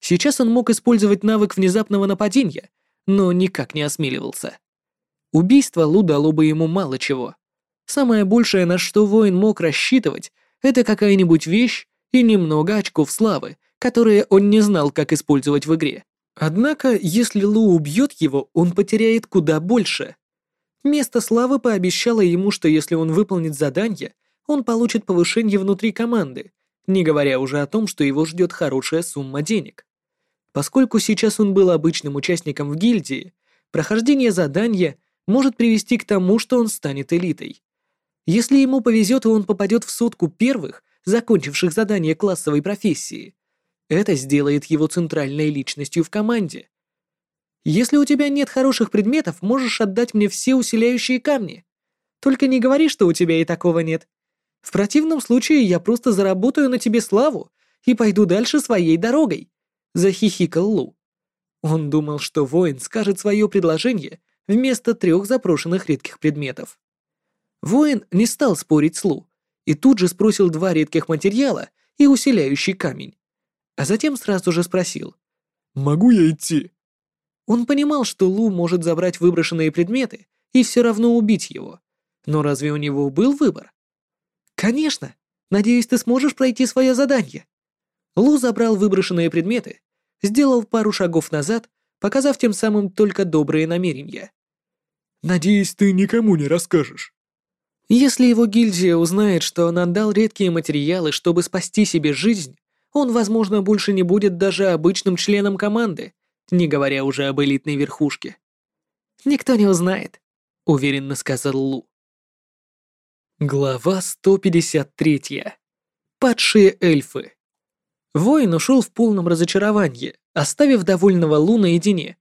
Сейчас он мог использовать навык внезапного нападения, но никак не осмеливался. Убийство Лу дало бы ему мало чего. Самое большее, на что воин мог рассчитывать, это какая-нибудь вещь и немного очков славы, которые он не знал, как использовать в игре. Однако, если Лу убьет его, он потеряет куда больше. Место славы пообещало ему, что если он выполнит задание, он получит повышение внутри команды, не говоря уже о том, что его ждет хорошая сумма денег. Поскольку сейчас он был обычным участником в гильдии, прохождение задания может привести к тому, что он станет элитой. Если ему повезет и он попадет в сотку первых, закончивших задание классовой профессии, это сделает его центральной личностью в команде. Если у тебя нет хороших предметов, можешь отдать мне все усиляющие камни. Только не говори, что у тебя и такого нет. В противном случае я просто заработаю на тебе славу и пойду дальше своей дорогой», — захихикал Лу. Он думал, что воин скажет свое предложение вместо трех запрошенных редких предметов. Воин не стал спорить с Лу и тут же спросил два редких материала и усиляющий камень. А затем сразу же спросил. «Могу я идти?» Он понимал, что Лу может забрать выброшенные предметы и все равно убить его. Но разве у него был выбор? «Конечно! Надеюсь, ты сможешь пройти свое задание!» Лу забрал выброшенные предметы, сделал пару шагов назад, показав тем самым только добрые намерения. «Надеюсь, ты никому не расскажешь». Если его гильдия узнает, что он отдал редкие материалы, чтобы спасти себе жизнь, он, возможно, больше не будет даже обычным членом команды, не говоря уже об элитной верхушке. «Никто не узнает», — уверенно сказал Лу. Глава 153. Падшие эльфы. Воин ушел в полном разочаровании, оставив довольного Лу наедине.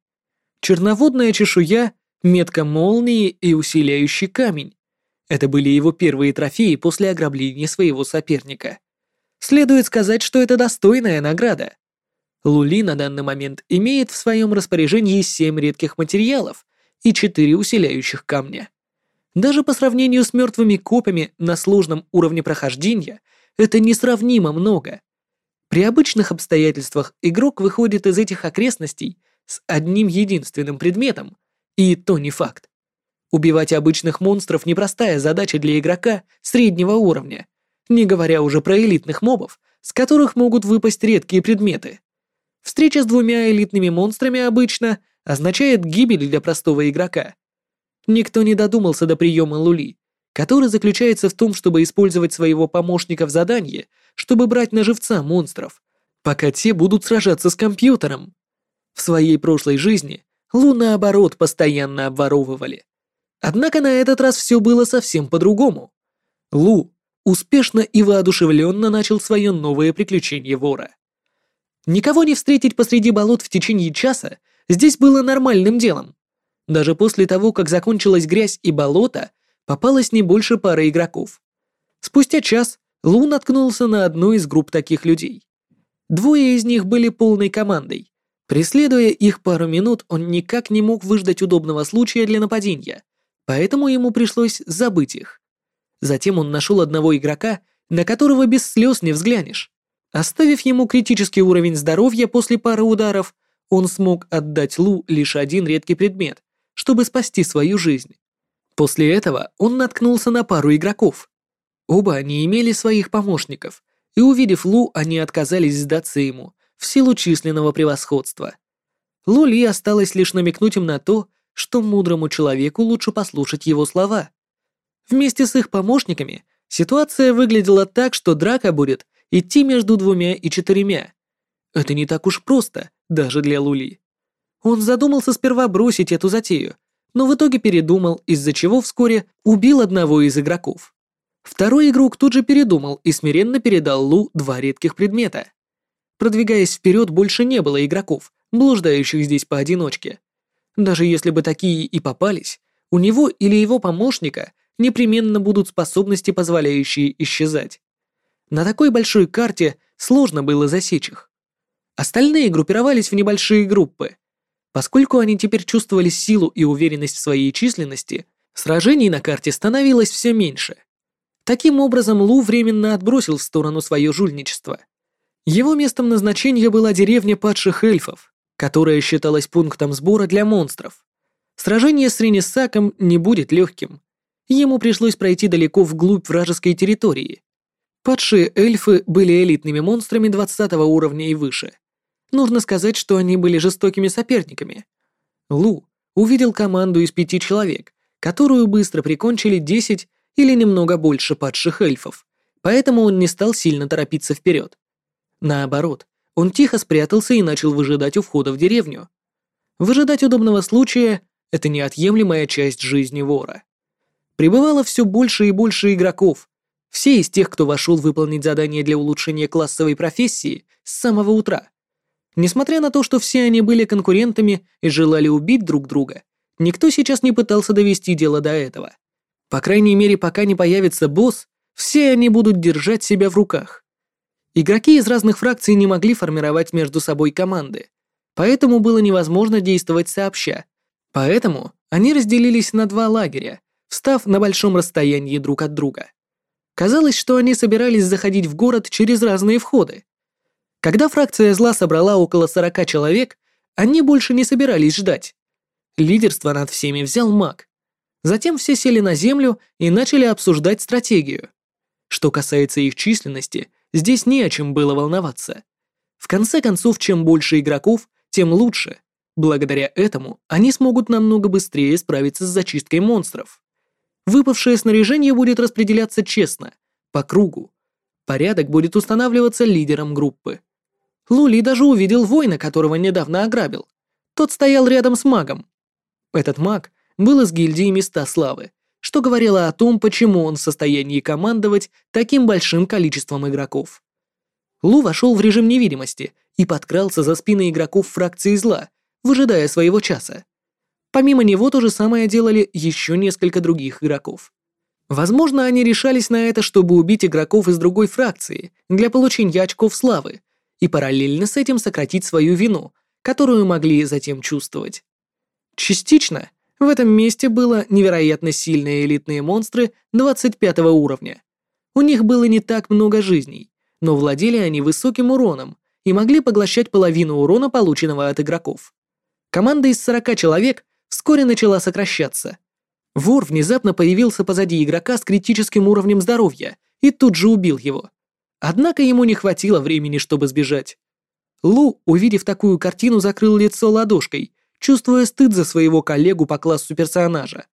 Черноводная чешуя, метка молнии и усиляющий камень. Это были его первые трофеи после ограбления своего соперника. Следует сказать, что это достойная награда. Лули на данный момент имеет в своем распоряжении 7 редких материалов и 4 усиляющих камня. Даже по сравнению с мертвыми копами на сложном уровне прохождения это несравнимо много. При обычных обстоятельствах игрок выходит из этих окрестностей с одним единственным предметом, и то не факт. Убивать обычных монстров непростая задача для игрока среднего уровня, не говоря уже про элитных мобов, с которых могут выпасть редкие предметы. Встреча с двумя элитными монстрами обычно означает гибель для простого игрока. Никто не додумался до приема Лули, который заключается в том, чтобы использовать своего помощника в задании, чтобы брать на живца монстров, пока те будут сражаться с компьютером. В своей прошлой жизни Лу наоборот постоянно обворовывали. Однако на этот раз все было совсем по-другому. Лу успешно и воодушевленно начал свое новое приключение вора. Никого не встретить посреди болот в течение часа здесь было нормальным делом. Даже после того, как закончилась грязь и болото, попалось не больше пары игроков. Спустя час Лу наткнулся на одну из групп таких людей. Двое из них были полной командой. Преследуя их пару минут, он никак не мог выждать удобного случая для нападения, поэтому ему пришлось забыть их. Затем он нашел одного игрока, на которого без слез не взглянешь. Оставив ему критический уровень здоровья после пары ударов, он смог отдать Лу лишь один редкий предмет, чтобы спасти свою жизнь. После этого он наткнулся на пару игроков. Оба они имели своих помощников, и увидев Лу, они отказались сдаться ему в силу численного превосходства. Лу Ли осталось лишь намекнуть им на то, что мудрому человеку лучше послушать его слова. Вместе с их помощниками ситуация выглядела так, что драка будет идти между двумя и четырьмя. Это не так уж просто, даже для Лули. Он задумался сперва бросить эту затею, но в итоге передумал, из-за чего вскоре убил одного из игроков. Второй игрок тут же передумал и смиренно передал Лу два редких предмета. Продвигаясь вперед, больше не было игроков, блуждающих здесь поодиночке. Даже если бы такие и попались, у него или его помощника непременно будут способности, позволяющие исчезать. На такой большой карте сложно было засечь их. Остальные группировались в небольшие группы. Поскольку они теперь чувствовали силу и уверенность в своей численности, сражений на карте становилось все меньше. Таким образом, Лу временно отбросил в сторону свое жульничество. Его местом назначения была деревня падших эльфов, которая считалась пунктом сбора для монстров. Сражение с Ренесаком не будет легким. Ему пришлось пройти далеко вглубь вражеской территории. Падшие эльфы были элитными монстрами 20 уровня и выше. Нужно сказать, что они были жестокими соперниками. Лу увидел команду из пяти человек, которую быстро прикончили 10 или немного больше падших эльфов, поэтому он не стал сильно торопиться вперед. Наоборот, он тихо спрятался и начал выжидать у входа в деревню. Выжидать удобного случая — это неотъемлемая часть жизни вора. Прибывало все больше и больше игроков. Все из тех, кто вошел выполнить задание для улучшения классовой профессии с самого утра. Несмотря на то, что все они были конкурентами и желали убить друг друга, никто сейчас не пытался довести дело до этого. По крайней мере, пока не появится босс, все они будут держать себя в руках. Игроки из разных фракций не могли формировать между собой команды, поэтому было невозможно действовать сообща. Поэтому они разделились на два лагеря, встав на большом расстоянии друг от друга. Казалось, что они собирались заходить в город через разные входы. Когда фракция зла собрала около 40 человек, они больше не собирались ждать. Лидерство над всеми взял маг. Затем все сели на землю и начали обсуждать стратегию. Что касается их численности, Здесь не о чем было волноваться. В конце концов, чем больше игроков, тем лучше. Благодаря этому они смогут намного быстрее справиться с зачисткой монстров. Выпавшее снаряжение будет распределяться честно, по кругу. Порядок будет устанавливаться лидером группы. Лули даже увидел воина, которого недавно ограбил. Тот стоял рядом с магом. Этот маг был из гильдии Места Славы, что говорило о том, почему он в состоянии командовать таким большим количеством игроков. Лу вошел в режим невидимости и подкрался за спины игроков фракции зла, выжидая своего часа. Помимо него то же самое делали еще несколько других игроков. Возможно, они решались на это, чтобы убить игроков из другой фракции для получения очков славы и параллельно с этим сократить свою вину, которую могли затем чувствовать. Частично в этом месте было невероятно сильные элитные монстры 25 уровня. У них было не так много жизней, но владели они высоким уроном и могли поглощать половину урона, полученного от игроков. Команда из 40 человек вскоре начала сокращаться. Вор внезапно появился позади игрока с критическим уровнем здоровья и тут же убил его. Однако ему не хватило времени, чтобы сбежать. Лу, увидев такую картину, закрыл лицо ладошкой чувствуя стыд за своего коллегу по классу персонажа.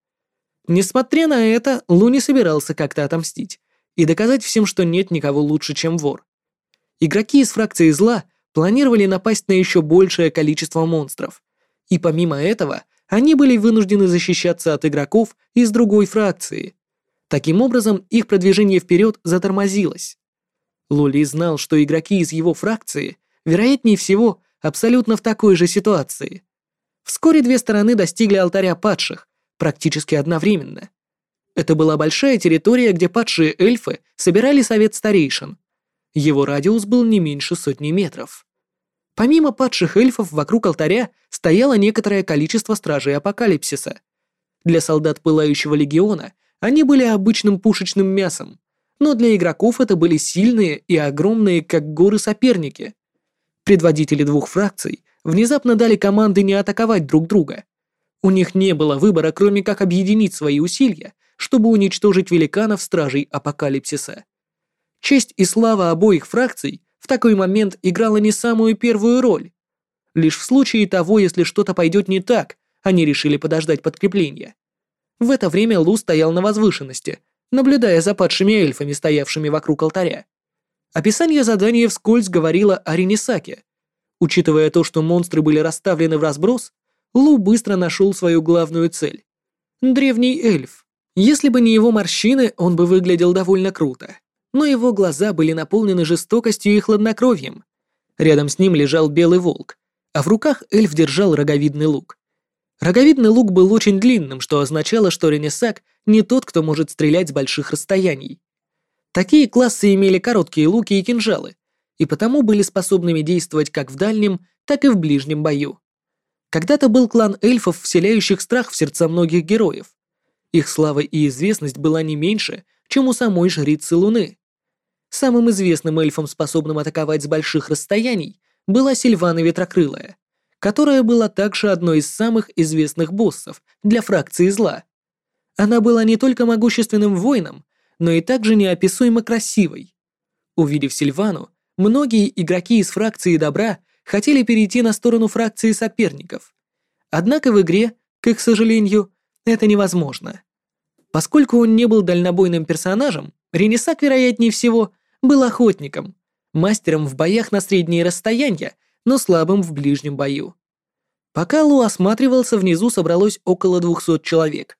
Несмотря на это, Лу не собирался как-то отомстить и доказать всем, что нет никого лучше, чем вор. Игроки из фракции зла планировали напасть на еще большее количество монстров, и помимо этого они были вынуждены защищаться от игроков из другой фракции. Таким образом, их продвижение вперед затормозилось. Лули знал, что игроки из его фракции, вероятнее всего, абсолютно в такой же ситуации – Вскоре две стороны достигли алтаря падших, практически одновременно. Это была большая территория, где падшие эльфы собирали совет старейшин. Его радиус был не меньше сотни метров. Помимо падших эльфов вокруг алтаря стояло некоторое количество стражей апокалипсиса. Для солдат Пылающего Легиона они были обычным пушечным мясом, но для игроков это были сильные и огромные, как горы соперники. Предводители двух фракций внезапно дали команды не атаковать друг друга. У них не было выбора, кроме как объединить свои усилия, чтобы уничтожить великанов стражей апокалипсиса. Честь и слава обоих фракций в такой момент играла не самую первую роль. Лишь в случае того, если что-то пойдет не так, они решили подождать подкрепления. В это время Лу стоял на возвышенности, наблюдая за падшими эльфами, стоявшими вокруг алтаря. Описание задания вскользь говорило о Ренесаке, Учитывая то, что монстры были расставлены в разброс, Лу быстро нашел свою главную цель. Древний эльф. Если бы не его морщины, он бы выглядел довольно круто. Но его глаза были наполнены жестокостью и хладнокровием. Рядом с ним лежал белый волк, а в руках эльф держал роговидный лук. Роговидный лук был очень длинным, что означало, что Ренесак не тот, кто может стрелять с больших расстояний. Такие классы имели короткие луки и кинжалы, и потому были способными действовать как в дальнем, так и в ближнем бою. Когда-то был клан эльфов, вселяющих страх в сердца многих героев. Их слава и известность была не меньше, чем у самой жрицы Луны. Самым известным эльфом, способным атаковать с больших расстояний, была Сильвана Ветрокрылая, которая была также одной из самых известных боссов для фракции зла. Она была не только могущественным воином, но и также неописуемо красивой. Увидев Сильвану, многие игроки из фракции добра хотели перейти на сторону фракции соперников. Однако в игре, к их сожалению, это невозможно. Поскольку он не был дальнобойным персонажем, Ренесак, вероятнее всего, был охотником, мастером в боях на средние расстояния, но слабым в ближнем бою. Пока Лу осматривался, внизу собралось около 200 человек.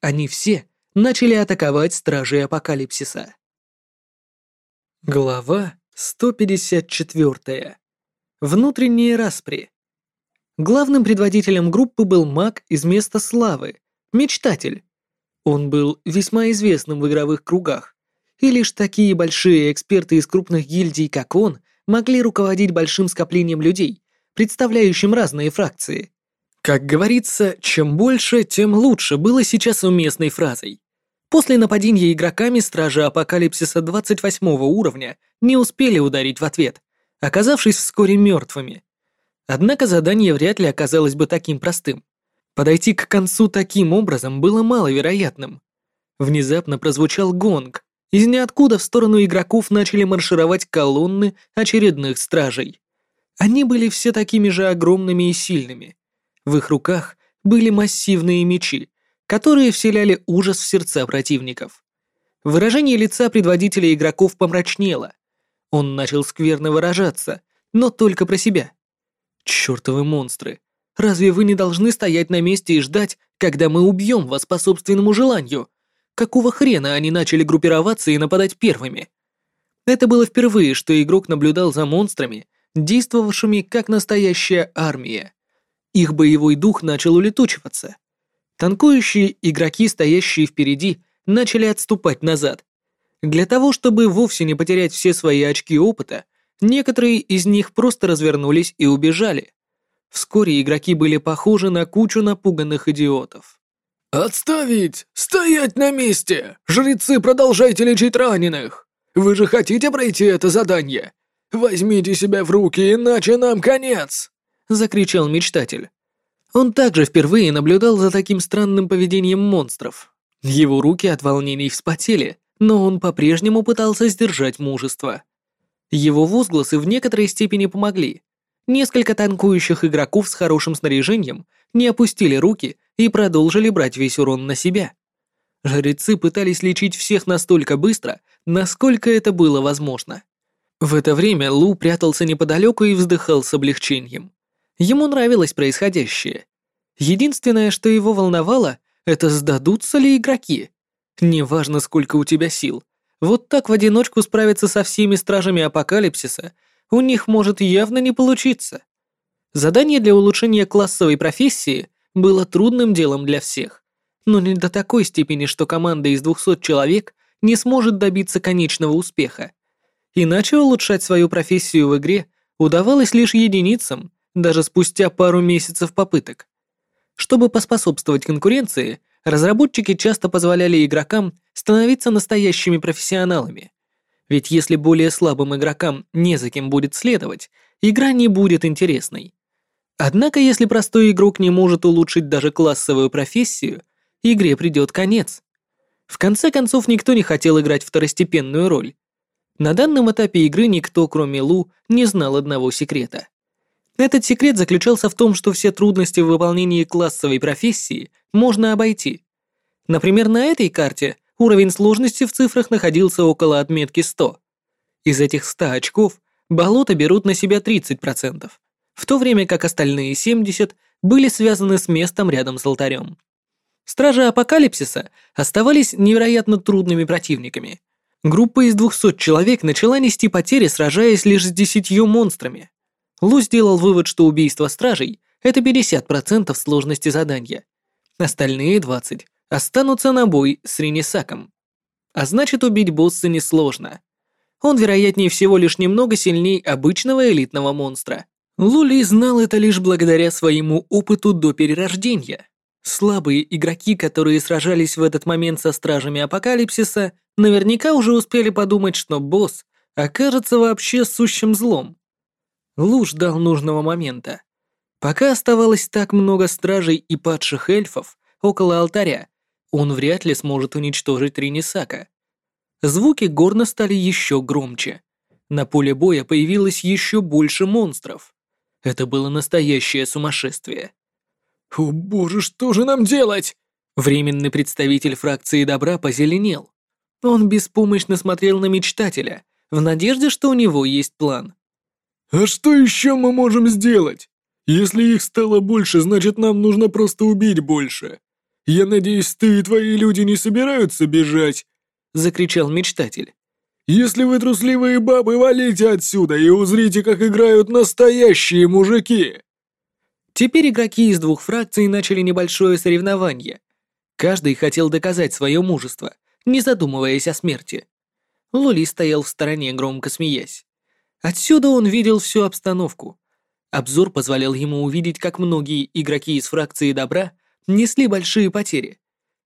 Они все начали атаковать стражей апокалипсиса. Глава 154. Внутренние распри. Главным предводителем группы был маг из места славы, Мечтатель. Он был весьма известным в игровых кругах, и лишь такие большие эксперты из крупных гильдий, как он, могли руководить большим скоплением людей, представляющим разные фракции. Как говорится, чем больше, тем лучше было сейчас уместной фразой. После нападения игроками стражи апокалипсиса 28 уровня не успели ударить в ответ, оказавшись вскоре мертвыми. Однако задание вряд ли оказалось бы таким простым. Подойти к концу таким образом было маловероятным. Внезапно прозвучал гонг, из ниоткуда в сторону игроков начали маршировать колонны очередных стражей. Они были все такими же огромными и сильными. В их руках были массивные мечи, которые вселяли ужас в сердца противников. Выражение лица предводителя игроков помрачнело. Он начал скверно выражаться, но только про себя. Чёртовы монстры! Разве вы не должны стоять на месте и ждать, когда мы убьем вас по собственному желанию? Какого хрена они начали группироваться и нападать первыми? Это было впервые, что игрок наблюдал за монстрами, действовавшими как настоящая армия. Их боевой дух начал улетучиваться. Танкующие игроки, стоящие впереди, начали отступать назад. Для того, чтобы вовсе не потерять все свои очки опыта, некоторые из них просто развернулись и убежали. Вскоре игроки были похожи на кучу напуганных идиотов. «Отставить! Стоять на месте! Жрецы, продолжайте лечить раненых! Вы же хотите пройти это задание? Возьмите себя в руки, иначе нам конец!» Закричал мечтатель. Он также впервые наблюдал за таким странным поведением монстров. Его руки от волнений вспотели, но он по-прежнему пытался сдержать мужество. Его возгласы в некоторой степени помогли. Несколько танкующих игроков с хорошим снаряжением не опустили руки и продолжили брать весь урон на себя. Жрецы пытались лечить всех настолько быстро, насколько это было возможно. В это время Лу прятался неподалеку и вздыхал с облегчением. Ему нравилось происходящее. Единственное, что его волновало, это сдадутся ли игроки. Неважно, сколько у тебя сил. Вот так в одиночку справиться со всеми стражами апокалипсиса у них может явно не получиться. Задание для улучшения классовой профессии было трудным делом для всех, но не до такой степени, что команда из 200 человек не сможет добиться конечного успеха. Иначе улучшать свою профессию в игре удавалось лишь единицам, даже спустя пару месяцев попыток. Чтобы поспособствовать конкуренции, разработчики часто позволяли игрокам становиться настоящими профессионалами. Ведь если более слабым игрокам не за кем будет следовать, игра не будет интересной. Однако, если простой игрок не может улучшить даже классовую профессию, игре придет конец. В конце концов, никто не хотел играть второстепенную роль. На данном этапе игры никто, кроме Лу, не знал одного секрета. Этот секрет заключался в том, что все трудности в выполнении классовой профессии можно обойти. Например, на этой карте уровень сложности в цифрах находился около отметки 100. Из этих 100 очков болота берут на себя 30%, в то время как остальные 70 были связаны с местом рядом с алтарем. Стражи Апокалипсиса оставались невероятно трудными противниками. Группа из 200 человек начала нести потери, сражаясь лишь с 10 монстрами. Лу сделал вывод, что убийство стражей — это 50% сложности задания. Остальные 20 останутся на бой с Ренесаком. А значит, убить босса несложно. Он, вероятнее всего, лишь немного сильней обычного элитного монстра. Лули знал это лишь благодаря своему опыту до перерождения. Слабые игроки, которые сражались в этот момент со стражами апокалипсиса, наверняка уже успели подумать, что босс окажется вообще сущим злом. Лу ждал нужного момента. Пока оставалось так много стражей и падших эльфов около алтаря, он вряд ли сможет уничтожить Ринисака. Звуки горна стали еще громче. На поле боя появилось еще больше монстров. Это было настоящее сумасшествие. «О боже, что же нам делать?» Временный представитель фракции добра позеленел. Он беспомощно смотрел на мечтателя, в надежде, что у него есть план. «А что еще мы можем сделать? Если их стало больше, значит нам нужно просто убить больше. Я надеюсь, ты и твои люди не собираются бежать?» Закричал мечтатель. «Если вы трусливые бабы, валите отсюда и узрите, как играют настоящие мужики!» Теперь игроки из двух фракций начали небольшое соревнование. Каждый хотел доказать свое мужество, не задумываясь о смерти. Лули стоял в стороне, громко смеясь. Отсюда он видел всю обстановку. Обзор позволял ему увидеть, как многие игроки из фракции добра несли большие потери.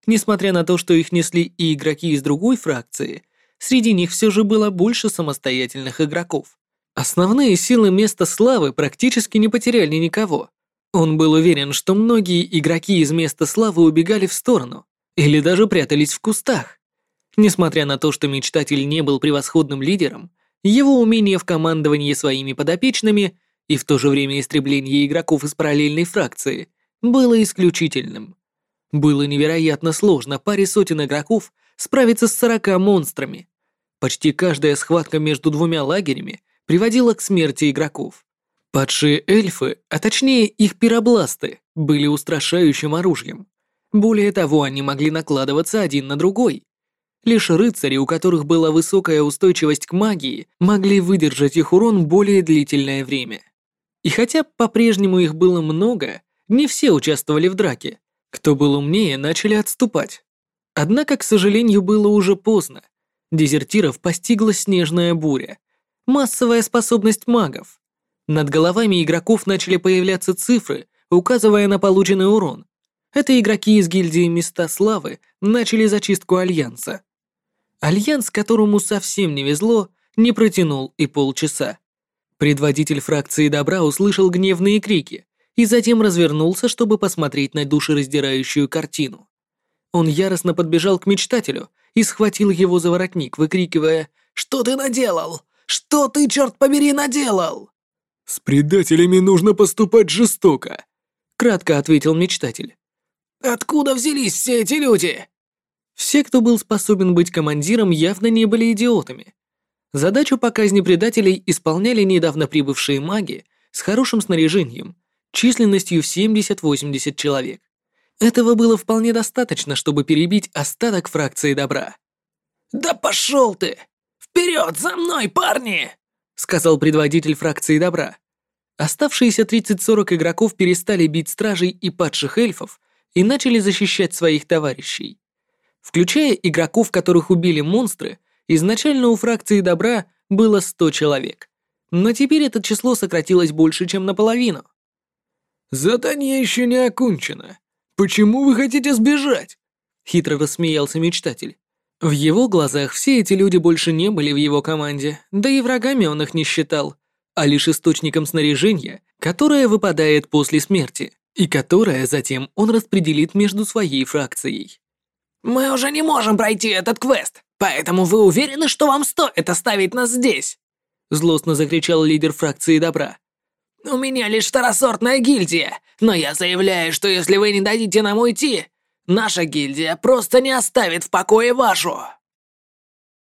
Несмотря на то, что их несли и игроки из другой фракции, среди них все же было больше самостоятельных игроков. Основные силы места славы практически не потеряли никого. Он был уверен, что многие игроки из места славы убегали в сторону или даже прятались в кустах. Несмотря на то, что мечтатель не был превосходным лидером, его умение в командовании своими подопечными и в то же время истребление игроков из параллельной фракции было исключительным. Было невероятно сложно паре сотен игроков справиться с 40 монстрами. Почти каждая схватка между двумя лагерями приводила к смерти игроков. Падшие эльфы, а точнее их пиробласты, были устрашающим оружием. Более того, они могли накладываться один на другой. Лишь рыцари, у которых была высокая устойчивость к магии, могли выдержать их урон более длительное время. И хотя по-прежнему их было много, не все участвовали в драке. Кто был умнее, начали отступать. Однако, к сожалению, было уже поздно. Дезертиров постигла снежная буря. Массовая способность магов. Над головами игроков начали появляться цифры, указывая на полученный урон. Это игроки из гильдии Места Славы начали зачистку Альянса. Альянс, которому совсем не везло, не протянул и полчаса. Предводитель фракции Добра услышал гневные крики и затем развернулся, чтобы посмотреть на душераздирающую картину. Он яростно подбежал к мечтателю и схватил его за воротник, выкрикивая «Что ты наделал? Что ты, черт побери, наделал?» «С предателями нужно поступать жестоко», — кратко ответил мечтатель. «Откуда взялись все эти люди?» Все, кто был способен быть командиром, явно не были идиотами. Задачу по казни предателей исполняли недавно прибывшие маги с хорошим снаряжением, численностью в 70-80 человек. Этого было вполне достаточно, чтобы перебить остаток фракции добра. «Да пошел ты! Вперед, за мной, парни!» сказал предводитель фракции добра. Оставшиеся 30-40 игроков перестали бить стражей и падших эльфов и начали защищать своих товарищей. Включая игроков, которых убили монстры, изначально у фракции добра было 100 человек. Но теперь это число сократилось больше, чем наполовину. «Задание еще не окончено. Почему вы хотите сбежать?» Хитро рассмеялся мечтатель. В его глазах все эти люди больше не были в его команде, да и врагами он их не считал, а лишь источником снаряжения, которое выпадает после смерти, и которое затем он распределит между своей фракцией. «Мы уже не можем пройти этот квест, поэтому вы уверены, что вам стоит оставить нас здесь?» Злостно закричал лидер фракции добра. «У меня лишь второсортная гильдия, но я заявляю, что если вы не дадите нам уйти, Наша гильдия просто не оставит в покое вашу!»